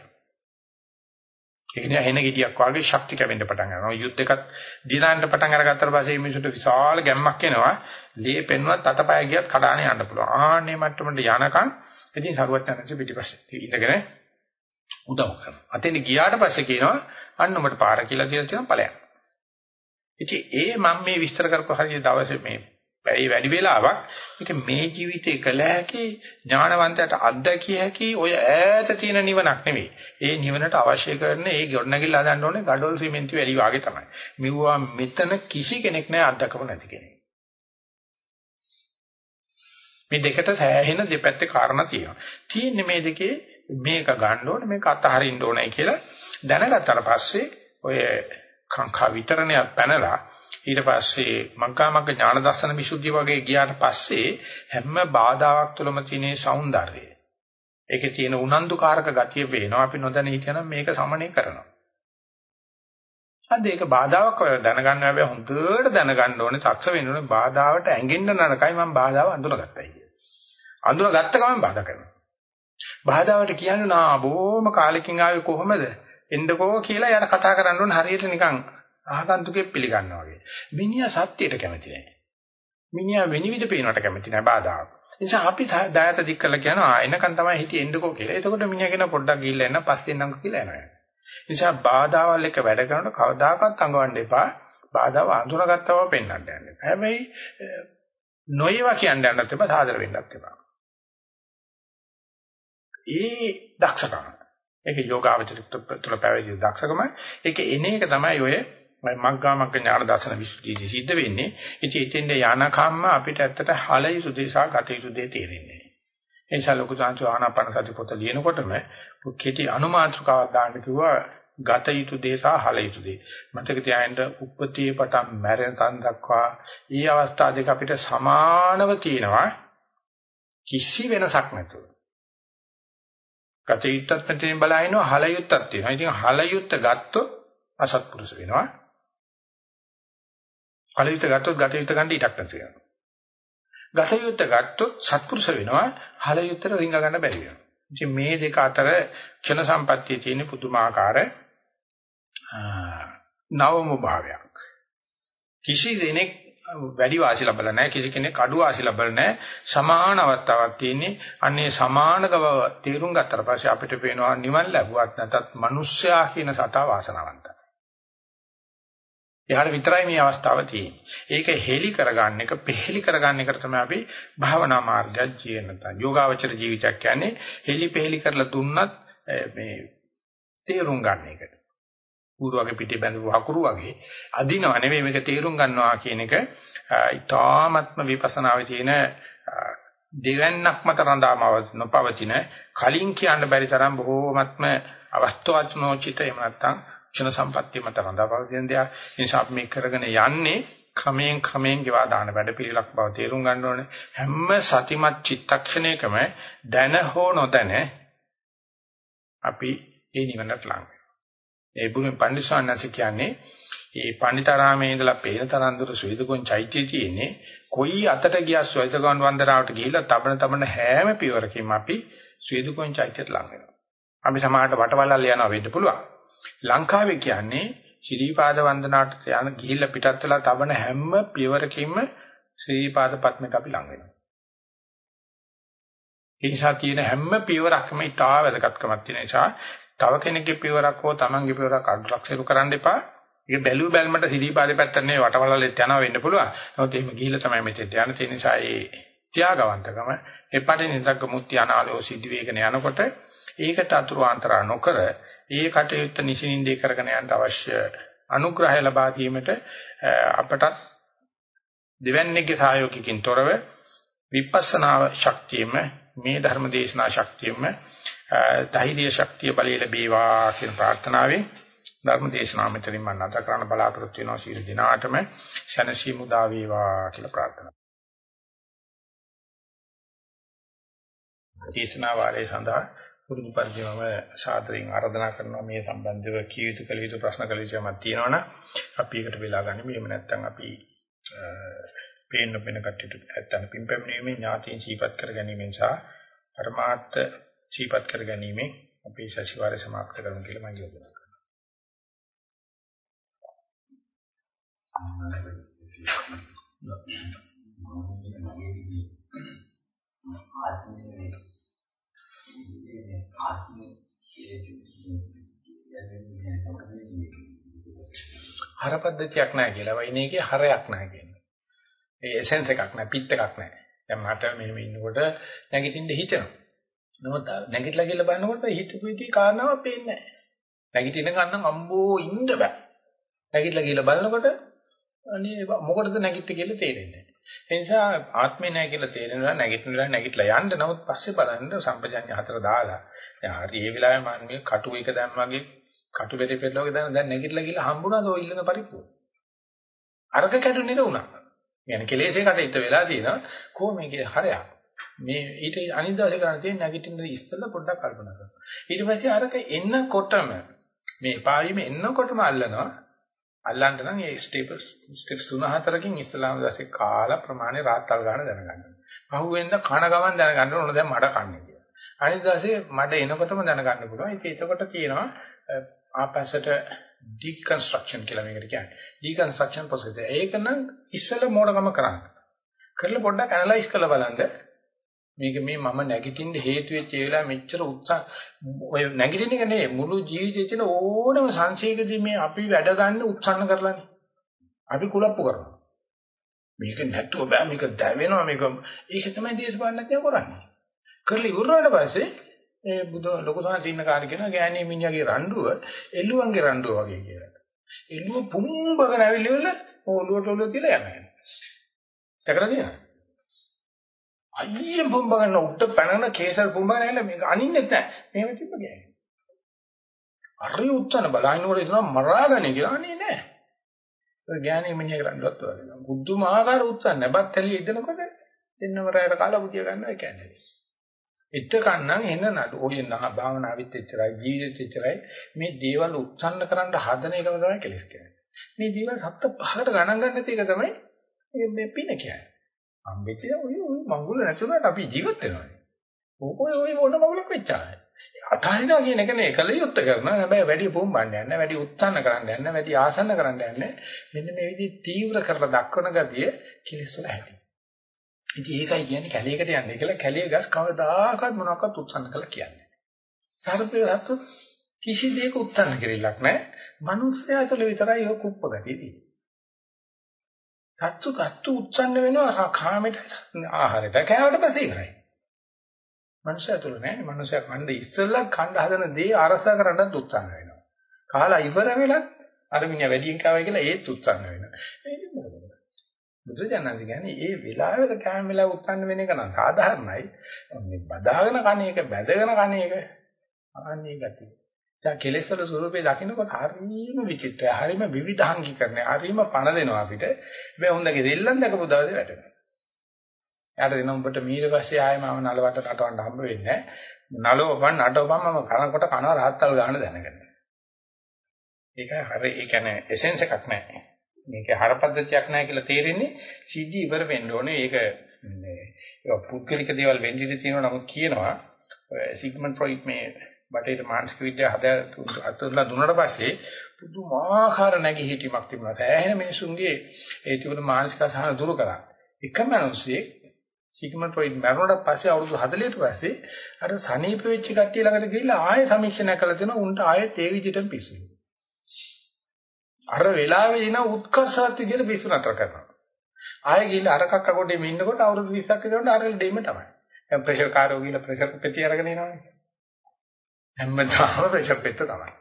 ඒක නේ හෙන ගෙඩියක් වගේ ශක්ති කැවෙන්න පටන් ගන්නවා. යුද්ධයකත් දිනාන්න පටන් අරගත්තට පස්සේ මේ මිනිසුන්ට විශාල ගැම්මක් එනවා. ලේ පෙන්වත් අතපය ගියත් කඩානේ යන්න පුළුවන්. ආන්නේ මට්ටමට යනකම් ඉතින් සරුවත් යනකම් පිටිපස්සේ ඉඳගෙන උදව් කරනවා. අතෙන් ගියාට පස්සේ කියනවා අන්න උඹට පාර කියලා කියලා තියෙන ඵලයක්. ඉතින් ඒ මම මේ විස්තර කරපු හරිය දවසේ මේ ඒ වැඩි වෙලාවක් මේක මේ ජීවිතේ කළ හැකි ඥානවන්තයට අත්දැකිය හැකි ඔය ඈත තියෙන නිවනක් නෙවෙයි. ඒ නිවනට අවශ්‍ය කරන ඒ ගොඩනැගිල්ල හදන්න ඕනේ ගඩොල් සිමෙන්ති වැඩි වාගේ තමයි. මෙවුවා මෙතන කිසි කෙනෙක් නැහැ අත්දකපු නැති කෙනෙක්. මේ දෙකට සෑහෙන දෙපැත්තේ කාරණා තියෙනවා. තියෙන්නේ මේ දෙකේ මේක ගන්න ඕනේ මේක අතහරින්න ඕනේ කියලා දැනගත්තාට පස්සේ ඔය කාංකා විතරණයක් පැනලා ඊට පස්සේ මග්ගා මග්ග ඥාන දර්ශන විසුද්ධිය වගේ ගියාට පස්සේ හැම බාධාවක් තුළම තියෙන సౌందර්යය. ඒකේ තියෙන උනන්දුකාරක ගතිය පේනවා. අපි නොදැන හිටියනම් මේක සමනය කරනවා. අද ඒක බාධාවක් දැනගන්න හැබැයි හොඳට දැනගන්න ඕනේ සක්ෂ වෙන්න ඕනේ බාධාවට ඇඟෙන්න නරකයි මම බාධාව අඳුනගත්තයි කියලා. අඳුනගත්ත ගමන් බාධා කරනවා. බාධාවට කියන්නේ නා බොහොම කාලෙකින් ආවේ කොහමද? එන්නකෝ කියලා යාර කතා කරන්න ඕනේ හරියට නිකන් ආගන්තුකෙක් පිළිගන්නවා වගේ. මිනිහා සත්‍යයට කැමති නැහැ. මිනිහා වෙනිවිද පේනවට කැමති නැහැ බාධාවක්. ඒ නිසා අපි දායත දික් කරලා කියනවා එනකන් තමයි හිතේ එන්නකෝ කියලා. එතකොට මිනිහා කියන පොඩ්ඩක් ගිහිල්ලා එන්න පස්සේ එන්නම්කෝ කියලා එනවා. ඒ නිසා බාධාවල් එක්ක වැඩ කරනකොට කවදාකවත් අඟවන්න එපා. බාධාව අඳුනගත්තව පෙන්වන්න යන්න එපා. හැබැයි නොයවා කියන්න යන්නත් එපා සාදර වෙන්නත් එපා. ඒ දක්ෂකම. ඒක යෝගාවචරිත තුළ පැවති දක්ෂකම. ඒක එන එක තමයි ඔය මග්ගා මග්ග ඥාන දර්ශන විසුද්ධියදී සිද්ධ වෙන්නේ. ඉතින් එතෙන්ද යනකම්ම අපිට ඇත්තට හලයි සුදේශා කටයුතු දෙය තේරෙන්නේ. ඒ නිසා ලොකු සංසු ආනාපාන සති පොත ලියනකොටම කෙටි අනුමාත්‍රකාවක් දාන්න කිව්වා ගත යුතු දේ සහ හල යුතු දේ. මතක තියාගන්න උප්පතියේ පටන් මැරෙන තන් දක්වා ඊ අවස්ථා දෙක අපිට සමානව තියෙනවා කිසි වෙනසක් නැතුව. ගත යුත්තත් මෙතෙන් බලහිනවා හල යුත්තක් තියෙනවා. ඉතින් හල යුත්ත ගත්තොත් අසත්පුරුෂ වෙනවා. හල යුත්ත ගත්තොත් ගත යුත්ත ගන්න ඉඩක් නැති වෙනවා. ගත යුත්ත ගත්තොත් සත්පුරුෂ වෙනවා. හල යුත්තට රිංග ගන්න බැරි වෙනවා. ඉතින් මේ දෙක අතර ක්ෂණ සම්පත්තියේ තියෙන පුදුමාකාර නවම භාවයක්. කිසි දෙනෙක් වැඩි වාසි ලැබලා නැහැ කිසි කෙනෙක් අඩු වාසි ලැබලා නැහැ සමාන අවස්ථාවක් තියෙන්නේ අන්නේ සමානක බව තේරුම් ගත්තට පස්සේ අපිට පේනවා නිවන් ලැබුවත් නැතත් මිනිස්සයා කියන සතා වාසනාවන්තයි. එයාට විතරයි මේ අවස්ථාව තියෙන්නේ. ඒක හෙලි කරගන්න එක, පෙහෙලි කරගන්න එකට තමයි අපි භාවනා මාර්ගය ජීවිත යෝගාවචර ජීවිතයක් කියන්නේ හෙලි පෙහෙලි කරලා දුන්නත් මේ තේරුම් ගන්න එකට. ඌරුවගේ පිටේ බැඳපු හකුරු වගේ අදිනව නෙවෙයි මේක තේරුම් ගන්නවා කියන එක ඊ타ත්ම විපස්සනාවේ තියෙන දෙවන්නක් මත රඳාමව නොපවතින කලින් කියන්න බැරි තරම් බොහෝමත්ම අවස්ථාවත්නෝචිත එහෙම නැත්නම් ක්ෂණ සම්පත්තිය මත රඳාපවතින දෙයක්. නිසා අපි මේ කරගෙන යන්නේ ක්‍රමයෙන් ක්‍රමයෙන් ගෙවා දාන වැඩ පිළිලක් බව තේරුම් ගන්න ඕනේ. හැම සතිමත් චිත්තක්ෂණයකම දැන හෝ නොදැන අපි ඒ නිවනට ලං ඒ බුදුන් පඬිස්සවන්නස කියන්නේ ඒ පණිතරාමේ ඉඳලා පේන තරම් දුර සුවේදගොන් චෛත්‍යය තියෙන්නේ කොයි අතට ගියා සුවේදගොන් වන්දනාවට ගිහිල්ලා තබන තබන හැම පියවරකින්ම අපි සුවේදගොන් චෛත්‍යයට ලං වෙනවා. අපි සමාහට වටවලල් යනවා වෙන්න පුළුවන්. ලංකාවේ කියන්නේ ශ්‍රීපාද වන්දනාවට යන ගිහිල්ලා පිටත් වෙලා තබන හැම පියවරකින්ම ශ්‍රීපාද පත්මයට අපි ලං වෙනවා. ඒ නිසා තියෙන හැම පියවරක්ම ඉතා වැදගත්කමක් තියෙන නිසා තව කෙනෙක්ගේ පියවරක් හෝ Tamanගේ පියවරක් අග්‍රක්ෂේප කරන්න එපා. ඒක බැලුව බැලමට ශ්‍රීපාදේ පැත්තට නෙවෙයි වටවලලෙත් යනවා වෙන්න පුළුවන්. නමුත් එහෙම ගිහිල්ලා තමයි මෙතෙන් යන තියෙන නිසා ඒ ත්‍යාගවන්තකම එපටේ නිදග්ග මුත්‍ය අනාලෝ සිද්ධ වේගන යනකොට ඒකට අතුරු ආන්තරා නොකර ඒ කටයුත්ත නිසින්ින්දේ කරගෙන යන්න අවශ්‍ය අනුග්‍රහය ලබා දීමට අපට දෙවන්නේගේ සහයෝගිකින් තොරව විපස්සනා ශක්තියෙම මේ ධර්ම දේශනා ශක්තියෙම ධෛර්ය ශක්තිය බලය ලැබේවා කියන ප්‍රාර්ථනාවෙන් ධර්ම දේශනාව මෙතනින් මම නැත කරන්න බලාපොරොත්තු වෙනවා සියලු දිනාටම ශනසි මුදා වේවා කියලා ප්‍රාර්ථනා. දේශනා වාරයේ සඳහා පුරුදු පරිදිමම සාදරයෙන් ආරාධනා කරනවා මේ සම්බන්ධව කිය යුතු කළ යුතු ප්‍රශ්න කළ යුතුමක් තියෙනවනම් අපි ඒකට වෙලා ගන්න. මෙහෙම නැත්නම් අපි පේන්න වෙන කටයුතු නැත්නම් පින්පැමිණීමේ ඥාතීන් සීපත් කර ගැනීමෙන් සහ පරමාර්ථ සීපත් කර ගැනීමෙන් අපේ සතිವಾರය සමාප්ත කරමු කියලා මම යෝජනා කරනවා. ආත්මයේ හර පද්ධතියක් නැහැ කියලා. වයින් එකේ හරයක් නැහැ කියන්නේ. ඒ එසෙන්ස් එකක් නැහැ, පිත් එකක් නැහැ. දැන් මට මෙහෙම ඉන්නකොට නැගිටින්න හිතෙනවා. නමුත් නැගිටලා කියලා බලනකොට හිතපු එකේ කාරණාවක් පේන්නේ නැහැ. නැගිටින ගමන් අම්බෝ ඉන්න බෑ. නැගිටලා කියලා බලනකොට අනේ මොකටද නැගිට්ට කියලා තේරෙන්නේ නැහැ. ඒ නිසා ආත්මේ නැහැ කියලා තේරෙනවා නැගිටිනවා නැගිටලා යන්න නමුත් පස්සේ බලන්න සම්පජඤ්ඤ හතර දාලා දැන් හරි ඒ වෙලාවේ මම මේ කටු එක දැන් වගේ කටු බෙරේ පෙරලෝගේ දැන් දැන් නැගිටලා ගිහලා හම්බුණාද ඔය ඉල්ලන පරිප්පුව අරක කැඩුනේද උනා يعني කෙලෙසේ කටිට වෙලා තියෙනවා කොහොම මේකේ හරයක් මේ ඊට අනිත් දවසේ කරන්න තියෙන නැගිටින්න ඉස්සෙල්ලා පොඩ්ඩක් කල්පනා කරනවා ඊට පස්සේ අරක එන්නකොටම මේ පාවීම එන්නකොටම අල්ලනවා අල්ලන්න නම් ඒ ස්ටෙප්ස් ස්ටෙප්ස් තුන හතරකින් ඉස්ලාම දැසේ කාල ප්‍රමාණය රාත්තල් ගන්න දැනගන්න. පහුවෙන්ද කන ගමන් දැනගන්න ඕන දැන් මඩ කන්නේ කියලා. අනිත් දවසේ මඩ එනකොටම දැනගන්න පුළුවන්. ඒක එතකොට කියනවා ආපස්සට deconstruction කියලා මේකට කියන්නේ. deconstruction process. ඒක නම් ඉස්සෙල්ල මෝඩකම කරන්න. කරලා පොඩ්ඩක් ඇනලයිස් කරලා බලන්න මේක මේ මම නැගිටින්න හේතු වෙච්ච ඒ වෙලාව මෙච්චර උත්සාහ ඔය නැගිටින එක නෙවෙයි මුළු ජීවිතේ තියෙන ඕනම සංශේකදී මේ අපි වැඩ ගන්න උත්සන්න කරලානේ. අපි කුලප්පු කරනවා. මේක නැතුව බෑ මේක දැවෙනවා මේක ඒක තමයි දේශපාලනඥයෝ කරන්නේ. කරලා ඉවරනට පස්සේ ඒ බුදු ලොකු සාහිත්‍ය ඉන්න කාර්ය කියන ගෑණී මිනිහාගේ රණ්ඩුව එළුවන්ගේ රණ්ඩුව වගේ කියලා. එළුව පුම්බගෙන ඇවිල්ලිවල ඔළුවට ඔළුව තියලා යනවා. දැකලා තියෙනවද? අයියෙන් පුම්බගෙන උඩ පැනන කේසර් පුම්බගෙන ඇවිල්ලා මේක අනින්නේ නැහැ. මේව තිබ්බ ගෑනේ. අරි උත්තන බලහිනකොට එනවා මරාගන්නේ කියලා අනේ නැහැ. ඒ ගෑණි මිනිහ කරන්නවත් වගේ. බුද්ධමාකාර උත්සන්න නැබත් ඇලි ඉදනකොට දෙන්නම රැයට කාලා බුදිය ගන්නවා ඒ කියන්නේ. එතකන්නම් එන නඩු ඔය නහ භාවනාවිත් එච්චරයි ජීවිතෙත් එච්චරයි මේ දේවල් උත්සන්න කරන්න හදන එකම තමයි කෙලස් කියන්නේ. මේ දේවල් සත්ත පහකට ගණන් ගන්න තියෙක තමයි මේ පින කියන්නේ. අම්බෙතිය ඔය ඔය මඟුල නැතුණාට අපි ජීවත් වෙනවා. ඔය ඔය මොන මඟුලක් වෙච්චාද? අතහරිනවා කියන එක නේ කල යුත්තේ කරනවා. හැබැයි වැඩි පොම්බන්න යන්නේ වැඩි උත්සන්න කරන්න යන්නේ වැඩි ආසන්න කරන්න යන්නේ. මෙන්න මේ විදිහේ තීව්‍ර කරලා දක්වන ගතිය කෙලස් වල හැටි. ඉතින් ඒකයි කියන්නේ කැලේකට යන්නේ කියලා කැලේ ගස් කවදාකවත් මොනවාක්වත් උත්සන්න කළා කියන්නේ. සාරපේ හත්තු කිසි දෙයක උත්සන්න කෙරෙලක් නැහැ. මිනිස්සයා තුළ විතරයි ඔය කුප්ප ගතිය තියෙන්නේ. සත්තු කත්තු උත්සන්න වෙනවා කාමයට ආහාරයට කෑවට පස්සේ ඉවරයි. මනුෂයා තුල නෑ. මනුෂයා කණ්ඩ ඉස්සෙල්ලා කණ්ඩ හදන දේ අරසා කරන්නත් උත්සන්න වෙනවා. කාලා ඉවර වෙලත් අර මිනිහා වැඩියෙන් කාවයි කියලා ඒත් උත්සන්න වෙනවා. ඒක මොකද? බුදුජානක කියන්නේ ඒ වෙලාවෙක කැම වෙලාව උත්සන්න වෙන එක නම් සාධාරණයි. මේ බදාගෙන කණ එක බැදගෙන කණ එක අනේ ගතිය. දැන් කෙලෙස් වල ස්වරූපේ දකින්නකොට හරිම විචිත්‍රයි. හරිම විවිධාංගීකරණය. හරිම පණ දෙනවා අපිට. හැබැයි හොඳගේ දෙල්ලන් දැකපු දවසේ වැටෙනවා. යාට දෙන උඹට ඊට පස්සේ ආයෙ මම නලවට නටවන්න හම්බ වෙන්නේ නැහැ. නලවපන් නටවපන් මම කනකොට කනවා රහත්තල් ගන්න දැනගන්න. ඒකයි හරි ඒ කියන්නේ එසෙන්ස් එකක් නැහැ. මේක හරපද්ධතියක් නැහැ කියලා තේරෙන්නේ සිද්ධි ඉවර වෙන්න ඕනේ. ඒක මේ ඒක පුද්ගලික දේවල් වෙන්න ඉඩ තියෙනවා නමුත් කියනවා සිග්මන්ඩ් ෆ්‍රොයිඩ් මේ බටේට මානසික විද්‍යාව හද අතුල්ලා දුන්නාට පස්සේ පුදුමාකාර නැගී හිටීමක් තිබුණා. සෑහෙන මිනිසුන්ගේ ඒ තිබුණු මානසික අසහන දුරු කරා. එකම මිනිසෙක් සිග්මන්ඩ් ෆ්‍රොයිඩ් මරණයට පස්සේ අවුරුදු 40ට පස්සේ අර සනීප වෙච්ච කට්ටිය ළඟට ගිහිල්ලා ආයෙ සමීක්ෂණය කළා දෙනවා උන්ට ආයෙත් ඒ විදිහටම පිස්සු. අර වෙලාවේ ඉන උත්කර්ෂවත් විදිහට පිස්සු නතර කරනවා. ආයෙ ගිහිල්ලා අර කක්ක කොටේ ඉන්නකොට අවුරුදු 20ක් විතරට අර දෙෙම තමයි. දැන් ප්‍රෙෂර් කාරෝ ගිහිල්ලා ප්‍රෙෂර් පෙති අරගෙන එනවනේ. හැමදාම ප්‍රෙෂර් පෙත්ත තමයි.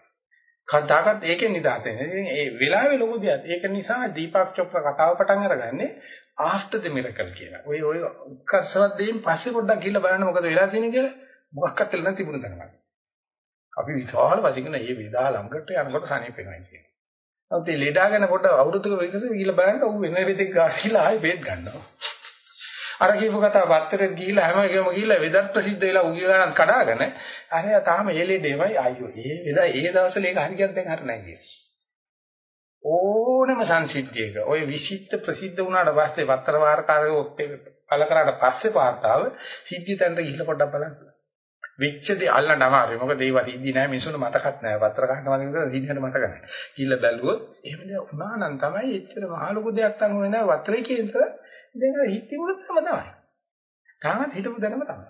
කතාවකත් ඒකෙන් නිදහස් වෙන්නේ. ඉතින් ඒ වෙලාවේ ලොකු දෙයක්. ඒක නිසා දීපක් චොප්‍රා කතාව පටන් අරගන්නේ after the miracle කියලා. ඔය ඔය උත්කර්ෂවත් දෙයින් පස්සේ පොඩ්ඩක් ගිහිල්ලා බලන්න මොකද වෙලා තියෙන්නේ කියලා මොකක්වත් වෙලා නැති තිබුණ තැනක්. අපි විශාල වශයෙන් මේ විදා ළඟට යනකොට සනීප වෙනවා කියන්නේ. නමුත් මේ ලෙඩාගෙන පොඩ්ඩ අවුරුද්දක විකසෙ ගිහිල්ලා බලන්න ඌ වෙන වෙදෙක් ගාලා ආයෙ බේත් ගන්නවා. අර කියපු කතාව පත්තරෙත් ගිහිල්ලා හැම එකම ගිහිල්ලා වෙදත් ප්‍රසිද්ධ වෙලා උගේ ගණන් කඩාගෙන අරයා තාම ඒ ලෙඩේමයි අයියෝ ඒ වෙදා ඒ දවස්වල ඒක හරියට දැන් හර නැහැ කියලා. ඕනම සංසිද්ධියක ඔය විශිෂ්ට ප්‍රසිද්ධ වුණාට පස්සේ පත්‍ර වාර්තාවේ පළ කරාට පස්සේ පාර්තාව සිද්ධිය තැනට ගිහිල්ලා පොඩ්ඩක් බලන්න. වෙච්ච දේ අල්ලන්න අමාරුයි. මොකද ඒව හිද්දි නෑ මිනිසුන්ට මතකත් නෑ. පත්‍ර ගන්න මතක විතර දිනකට මතක නෑ. ගිහිල්ලා බැලුවොත් එහෙම දේ වුණා නම් තමයි එච්චර මහ ලොකු දෙයක් තංගුනේ නෑ. වත්‍රේ කියන තර දැන් හිත තිබුණත් තම තමයි. තාමත් හිතපු දැනම තමයි.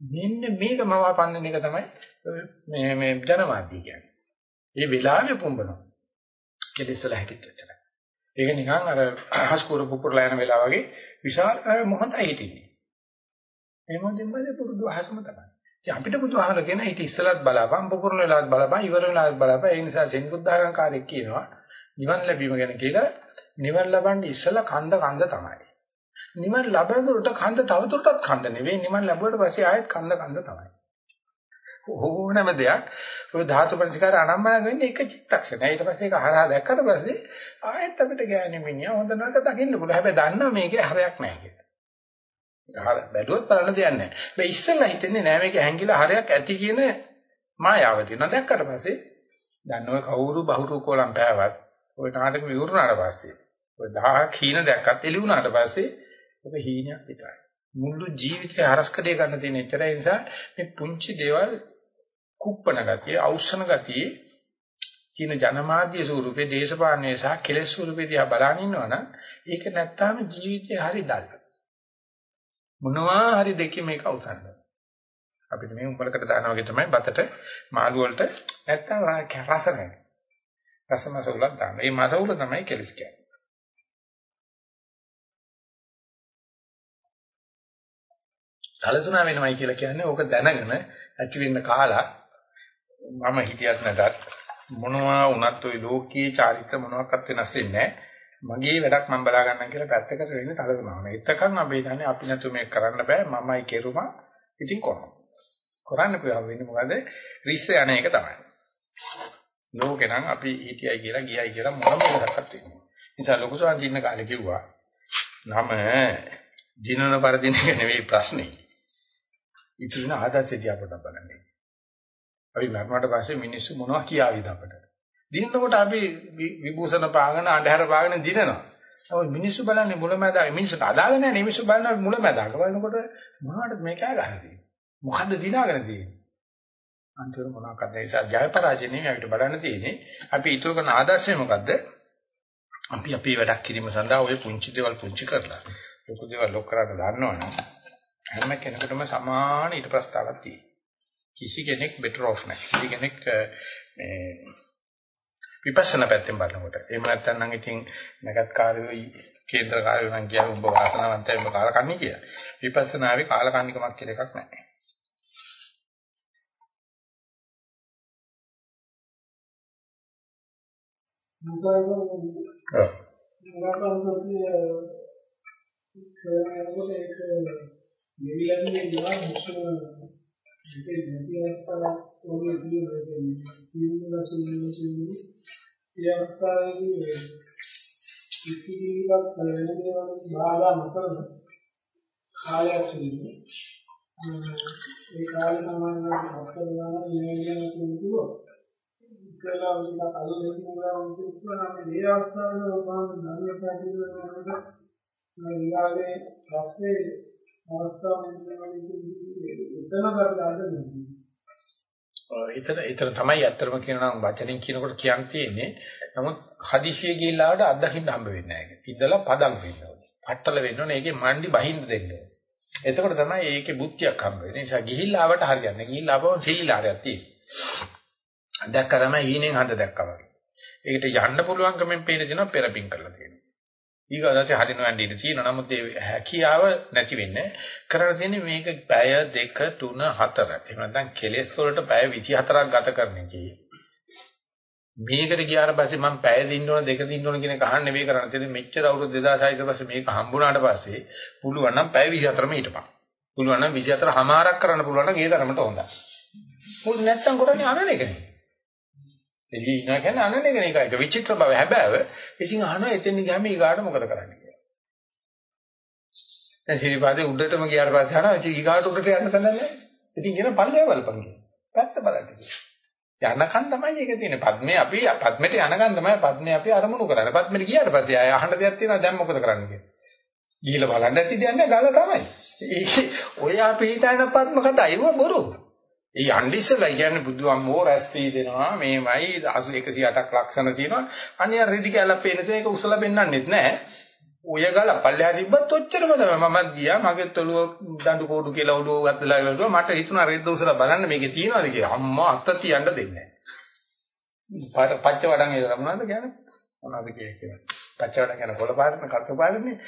මෙන්න මේක මවාපන්න එක තමයි මේ මේ ජනමාධ්‍ය කියන්නේ. මේ වෙලාවේ පුම්බනවා. කෙලෙස් වල හැකිටෙච්චට. ඒක නිකන් අර හස්කුර පුපුරලා යන වෙලාව වගේ විශාල මොහොතයි හිටින්නේ. මේ මොහොතෙන් බල පුරුදු අහසම තමයි. ඉතින් අපිට බුදුහාමර කියන හිත ඉස්සලත් බලපන් පුපුරන වෙලාවත් බලපන් ඉවර වෙලාවත් බලපන් ඒ නිසා සෙන්බුද්ධාගම් කාර්යයක් කියනවා නිවන් ලැබීම ගැන කියලා නිවන් ලබන්නේ ඉස්සලා කන්ද කන්ද තමයි. නිවන් ලැබෙනකොට කන්ද තවදුරටත් කන්ද නෙවෙයි නිවන් ලැබුවට පස්සේ ආයෙත් කන්ද කන්ද තමයි. ඕනම දෙයක් ඔය ධාතු පරිස්කාර අනම්මන වෙන්නේ එක චිත්තක්ෂණය. ඊට පස්සේ ඒක හරහා දැක්කට පස්සේ ආයෙත් අපිට ගෑණි මිනිහා හොඳ නරක දකින්න පුළුවන්. හැබැයි දන්නවා මේකේ හරයක් නැහැ කියලා. හර බැලුවොත් බලන්න දෙයක් නැහැ. මේ ඉස්සෙල්ලා හිතන්නේ නෑ මේක හැංගිලා හරයක් ඇති කියන මායාව තියෙනවා. දැක්කට පස්සේ දැන් ඔය කවුරු බහුරු කොලම් පෑවත් ඔය නාටක විවුරුනාට පස්සේ ඔය 1000 කීන දැක්කත් එළි වුණාට පස්සේ ඔබ හීනයක් විතරයි. මුළු ජීවිතේ හරස්කඩේ ගන්න තියෙන ඉතරයි නිසා මේ පුංචි දේවල් කුප්පන ගතිය, අවශ්‍යන ගතිය කියන ජනමාධ්‍ය ස්වරූපේ දේශපාලනයේ සහ කෙලෙස් ස්වරූපේ දිහා බලන ඉන්නවනම් ඒක නැත්තම් ජීවිතේ හරි දල්ල. මොනවා හරි දෙකේ මේක අවසන් අපිට මේ උඹලකට දානවා වගේ තමයි බතට මාළු වලට නැත්තම් රස නැහැ. රසමසවුලක් දාන්න. මේ මසවුල තමයි කෙලස් කියන්නේ. සලසුනා වෙනවයි කියලා කියන්නේ ඕක දැනගෙන ඇති වෙන්න කාලා මම හිතියත් නැතත් මොනවා වුණත් ওই ලෝකීය චාරිත්‍ර මොනවාක්වත් වෙනස් වෙන්නේ මගේ වැඩක් මම බලා ගන්නම් කියලා පැත්තකට වෙන්නේ තලකනවා. එතකන් අපි දන්නේ අපි නැතු මේක කරන්න බෑ මමයි කෙරුමා ඉතින් කොහොමද? කරන්න පුළුවන් වෙන්නේ මොකද? රිස්ස යන එක තමයි. ලෝකේ නම් අපි හිටියයි කියලා ගියයි කියලා මොනම එකක්වත් වෙන්නේ. නිසා ලොකු සාන්තින්න කාලේ කිව්වා නම දිනන පරදින එක නෙවෙයි ප්‍රශ්නේ. ඉතින් ආදර්ශය අපට බලන්නේ. අපි මරණයට පස්සේ මිනිස්සු මොනවා කියාවිද අපට? දිනනකොට අපි විභූෂණ පාගන අන්ධහර පාගන දිනනවා. නමුත් මිනිස්සු බලන්නේ මුලැමැදාක මිනිස්සුට අදාළ නැහැ මිනිස්සු බලනවා මුලැමැදාක බලනකොට මොනවද මේක ගහන්නේ? මොකද්ද දිනාගෙන තියෙන්නේ? අන්තිම මොනවාක්ද ඒ නිසා ජය පරාජය නෙමෙයි අපිට බලන්න තියෙන්නේ. අපි ඊටු කරන ආදර්ශය මොකද්ද? අපි අපේ වැඩක් කිරීම සඳහා ওই පුංචි දේවල් පුංචි කරලා ලොකු දේවල් ලොක් කරන්න දන්නවනේ. හැම කෙනෙකුටම සමාන ඊට ප්‍රස්තාවක් තියෙනවා. කිසි කෙනෙක් better off නැහැ. කිසි කෙනෙක් මේ විපස්සනා පැත්තෙන් බලනකොට. එහෙම නැත්නම් නම් ඉතින් නැගත් කාර්යෝයි කේන්ද්‍ර කාර්යෝ නම් කියව උඹ වාසනාවන්තයි උඹ කාලකන්ණි කියලා. විපස්සනාවේ කාලකන්නිකමක් කියලා එකක් නැහැ. මුසාවසෝ ඔව්. නරකන්සෝතිය කරනකොට ඒක නිවිලන්නේ ඒ අවස්ථාවේදී ඉතිරිවත් වෙන දේවල් බාධා නොකරන කාලයක් තිබුණේ ඒ කාලේ තමයි අපේ නිවැරදිව කියනවා ඉතලා උන්ට කලින් දෙන්නවා කියනවා නම් මේ අවස්ථාවේ ඔබම ධර්ම පැහැදිලි වෙනකොට මේ විලාගේ පස්සේ එතන එතන තමයි ඇත්තම කියනවා වචනෙන් කියනකොට කියන්න තියෙන්නේ. නමුත් හදිසිය ගිහිල්ලාට අත්දකින්න හම්බ වෙන්නේ නැහැ. ඉඳලා පදම් වෙන්න ඕනේ. පట్టල වෙන්න ඕනේ. ඒකේ මණ්ඩි බහින්න දෙන්න ඕනේ. එතකොට තමයි ඒකේ බුද්ධියක් හම්බ වෙන්නේ. ඒ නිසා ගිහිල්ලාවට හරියන්නේ. ගිහිල්ලා ආපුවම සීලාරයක් තියෙනවා. දැක්කම හීනෙන් හඳ දැක්කා වගේ. ඒකට යන්න පුළුවන්කමෙන් පේන දෙනවා පෙරපින් කරලා තියෙනවා. ඊගාදාසේ හදින වෙන්න ඉඳී තියෙනවා. නමුත් ඒ හැකියාව නැති වෙන්නේ. කරලා තියෙන්නේ මේක පැය 2 3 4. එහෙම නැත්නම් කෙලෙස් වලට පැය 24ක් ගත කරන එකේ. මේකට ගියාට පස්සේ මම පැය දින්න ඕන දෙක දින්න ඕන කියන එක අහන්න නෙවෙයි කරන්නේ. ඉතින් මෙච්චර අවුරුදු 2006 ඊට පස්සේ මේක හම්බුණාට පස්සේ පුළුවන් නම් පැය 24ම හිටපන්. පුළුවන් නම් 24 හමාරක් කරන්න පුළුවන් නම් ඒ තරමට හොඳයි. මොකද නැත්තම් කරන්නේ අනන එකනේ. එළිය ඉනවා කියන්නේ අනන එක නේ ඒක විචිත්‍ර බව හැබෑව. ඉතින් අහනවා එතෙන් ගියාම ඊගාට මොකද කරන්නේ කියලා. දැන් සිරිපාදේ උඩටම ගියාට පස්සේ අහනවා ඉතින් ඊගාට උඩට යන්න තැනන්නේ. ඉතින් කියන පල්ලේ බලපන් කියන. පැත්ත බලන්න කියන. යනකන් තමයි ඒක තියෙන්නේ. පද්මේ අපි පද්මෙට යනකන් තමයි පද්මේ අපි අරමුණු කරන්නේ. පද්මෙට ගියාට පස්සේ ආය අහන්න දෙයක් තියෙනවා දැන් මොකද කරන්න කියලා. ගිහිල්ලා බලන්න ඇති දෙයක් නෑ ගල තමයි. ඔය අපි හිතන පද්ම කතා ඒව බොරු. ඒ යන්නේ ඉස්සලා කියන්නේ බුදුහාමෝ රැස් තී දෙනවා. මේමයි 108ක් ලක්ෂණ තියෙනවා. අනේ රෙදි කැලක් පේන තේ ඒක උසලා පෙන්වන්නෙත් නැහැ. ඔය ගල පල්ලෙහා තිබ්බත් ඔච්චරම තමයි. මමත් ගියා. මගේ තොලුව දඬු කෝඩු කියලා ඔළුව ගත්තලා ගලුවා මට හිතුණා රෙද්ද උසලා බලන්න මේකේ තියෙනවද කියලා. අම්මා අත තියන්න දෙන්නේ නැහැ. පච්ච වඩන් ඒක මොනවද කියන්නේ? මොනවද කියන්නේ පච්ච වඩන් කියන කොළ පාරනේ කටු පාරනේ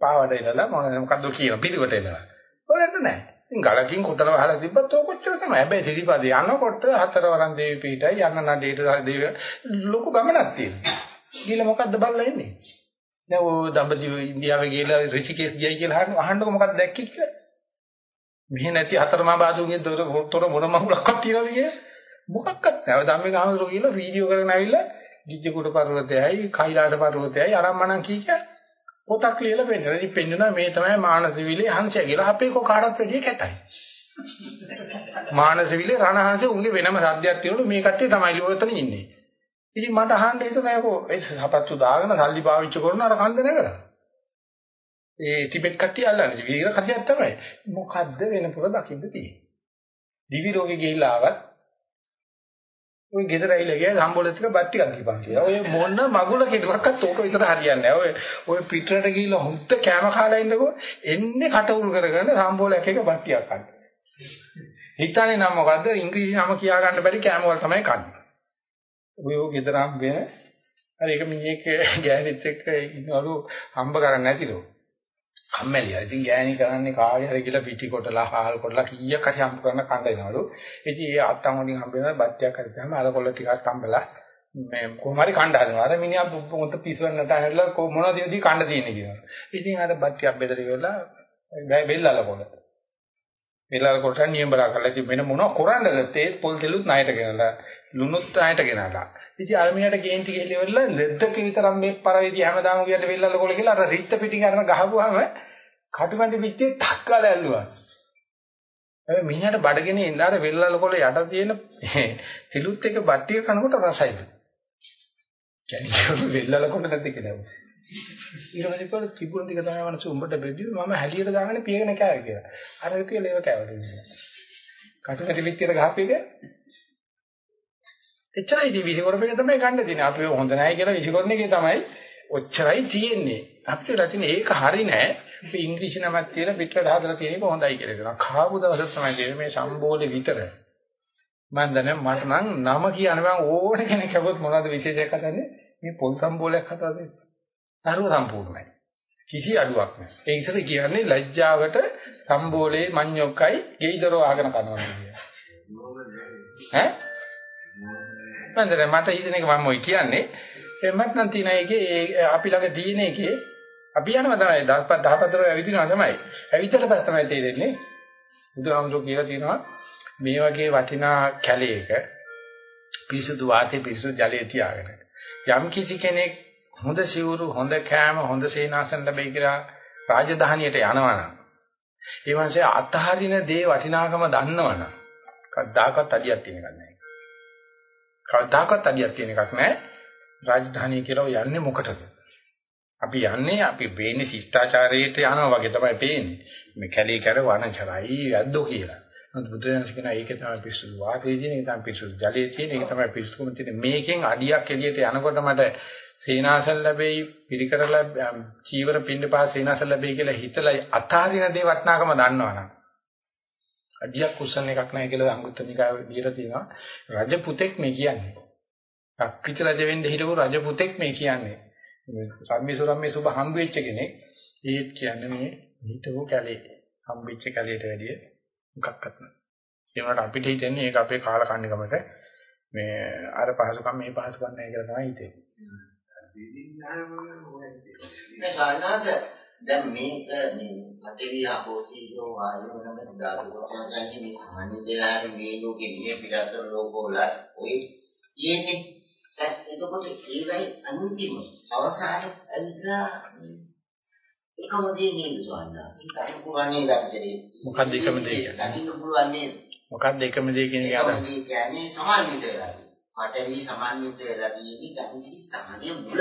පාවඩ ඉලලා මොනවද කියන පිළිවෙට ඉලලා ඔයකට නැහැ. ඉතින් ගලකින් කොතන වහලා තිබ්බත් ඔය කොච්චර තමයි. හැබැයි සිරිපාදේ යනකොට හතරවරන් දේවි පිටයි යන්න නඩේට දේවි ලොකු ගමනක් තියෙනවා. ගිහලා මොකද්ද බලලා එන්නේ? දැන් ඔය දඹදිව ඉන්දියාවේ ගිහලා රිෂිකේස් ගියයි කියලා අහන්න අහන්නකො මොකක්ද දැක්කේ කියලා. මෙහෙ නැති හතරමා බාදුන්ගේ දොර තොර මොන මහුලක්වත් තියනවද කියලා. මොකක්වත් නැහැ. ඔය ධම්මික ආමතුරු කියලා වීඩියෝ කරගෙන ආවිල්ලා ගිජ්ජකුඩ පර්වතයයි කයිලාස පර්වතයයි අරම්මණන් කී කියලා පොතක් ලියලා පෙන්නනවා. ඉතින් පෙන්නනවා මේ තමයි මානසවිලේ හංසය කියලා. අපේ කො කාටවත් වැඩිය කැතයි. මානසවිලේ රණහංසය උන්ගේ වෙනම සද්දයක් තියෙනලු මේ කට්ටිය තමයි ලියවතන ඉන්නේ. ඉතින් මට අහන්න හිතුණා යකෝ ඒ සපත්තු දාගෙන සල්ලි පාවිච්චි කරන අර කන්ද නැගලා. ඒ ටිබෙට් කට්ටිය අල්ලන්නේ. වීර කතියක් තමයි. මොකද්ද වෙනපුර දකින්න තියෙන්නේ. දිවි රෝගේ ගිහිල්ලා ආවත් ඔය ගෙදර ඇවිල්ලා ගියා සම්බෝලෙත් එක බත් ටිකක් දීපන් කියලා. ඔය මොන මගුල කෙරුවක්වත් ඕක විතර හරියන්නේ නැහැ. ඔය ඔය පිටරට ගිහිල්ලා හුත්ත කැම කාලා ඉන්නකෝ එන්නේ කට උල් කරගෙන සම්බෝලයක් එක බත් ටිකක් කන්න. හිතන්නේ නම් මොකද්ද ඉංග්‍රීසි නම කියා ගන්න බැරි කැම වල තමයි කන්නේ. ඔය ඔය ගෙදර හම් වෙන හරි ඒක මිනිහෙක් ගෑනිත් එක්ක ඉන්නවලු හම්බ කරන්නේ නැතිලෝ. කම්මැලියි. ඉතින් ගෑණි කරන්නේ කාගේ හරි කියලා පිටි කොටලා හාල් කොටලා කීයක් හරි හම්බ කරන කණ්ඩ එනවලු. ඉතින් ඒ අත්තන් වලින් හම්බ වෙන බත්තියක් හරි තමයි අර කොල්ල ටිකක් හම්බලා මේ කොහොම හරි කණ්ඩ හදනවා. අර මිනිහා මොකද පිස්සුවෙන් නැටනලා මොනවද ඉතින් කණ්ඩ තියෙන්නේ කියනවා. ඉතින් අර බත්තියක් බෙදලා ඉවරලා බෙල්ලල කොල්ල. බෙල්ලල කොල්ට නියමබලා කරලා ඉතින් වෙන මොනව කරන්නද තේ පොල් තෙලුත් ණයට ගෙනලා ලුණුත් ණයට ගෙනලා. ඉතින් අර මිනිහට ගේන්ටි ගෙලි වෙලා ලෙද්දක විතරක් මේ පරවේදී හැමදාම කියන්න බෙල්ලල කොල්ල කියලා අර රිත්ත පිටින් අරන ගහපුවාම කටුකන්දි පිටියේ 탁 කාලා ඇල්ලුවා. හැබැයි මිනිහට බඩගෙන ඉඳ අර වෙල්ලල කොළ යට තියෙන තිලුත් එක බට්ටිය කනකොට රසයි. කියන්නේ වෙල්ලල කොළ නැති කියලා. ඊට පස්සේ කොළ තිබුණ ටික තමයි මනස උඹට බෙදුවේ මම හැලියට දාගෙන පියගෙන කෑවා කියලා. අර කියලා ඒව කෑවට. කටුකන්දි පිටියට ගහපේක එච්චරයි ඉතින් විසිකරපේක තමයි ගන්න තියෙන්නේ. අපි හොඳ නැහැ කියලා විසිකරන එකේ තමයි ඔච්චරයි තියෙන්නේ. අපිට රටින ඒක හරි නෑ. අපි ඉංග්‍රීසි නමක් තියලා පිටරට හදලා තියෙන එක හොඳයි කියලා දෙනවා. කාපු දවසක් තමයි තියෙන්නේ මේ සම්බෝලේ විතර. මම දන්නේ මට නම් නම කියන්න බෑ ඕන කෙනෙක් හවොත් මොනවද විශේෂයක් හදන්නේ? මේ පොල් සම්බෝලයක් හදලා දෙන්න. අරුව සම්පූර්ණයි. කිසි අඩුවක් නැහැ. ඒ ඉස්සර කියන්නේ ලැජ්ජාවට සම්බෝලේ මඤ්ඤොක්කයි ගෙයිදරෝ ආගෙන කරනවා කියන්නේ. ඈ? මන්දර මට ඊදෙන එක මම ඔය කියන්නේ එමත් නම් තියෙන එකේ අපි ළඟ තියෙන එකේ අපි යනවා තමයි 10 14 ඇවිදිනවා තමයි. ඇවිදලා පස්සේ තමයි තේරෙන්නේ. බුදුහාමුදුරුවෝ කියලා තියෙනවා මේ වගේ වටිනා කැලේක පිරිසුදු වාතය පිරිසුදු ජලය තියාගෙන යම් කිසි කෙනෙක් හොඳ සිවුරු හොඳ කෑම හොඳ සේනාසන ලැබෙයි කියලා රාජධානියට යනවනම් ඒ වන්සේ අතහරින දේ වටිනාකම දන්නවනම් කවදාකවත් අඩියක් තියෙන එකක් නැහැ. කවදාකවත් අඩියක් තියෙන එකක් නැහැ. රාජධානිය කියලා යන්නේ මොකටද? අපි යන්නේ අපි වෙන්නේ ශිෂ්ටාචාරයට යනවා වගේ තමයි පේන්නේ. මේ කැලේ කර වනචරයි යද්දෝ කියලා. නමුත් බුදුරජාණන් කියන ඒක තමයි පිස්සුදු වාතයේ තියෙන එක තමයි පිස්සුදු ජලයේ තියෙන එක තමයි පිස්සුකම තියෙන මේකෙන් අඩියක් එළියට යනකොට මට සේනාසල් ලැබෙයි පිරිකර චීවර පින්න පහ සේනාසල් ලැබෙයි කියලා හිතලා අතාරින දේ වටනාකම දන්නවනම් අඩියක් කුසන් එකක් නැහැ කියලා අංගුත්තර නිකායේ දීලා තියෙනවා රජ පුතෙක් මේ කියන්නේ. අක්විත රජ වෙන්න හිටපු රජ පුතෙක් මේ කියන්නේ. සම්මිසුරම්මේ සුභ හම්බ වෙච්ච කෙනෙක් ඒත් කියන්නේ මේ හිතවෝ කැලේ හම්බෙච්ච කැලේට වැඩිය මොකක්වත් නෑ. ඒ වුණාට අපිට හිතෙන්නේ ඒක අපේ කාල කන්නිකමට මේ අර පහසුකම් මේ පහසුකම් නැහැ කියලා තමයි හිතෙන්නේ. දැන් මේක මේ පතරි ආපෝතිෝ වායෝ නම් ධාතු කොටසන්නේ මේ සාමාන්‍ය දෙනාට මේ ලෝකෙ මේ පිටතර ලෝකවල ඔය කියන්නේ එතකොට ඒවයි අන්තිම අවසානයේ ඇවිල්ලා එකම දේ නේද ස්වාමීනා. ඒක පුළුවන් නේද අපිට? මොකක්ද එකම දේ කියන්නේ? දකින්න පුළුවන් නේද? මොකක්ද එකම දේ කියන එක? ඒ කියන්නේ සමාන්විත වෙලා. පටවි සමාන්විත වෙලා තියෙන්නේ ගම්කිසි ස්ථානයේ මුල.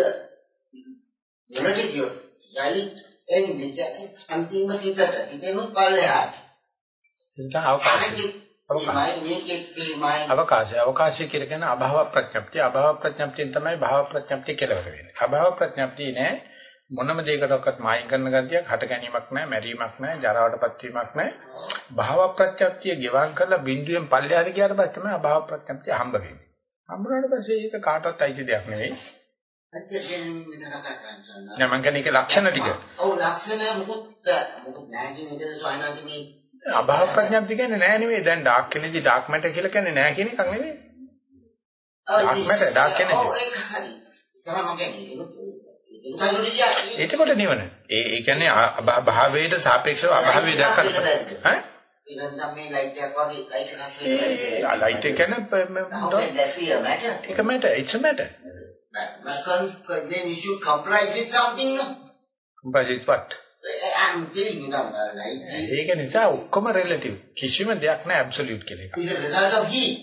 මුලට ගියොත් right එන්නේ කියන්නේ අන්තිම හිතට හිතෙනුත් පල්ලෙහාට. ඒක අවකාශය. අවකාශය. අවකාශය. කියලා කියන අභව ප්‍රඥප්තිය. අභව ප්‍රඥප්තියෙන් තමයි භව ප්‍රඥප්තිය කෙලවර වෙන්නේ. අභව ප්‍රඥප්තිය නෑ. මොනම දෙයකටවත් මායින් කරන ගතියක් හට ගැනීමක් නෑ මැරීමක් නෑ ජරාවටපත් වීමක් නෑ. භව ප්‍රඥප්තිය ගෙවම් කරලා බිඳුවෙන් පල්ලෙහාට ගියාට පස්සේ තමයි අභව ප්‍රඥප්තිය හම්බ වෙන්නේ. හම්බ වුණාට පස්සේ ඒක කාටවත් අයිති දෙයක් නෙවෙයි නෑ මං කියන්නේ ඒක ලක්ෂණ ටික. ඔව් ලක්ෂණ මොකද මොකද නෑ කියන එකද සොයනාදි මේ අභාව ප්‍රඥප්ති කියන්නේ නෑ නෙවෙයි. දැන් ඩාර්ක් එනර්ජි ඩාර්ක් මැටර් කියලා කියන්නේ නෑ කියන එකක් නෙවෙයි. Dark matter dark energy. ඒකකොට නිවන. ඒ ඒ කියන්නේ අභාවයට සාපේක්ෂව අභාවය දැක්කම ඈ? ඉතින් මේ ලයිට් එකක් වගේ ලයිට් එකක් ඒ ලයිට් එක කියන්නේ ඒක matter it's a matter but then you should comprise with something no comprise with what I'm telling you now, like ඒක නිසා ඔක්කොම relative. කිසිම දෙයක් නෑ absolute කියලා එකක්. is a result of heat.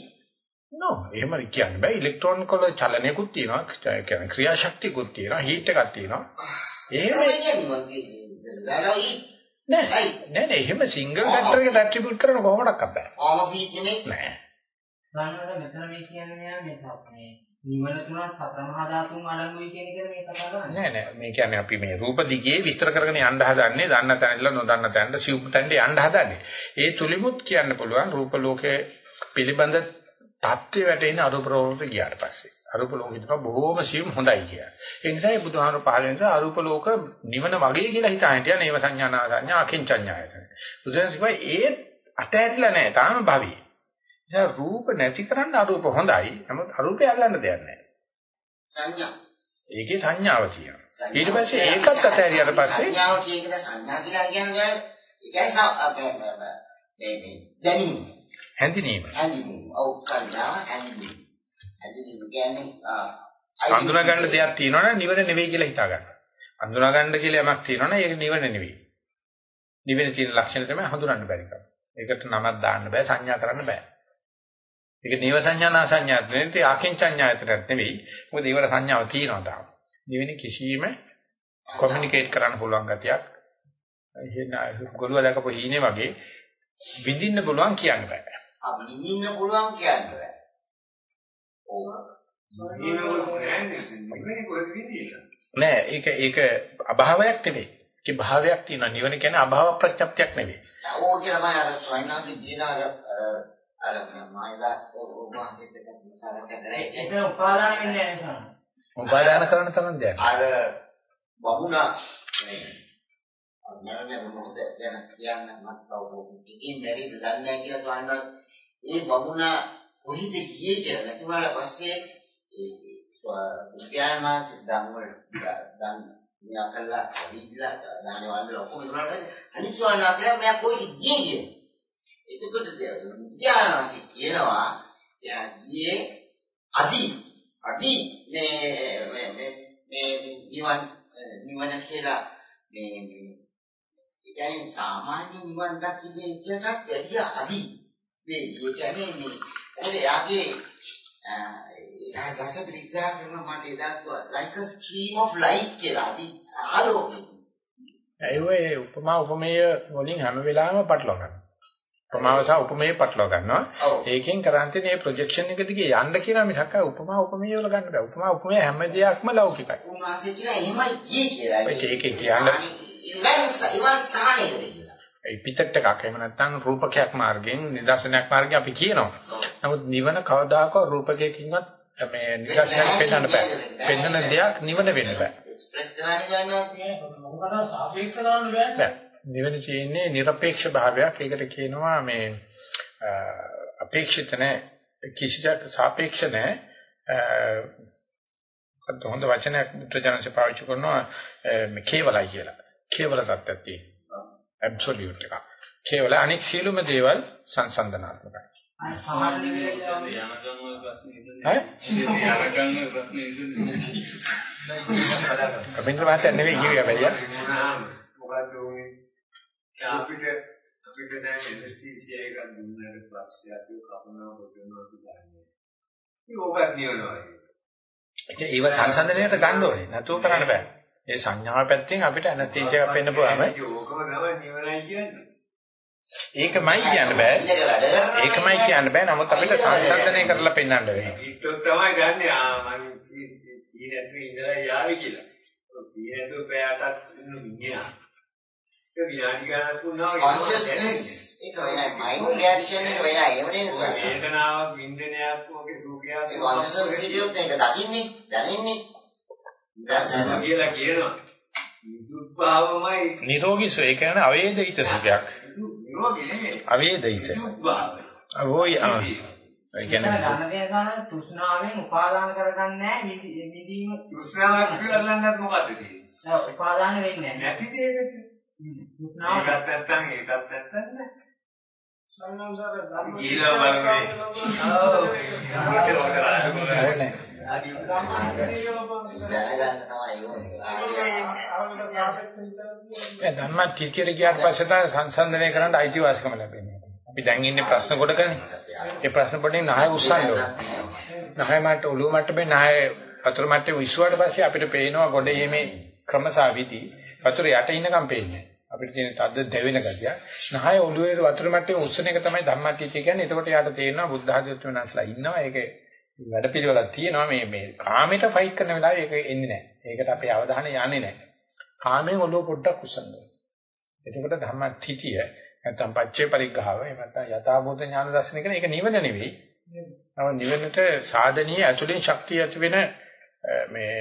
no එහෙම කියන්න බෑ. ඉලෙක්ට්‍රෝන වල චලනයකුත් තියෙනවා. කියන්නේ ක්‍රියාශක්තියකුත් තියෙනවා. හීට් එකක් තියෙනවා. එහෙම නෑ නෑ නෑ එහෙම සිංගල් ෆැක්ටර් එකට ඇට්‍රිබියුට් කරන කොහොමඩක් අප්පෑ. all of heat නෙමෙයි. නෑ. ගන්නවද මෙතන මේ කියන්නේ මේ නිවන තුන සතර මහා ධාතුන් අඩංගුයි කියන එක මේ කතා කරන්නේ. නෑ නෑ මේ කියන්නේ අපි මේ රූප දිගේ විස්තර කරගෙන යන්න හදන්නේ දන්න තැනilla නොදන්න තැනට සිව් තැනට යන්න හදන්නේ. ඒ තුලිමුත් කියන්න පුළුවන් රූප ලෝකයේ පිළිබඳ தත්ත්වය වැටෙන අරූප ප්‍රවෘත්ති ගියාට පස්සේ. අරූප ලෝකෙ තමයි බොහෝම සියුම් හොඳයි කියලා. ඒ නිසා මේ බුදුහාමුදුරු පහල වෙන අරූප ලෝක නිවන වගේ කියලා හිතා හිටියා නේව සංඥා නා සංඥා අකින්චඤ්ඤායතන. බුදුන්සේ ඒ අතෑරිලා නැහැ තාම භවී. ඒ රූප නැති කරන්න අරූප හොඳයි. නමුත් අරූපය අල්ලන්න දෙයක් නැහැ. සංඥා. ඒකේ සංඥාව තියෙනවා. ඊට පස්සේ ඒකත් අතෑරියට පස්සේ සංඥාව කියන සංඥා කියලා කියන්නේ ඒ කියන්නේ මේ මේ දැනීම. හැඳිනීම. හැඳිනීම. ඔව් සංඥාව හැඳිනීම. හැඳිනීම කියන්නේ හඳුනා ගන්න දෙයක් තියෙනවනේ නිවන නෙවෙයි කියලා හිතා ගන්න. හඳුනා ගන්න කියලා යමක් තියෙනවනේ ඒක නිවන නෙවෙයි. නිවන තියෙන ලක්ෂණ තමයි හඳුනන්න බැරි කම. ඒකට නමක් දාන්න බෑ සංඥා කරන්න බෑ. ඒක නීව සංඥා නා සංඥාත් නෙවෙයි ආකින්චඤ්ඤායතනත් නෙවෙයි. මොකද ඒවල සංඥාව තියෙනවා තාම. නිවෙන කිසියම් කොමියුනිකේට් කරන්න පුළුවන් ගතියක්. එහෙනම් ගොළුව දැකපු හීනේ වගේ විඳින්න පුළුවන් කියන්න බෑ. ආ විඳින්න පුළුවන් කියන්න බෑ. නෑ ඒක ඒක අභාවයක් නෙවෙයි. ඒක භාවයක් තියෙනවා. නිවන කියන්නේ අභාව ප්‍රත්‍යක්ෂයක් නෙවෙයි. ඕක තමයි අර ස්වයනාති දින අර කරේ. ඒක උපාදාන කරන තරම් දෙයක්. අර වහුණා මේ අන්නරනේ මොකද දැන කියන්න මත් කවුරු ඉතින් බැරිද දන්නේ කියලා ස්වාමීන් ඒ වහුණා කොහිද ගියේ කියලා නැතුණාට පස්සේ ඒ විද්‍යාන මාස ධම්ම දන් මියා කළා විද්‍යා දාන වන්දන ඔක්කොම අනිත් ස්වාමීන් වහන්සේ මෙයා කොහෙද ගියේ කියලා. එතකොට විද්‍යාන මාස කියනවා එයා ගියේ අදි අදි මේ මේ මේ මේ නිවන් නිවන කියලා. මේ මේ ඒ කියන්නේ සාමාන්‍ය නිවන් දකින්න එකටත් වැඩිය අදි. මේ ඒ කියන්නේ මේ මොකද යාගේ ඒ ගසට විග්‍රහ කරන මට එදාත් like a stream of light කියලා අදි ආලෝකය ඒ ඔය උපමා උපමේය වලින් හැම වෙලාවෙම පටලවා ගන්නවා. උපමාව සහ උපමේය පටලවා ගන්නවා. ඒකෙන් කරන්නේ මේ ප්‍රොජෙක්ෂන් එක දිගේ යන්න කියන මිසක් උපමා උපමේය වල ගන්න බෑ. උපමා උපමේය හැම දෙයක්ම ලෞකිකයි. උන්වහන්සේ කියන එහෙමයි ගියේ කියලා. ඒක කියන්නේ ස්ථානයකට කියලා. ඒ පිටත් එකක් එහෙම නැත්නම් රූපකයක් මාර්ගයෙන් නිදර්ශනයක් මාර්ගයෙන් අපි කියනවා. නමුත් නිවන කවදාකවත් රූපකයකින්වත් මේ නිදර්ශනයක් පෙන්වන්න බෑ. පෙන්වන දෙයක් නිවන වෙන්න බෑ. එක්ස්ප්‍රෙස් කරන්න ගන්නවා. මොකද සාපේක්ෂ කරන්න බෑ. බෑ. නිවන තියෙන්නේ নিরপেক্ষ භාවයක්. ඒකට කියනවා මේ අපේක්ෂිත නැහැ කිසිදක් සාපේක්ෂ නැහැ. අද හොඳ වචනයක් මුත්‍රාජනසේ පාවිච්චි කරනවා මේ කේවලයි කියලා. කේවල තත්ත්වයක් තියෙනවා. ඇබ්සොලියුට් එක. කේවල අනෙක් සියලුම දේවල් සංසන්දනාත්මකයි. අර සමාන නිවිල හරි? අපිට අපිට දැන් ඇනස්තීසියා එකක් දුන්නාට පස්සේ අපි කපනවා හොදනවා කියන්නේ. ඒක ඕකත් නියනවා. ඒව සංසන්දනයට ගන්න ඕනේ. නැතුව කරන්න බෑ. ඒ සංඥාව පැත්තෙන් අපිට ඇනස්තීසියා එකක් පෙන්නපුවාම ඒක ඕකම තමයි නිවනයි කියන්නේ. ඒකමයි කියන්න බෑ. ඒකමයි කියන්න බෑ. නමුත් අපිට සංසන්දනය කරලා පෙන්වන්න වෙනවා. ඊටත් තමයි ගන්නෙ ආ මං සීනතු ඉඳලා යාවි කියලා. ඔය සීනතු පෑටත් ඉන්න මිනිහා. විනාඩි ගණනක් වුණා ඒක වෙනයි මයින්ඩ් රියැක්ෂන් එක වෙනයි එහෙම නේද වේදනාවක් වින්දනයක් වගේ සුඛයක් ඒ කොන්ෂස් සිටියොත් ඒක දකින්නේ දැනෙන්නේ දැන් කියලා කියනවා. විදුත්භාවමයි නිරෝගී සෝ ඒ කියන්නේ අවේදිත සුඛයක්. නිරෝගී නෙමෙයි. අවේදිත. අවෝයි ආ. ඒ කියන්නේ ධන දේ ගන්න තෘෂ්ණාවෙන් උපාදාන කරගන්නේ නැහැ විදීම තෘෂ්ණාවක් පිළිගන්නත් මොකද තියෙන්නේ? උපාදාන වෙන්නේ නැහැ. නැති දෙයකට. ඒකත් නැත්තම් ඒකත් නැත්තම් නෑ. සංසාර ධර්ම ගිහිලා බලන්නේ. මෙච්චර කරන්නේ හරිනේ. දැනගන්න තමයි ඕනේ ඒ ධම්ම ටිකේර ගියාට පස්සේ තමයි සංසන්දනය කරන්න අයිතිවාසිකම ලැබෙන්නේ. අපි දැන් ඉන්නේ ප්‍රශ්න කොටකනේ. ඒ ප්‍රශ්න පොඩ්ඩෙන් නහය උස්සන්න ඕනේ. නහය මට ඔළුව මට්ටමේ නහය වතුර මට්ටමේ විශ්වාට පස්සේ අපිට පේනවා ගොඩේ මේ ක්‍රමසාවිදි වතුර යට ඉන්නකම් පේන්නේ. අපිට තියෙන තද්ද දෙවෙන ගතිය. නහය ඔළුවේ වතුර මට්ටමේ උස්සන එක තමයි ධම්මටිච කියන්නේ. එතකොට යාට තේරෙනවා බුද්ධ ආධිත්‍ය වෙනස්ලා ඉන්නවා. ඒක වැඩපිළිවෙලක් තියෙනවා මේ මේ කාමයට ෆයිට් කරන වෙලාවේ ඒක එන්නේ නැහැ. ඒකට අපේ අවධානය යන්නේ නැහැ. කාමයෙන් ඔළුව පොඩ්ඩක් උස්සන්න. එතකොට ධම්මටිචිය නැත්නම් පච්චේ පරිග්‍රහව එහෙම නැත්නම් යථාභූත ඥාන දර්ශන කියන එක නිවන නෙවෙයි. නම නිවනට සාධනීය ඇතුළෙන් ශක්තිය ඇති වෙන මේ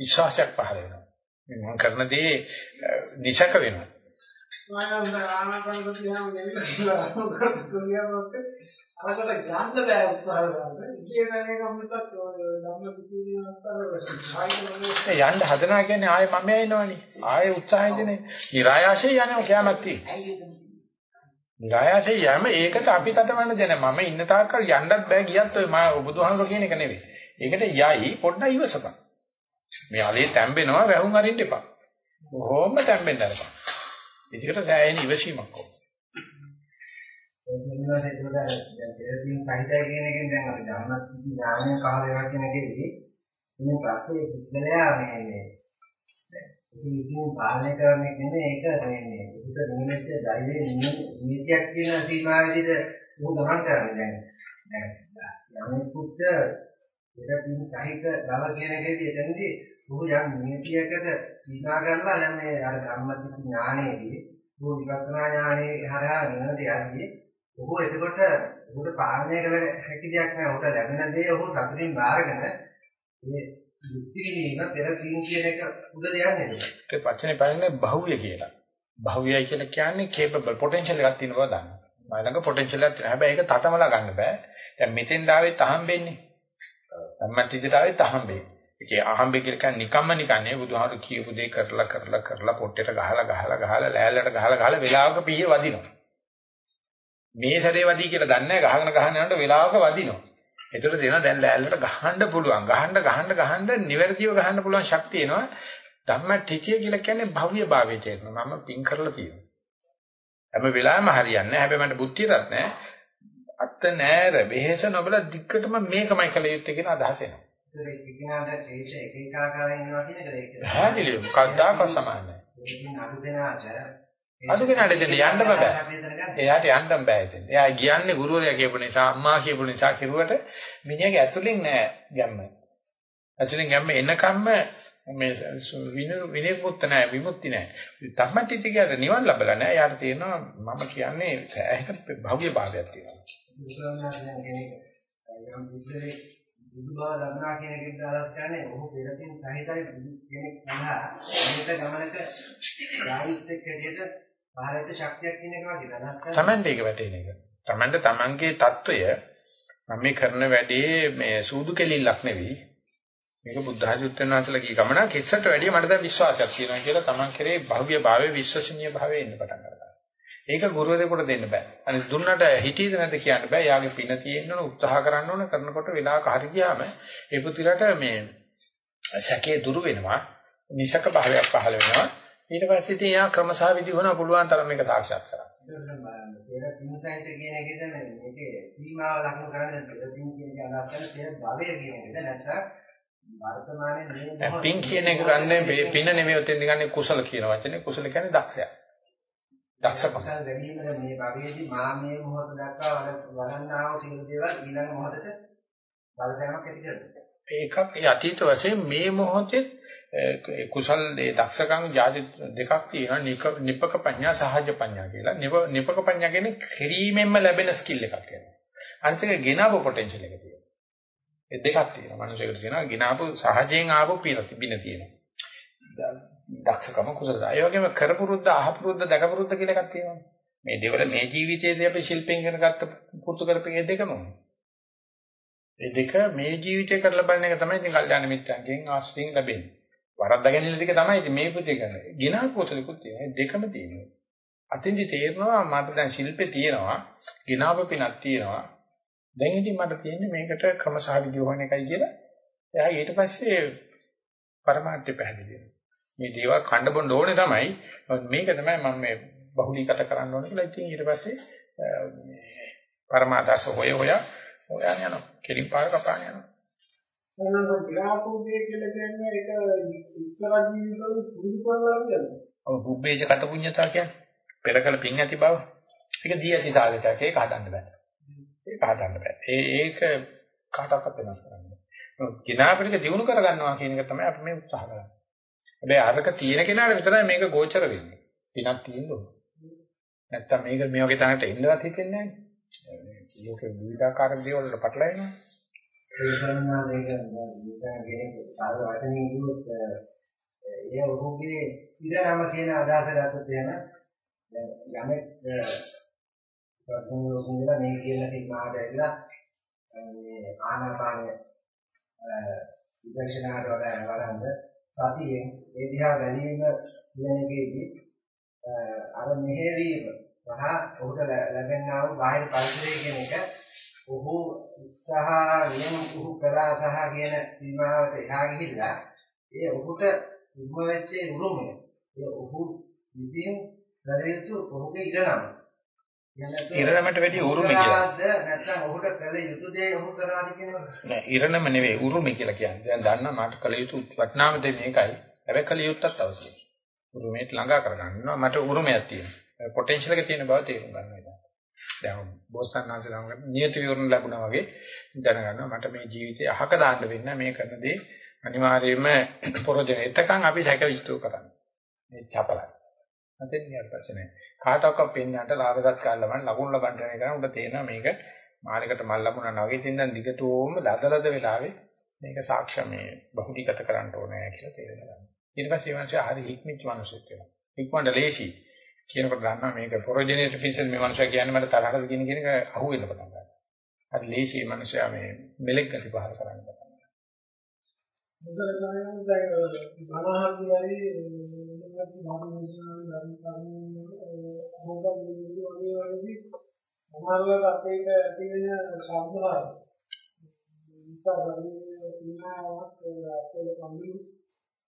විශ්වාසයක් පහළ වෙනවා. මම කරන දේ නිසක වෙනවා. මම ආනාපාන සතිය නම් අරකට ගන්න බෑ උත්සාහ කරනවා. ඉතින් මේක මොකක්ද ධම්ම පිටියේ අස්තරවලයි. යන්න හදනවා කියන්නේ ආයේ මම යනවනේ. ආයේ උත්සාහයදීනේ. નિરાයාසයෙන් යනවා කැමැක් තියෙන්නේ. નિરાයාසයෙන් යෑම ඒකට අපි තටමන දෙන මම ඉන්න තාක්කල් යන්නත් බෑ කියත් ඔය මම බුදුහාමුදුරුවෝ කියන එක නෙවෙයි. ඒකට යයි පොඩ්ඩක් ඉවසපන්. මේ allele තැම්බෙනවා වැහුම් අරින්න එපා. බොහොම තැම්බෙන්න අරපන්. ඒකට සෑහෙන ඉවසීමක් ඕන. ඒ කියනවා ඒකට දැන් පෙරදීන් සහිතයි කියන එකෙන් දැන් අපි ධර්මස්ථಿತಿ ඥානය පහළ වෙනවා කියන එකේදී ඉතින් පස්සේ පුද්ගලයා මේ මේ ඉතින් ඉතින් පාලනය කරන එක නෙමෙයි ඒක මේ මේ උඩ නිමිත්ත ධෛර්යයේ නිමිතියක් කියන සීමා විදිහට උන් ගමන් කරන්නේ දැන් දැන් යමෙකුට පෙරදීන් සහිත බව කියන එකේදී එතනදී උහු යම් නිමිතියකට සීමා කරලා දැන් මේ අර ධම්මස්ථಿತಿ ඥානයේදී උහු විපස්සනා ඥානයේ හරහා නිවනට යන්නේ ඔහු එතකොට ඔහුට පාලනය කළ හැකි දෙයක් නෑ. ඔහුට ලැබෙන දේ ඔහු සතුටින් බාරගෙන මේ යුක්ති විදීම පෙර තීන් කියන එක උඩ දෙන්නේ නේද? ඒ වචනේ බලන්නේ බහුවය කියලා. බහුවයයි කියලා කියන්නේ capable potential එකක් තියෙන බව දන්න. මම ළඟ potential එකක් තියෙනවා. හැබැයි ඒක තටමලා ගන්න බෑ. දැන් මෙතෙන් ඩාවෙත් අහම්බෙන්නේ. ධම්මටිජිට ආවෙත් අහම්බෙන්නේ. ඒකේ අහම්බෙ කියලා කියන්නේ නිකම්ම නිකන්නේ බුදුහාමුදුරු කියපු දේ කරලා කරලා කරලා පොට්ටේට ගහලා ගහලා ගහලා ලෑල්ලට ගහලා ගහලා වෙලාවක පීය වදිනවා. මේ සැරේ වදී කියලා දන්නේ නැහැ ගහගෙන ගහගෙන යනකොට වෙලාවක වදිනවා. ඒතර දෙනවා දැන් ලෑල්ලට ගහන්න පුළුවන්. ගහන්න ගහන්න ගහන්න නිවැරදිව ගහන්න පුළුවන් ශක්තිය එනවා. ධම්මටිචිය කියලා කියන්නේ භව්‍ය භාවයට එනවා. මම පින් කරලා තියෙනවා. හැම වෙලාවෙම හරියන්නේ නැහැ. හැබැයි මට බුද්ධියවත් නැහැ. අත්ත නෑර වෙහෙස නොබල දික්කටම මේකමයි කළ යුත්තේ කියන අදහස එනවා. ඒක එකිනාට ක්ලේශ එක එක ආකාරයෙන් එනවා කියන එකද ඒක? පැහැදිලිව කද්දාක සමාන නැහැ. ඒකෙන් අඩු දෙනාට අඩු කෙනාට එතන යන්න බෑ. එයාට යන්න බෑ එතන. එයා කියන්නේ ගුරුවරයා කියපු නිසා අම්මා කියපු නිසා කිරුවට මිනිහගේ ඇතුලින් නෑ ගැම්ම. ඇතුලින් ගැම්ම එනකම්ම මේ විනිර්මුක්ත නෑ විමුක්ති නෑ. ධම්මටිති කියන නිවන් ලැබලා නෑ. යාට තියෙනවා මම කියන්නේ සෑහෙන භව්‍ය භාගයක් තියෙනවා. විශ්වවිද්‍යාලයෙන් කෙනෙක් යම් බුද්ධලේ බුදු බව දන්නා කෙනෙක්ට අදහස් කරන්නේ ඔහු පෙරපින් සහිතයි බුදු කෙනෙක් වුණා. මේක ගමනක සාහිත්‍යක හැටියට පහළට ශක්තියක් කියන එක වගේ අදහස් කරනවා. Tamande එක වැටෙන එක. Tamande Tamange తত্ত্বය මම මේ කරන වැඩේ මේ සූදු කෙලිල්ලක් නෙවෙයි. මේක බුද්ධහරිතුත්තර වහන්සේලා කී ගමනක් ඉස්සට වැඩිය මට දැන් විශ්වාසයක් තියෙනවා කියලා Taman කරේ භව්‍ය භාවයේ විශ්වසනීය භාවයේ ඉන්න පටන් ගන්නවා. ඒක ගුරුවරයෙකුට දෙන්න බෑ. අනිත් දුන්නට හිතීද නැද්ද කියන්න බෑ. යාගේ පින තියෙන්න ඕන උත්සාහ කරන්න ඕන කරනකොට වෙලාවක හරි ගියාම ඒ පුතිරට මේ සැකේ දුරු වෙනවා. නිසක භාවයක් පහළ වෙනවා. ඊට පස්සේ ඉතින් යා ක්‍රමසහ විදි වුණා පුළුවන් තරම් මේක සාක්ෂාත් කරගන්න. පෙර පින්සයිට කියන එකද මේකේ සීමාව ලක්ෂණ කරන්නේ පෙර පින් කියන අදහස් කරන පෙර භවය කියන එකද නැත්නම් වර්තමානයේ මේ පින් කියන එක ගන්නේ පින නෙමෙයි ඔතෙන් ගන්නේ කුසල කියන වචනේ කුසල කියන්නේ දක්ෂයා. දක්ෂකම. වැඩිම මේ භවයේදී මා මේ මොහොත දක්වා වඩන්නා වූ සියලු දේවල් ඊළඟ මොහොතට බලපෑමක් ඇති කරනවා. ඒකක් ඒ අතීත වශයෙන් මේ මොහොතේ කුසල් ඒ දක්ෂකම් ජාති දෙකක් තියෙනවා නිපක පඤ්ඤා සහජ පඤ්ඤා කියලා. නිපක පඤ්ඤා කියන්නේ කිරීමෙන්ම ලැබෙන ස්කිල් එකක් වෙනවා. අනිත් එක ගෙනාවු පොටෙන්ෂල් එක තියෙනවා. ඒ දෙකක් තියෙනවා. මිනිසෙකුට තියෙනවා ගෙනාවු සහජයෙන් ආපු පින තියෙනවා. දක්ෂකම කුසල. ඒ වගේම කරපුරුද්ද අහපුරුද්ද දැකපුරුද්ද කියලා එකක් තියෙනවා. මේ දෙවල මේ ජීවිතයේදී අපි ශිල්පෙන් කරගත්ත පුරුදු කරපේ දෙකම. මේ දෙක මේ ජීවිතේ කරලා බලන එක තමයි ඉතින් කල්යාණ මිත්‍රයන්ගෙන් ආශ්‍රයෙන් ලැබෙන්නේ. වරද්දා ගැනීම ටික තමයි ඉතින් මේ පුතේ කරන්නේ. ගිනා කුසලකුත් තියෙනවා. දෙකම තියෙනවා. අතින්දි තේරෙනවා මට දැන් ශිල්පේ තියෙනවා. ගිනාව පිනක් තියෙනවා. දැන් ඉතින් මට තියෙන්නේ මේකට ක්‍රමසහවිදි හොන එකයි කියලා. එයා ඊට පස්සේ පරමාර්ථය පැහැදිලි වෙනවා. මේ දේවල් කණ්ඩ බොන්න ඕනේ තමයි. මේක තමයි මම මේ බහුලීගත කරන්න ඕනේ කියලා. ඉතින් ඊට පස්සේ පරමාදර්ශ හොය හොය හොයන් යනවා. කෙලින් පාර කපාන යනවා. සනස ග්‍රාහකෝගේ කියලා කියන්නේ ඒක ඉස්සර ජීවිතවල පුරුදු කරලා නේද? ඔව් බුබ්බේජ කට පුඤ්ඤතා කියන්නේ පෙරකල පින් ඇති බව. ඒක දී ඇති සාගතයක් ඒක හදන්න බෑ. ඒක හදන්න බෑ. ඒ ඒක කාටවත් වෙනස් කරන්න බෑ. කිනාපිටක දිනු කර ගන්නවා කියන එක තමයි අපි මේ උත්සාහ කරන්නේ. හැබැයි අරක තියෙන කෙනාට විතරයි මේක ගෝචර වෙන්නේ. පිනක් තියෙන්න ඕන. නැත්තම් මේක මේ වගේ තැනකට එන්නවත් හිතෙන්නේ නැහැ. මේක විවිධාකාර දේවල් වලට පටලැවෙනවා. ඒ සම්මා මේක නිකන් කෙනෙක් සාර වචනින් කිව්වොත් ඒ ඔහුගේ ඉරණම කියන අදහස ගත්තොත් එහෙම දැන් යමෙක් ප්‍රඥාවෙන් ඉඳලා මේ කියන සීමාවට ඇවිල්ලා මේ ආනාපානය විදර්ශනාවට වඩා වඩන්ද සතියෙන් ඒ දිහා බැලීම කියන එකේදී අර මෙහෙවීම සහ ඔහුට ලැබෙනා වූ බාහිර පරිසරය කියන එක ඔහු උත්සාහයෙන් ඔහු කළා සහ කියන සීමාවට එහා ගිහිල්ලා ඒ ඔහුට උම වෙච්ච උරුමය ඒ ඔහු විසින් කළ යුතු ඔහුගේ ඉඩනම ඉරණමට වැඩි උරුමයි කියලා. නැත්නම් ඔහුට කළ යුතු දේ ඔහු කරාද කියනවා. නෑ ඉරණම නෙවෙයි උරුමයි කියලා කියන්නේ. දැන් දන්නා මට කළ යුතු වටිනාම දේ මේකයි. හැබැයි කළ යුත්තක් අවශ්‍යයි. උරුමයට ළඟා කරගන්නවා මට උරුමයක් තියෙනවා. පොටෙන්ෂල් එක තියෙන බව තේරුම් ගන්න ඕනේ. දැන් බෝසත්ණන්සේ ළඟ නියත විවරණ ලැබුණා වගේ දැනගන්නවා මට මේ ජීවිතේ අහක දාන්න වෙන්න මේ කරන දේ අනිවාර්යයෙන්ම පොරොජන එතකන් අපි සැකවිස්තු කරන්නේ. මේ චපලයි. නැත්නම් නියත ප්‍රශ්නේ. කාටවත් පෙන්නන්නට ලාභගත් කාලවන් ලකුණු ලබන්න යන එක උඹ තේනවා මේක මාළිකට මල් ලැබුණා වගේ තින්දන් දිගටම ලදලද වෙලාවේ මේක සාක්ෂ්‍ය මේ බහුලීගත කරන්න ඕනේ කියලා තේරෙනවා. ඊට පස්සේ මේ මනුස්සයා හරි හික්මිච්ච මනුස්සයෙක් වෙනවා. ඉක්මනට ලේසි කියනකොට දන්නවා මේක ප්‍රොජෙනේටර් ෆින්සන් මේ මනුස්සයා කියන්නේ මට තරහද කියන කියන එක අහුවෙන්න පටන් ගන්නවා. හරි ලේසි මනුස්සයා මේ මෙලෙක් ගති පහල කරන්න පටන් ගන්නවා. මුසල ගායන දැන් බණහක්ලයි ධර්ම ධර්ම වගේ සමාජවල අපේක තියෙන ශබ්දවල නිසා වගේ තියෙනවක් අපේ කම්බි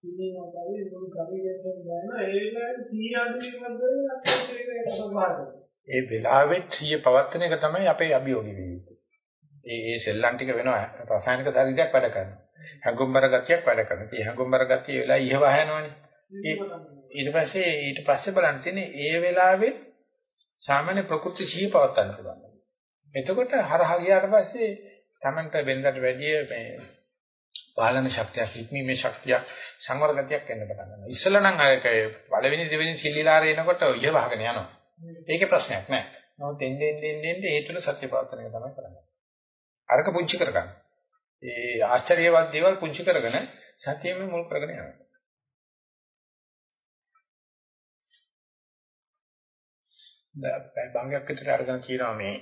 ඉන්නේ නැතයි මොන ශරීරයෙන් දැන ඒක 100 අඩුවීමක්ද ඒ වෙලාවෙත් සිය පවත්තන එක තමයි අපේ අභියෝගී වෙන්නේ. ඒ ඒ සෙල්ලම් ටික වෙනවා රසායනික ශරීරයක් වැඩ කරනවා. හැඟුම්බර ගතියක් වැඩ කරනවා. ඒ හැඟුම්බර ගතිය වෙලා ඉහව හැනවනේ. ඊට පස්සේ ඊට පස්සේ බලන්න තියෙන්නේ ඒ වෙලාවේ සාමාන්‍ය ප්‍රകൃති සිය පවත්තන්න පුළුවන්. එතකොට හරහා ගියාට පස්සේ Tamanට වෙනකට වැඩිය මේ පාලන ශක්තියක් හික්මීමේ ශක්තියක් සංවර ගතියක් එන්න පටන් ගන්නවා. ඉස්සෙල්ලා නම් අර පළවෙනි දෙවෙනි සිල්ලිලාරේ එනකොට ඉහ වහගෙන යනවා. ඒකේ ප්‍රශ්නයක් නැහැ. නමුත් එන්නේ එන්නේ එන්නේ ඒ තුල සත්‍ය පවත්තන එක තමයි කරන්නේ. අරක පුංචි කරගන්න. ඒ ආශ්චර්යවත් දේවල් පුංචි කරගෙන සත්‍යෙම මුල් කරගෙන යනවා. බංගයක් විතර අරගෙන කියනවා මේ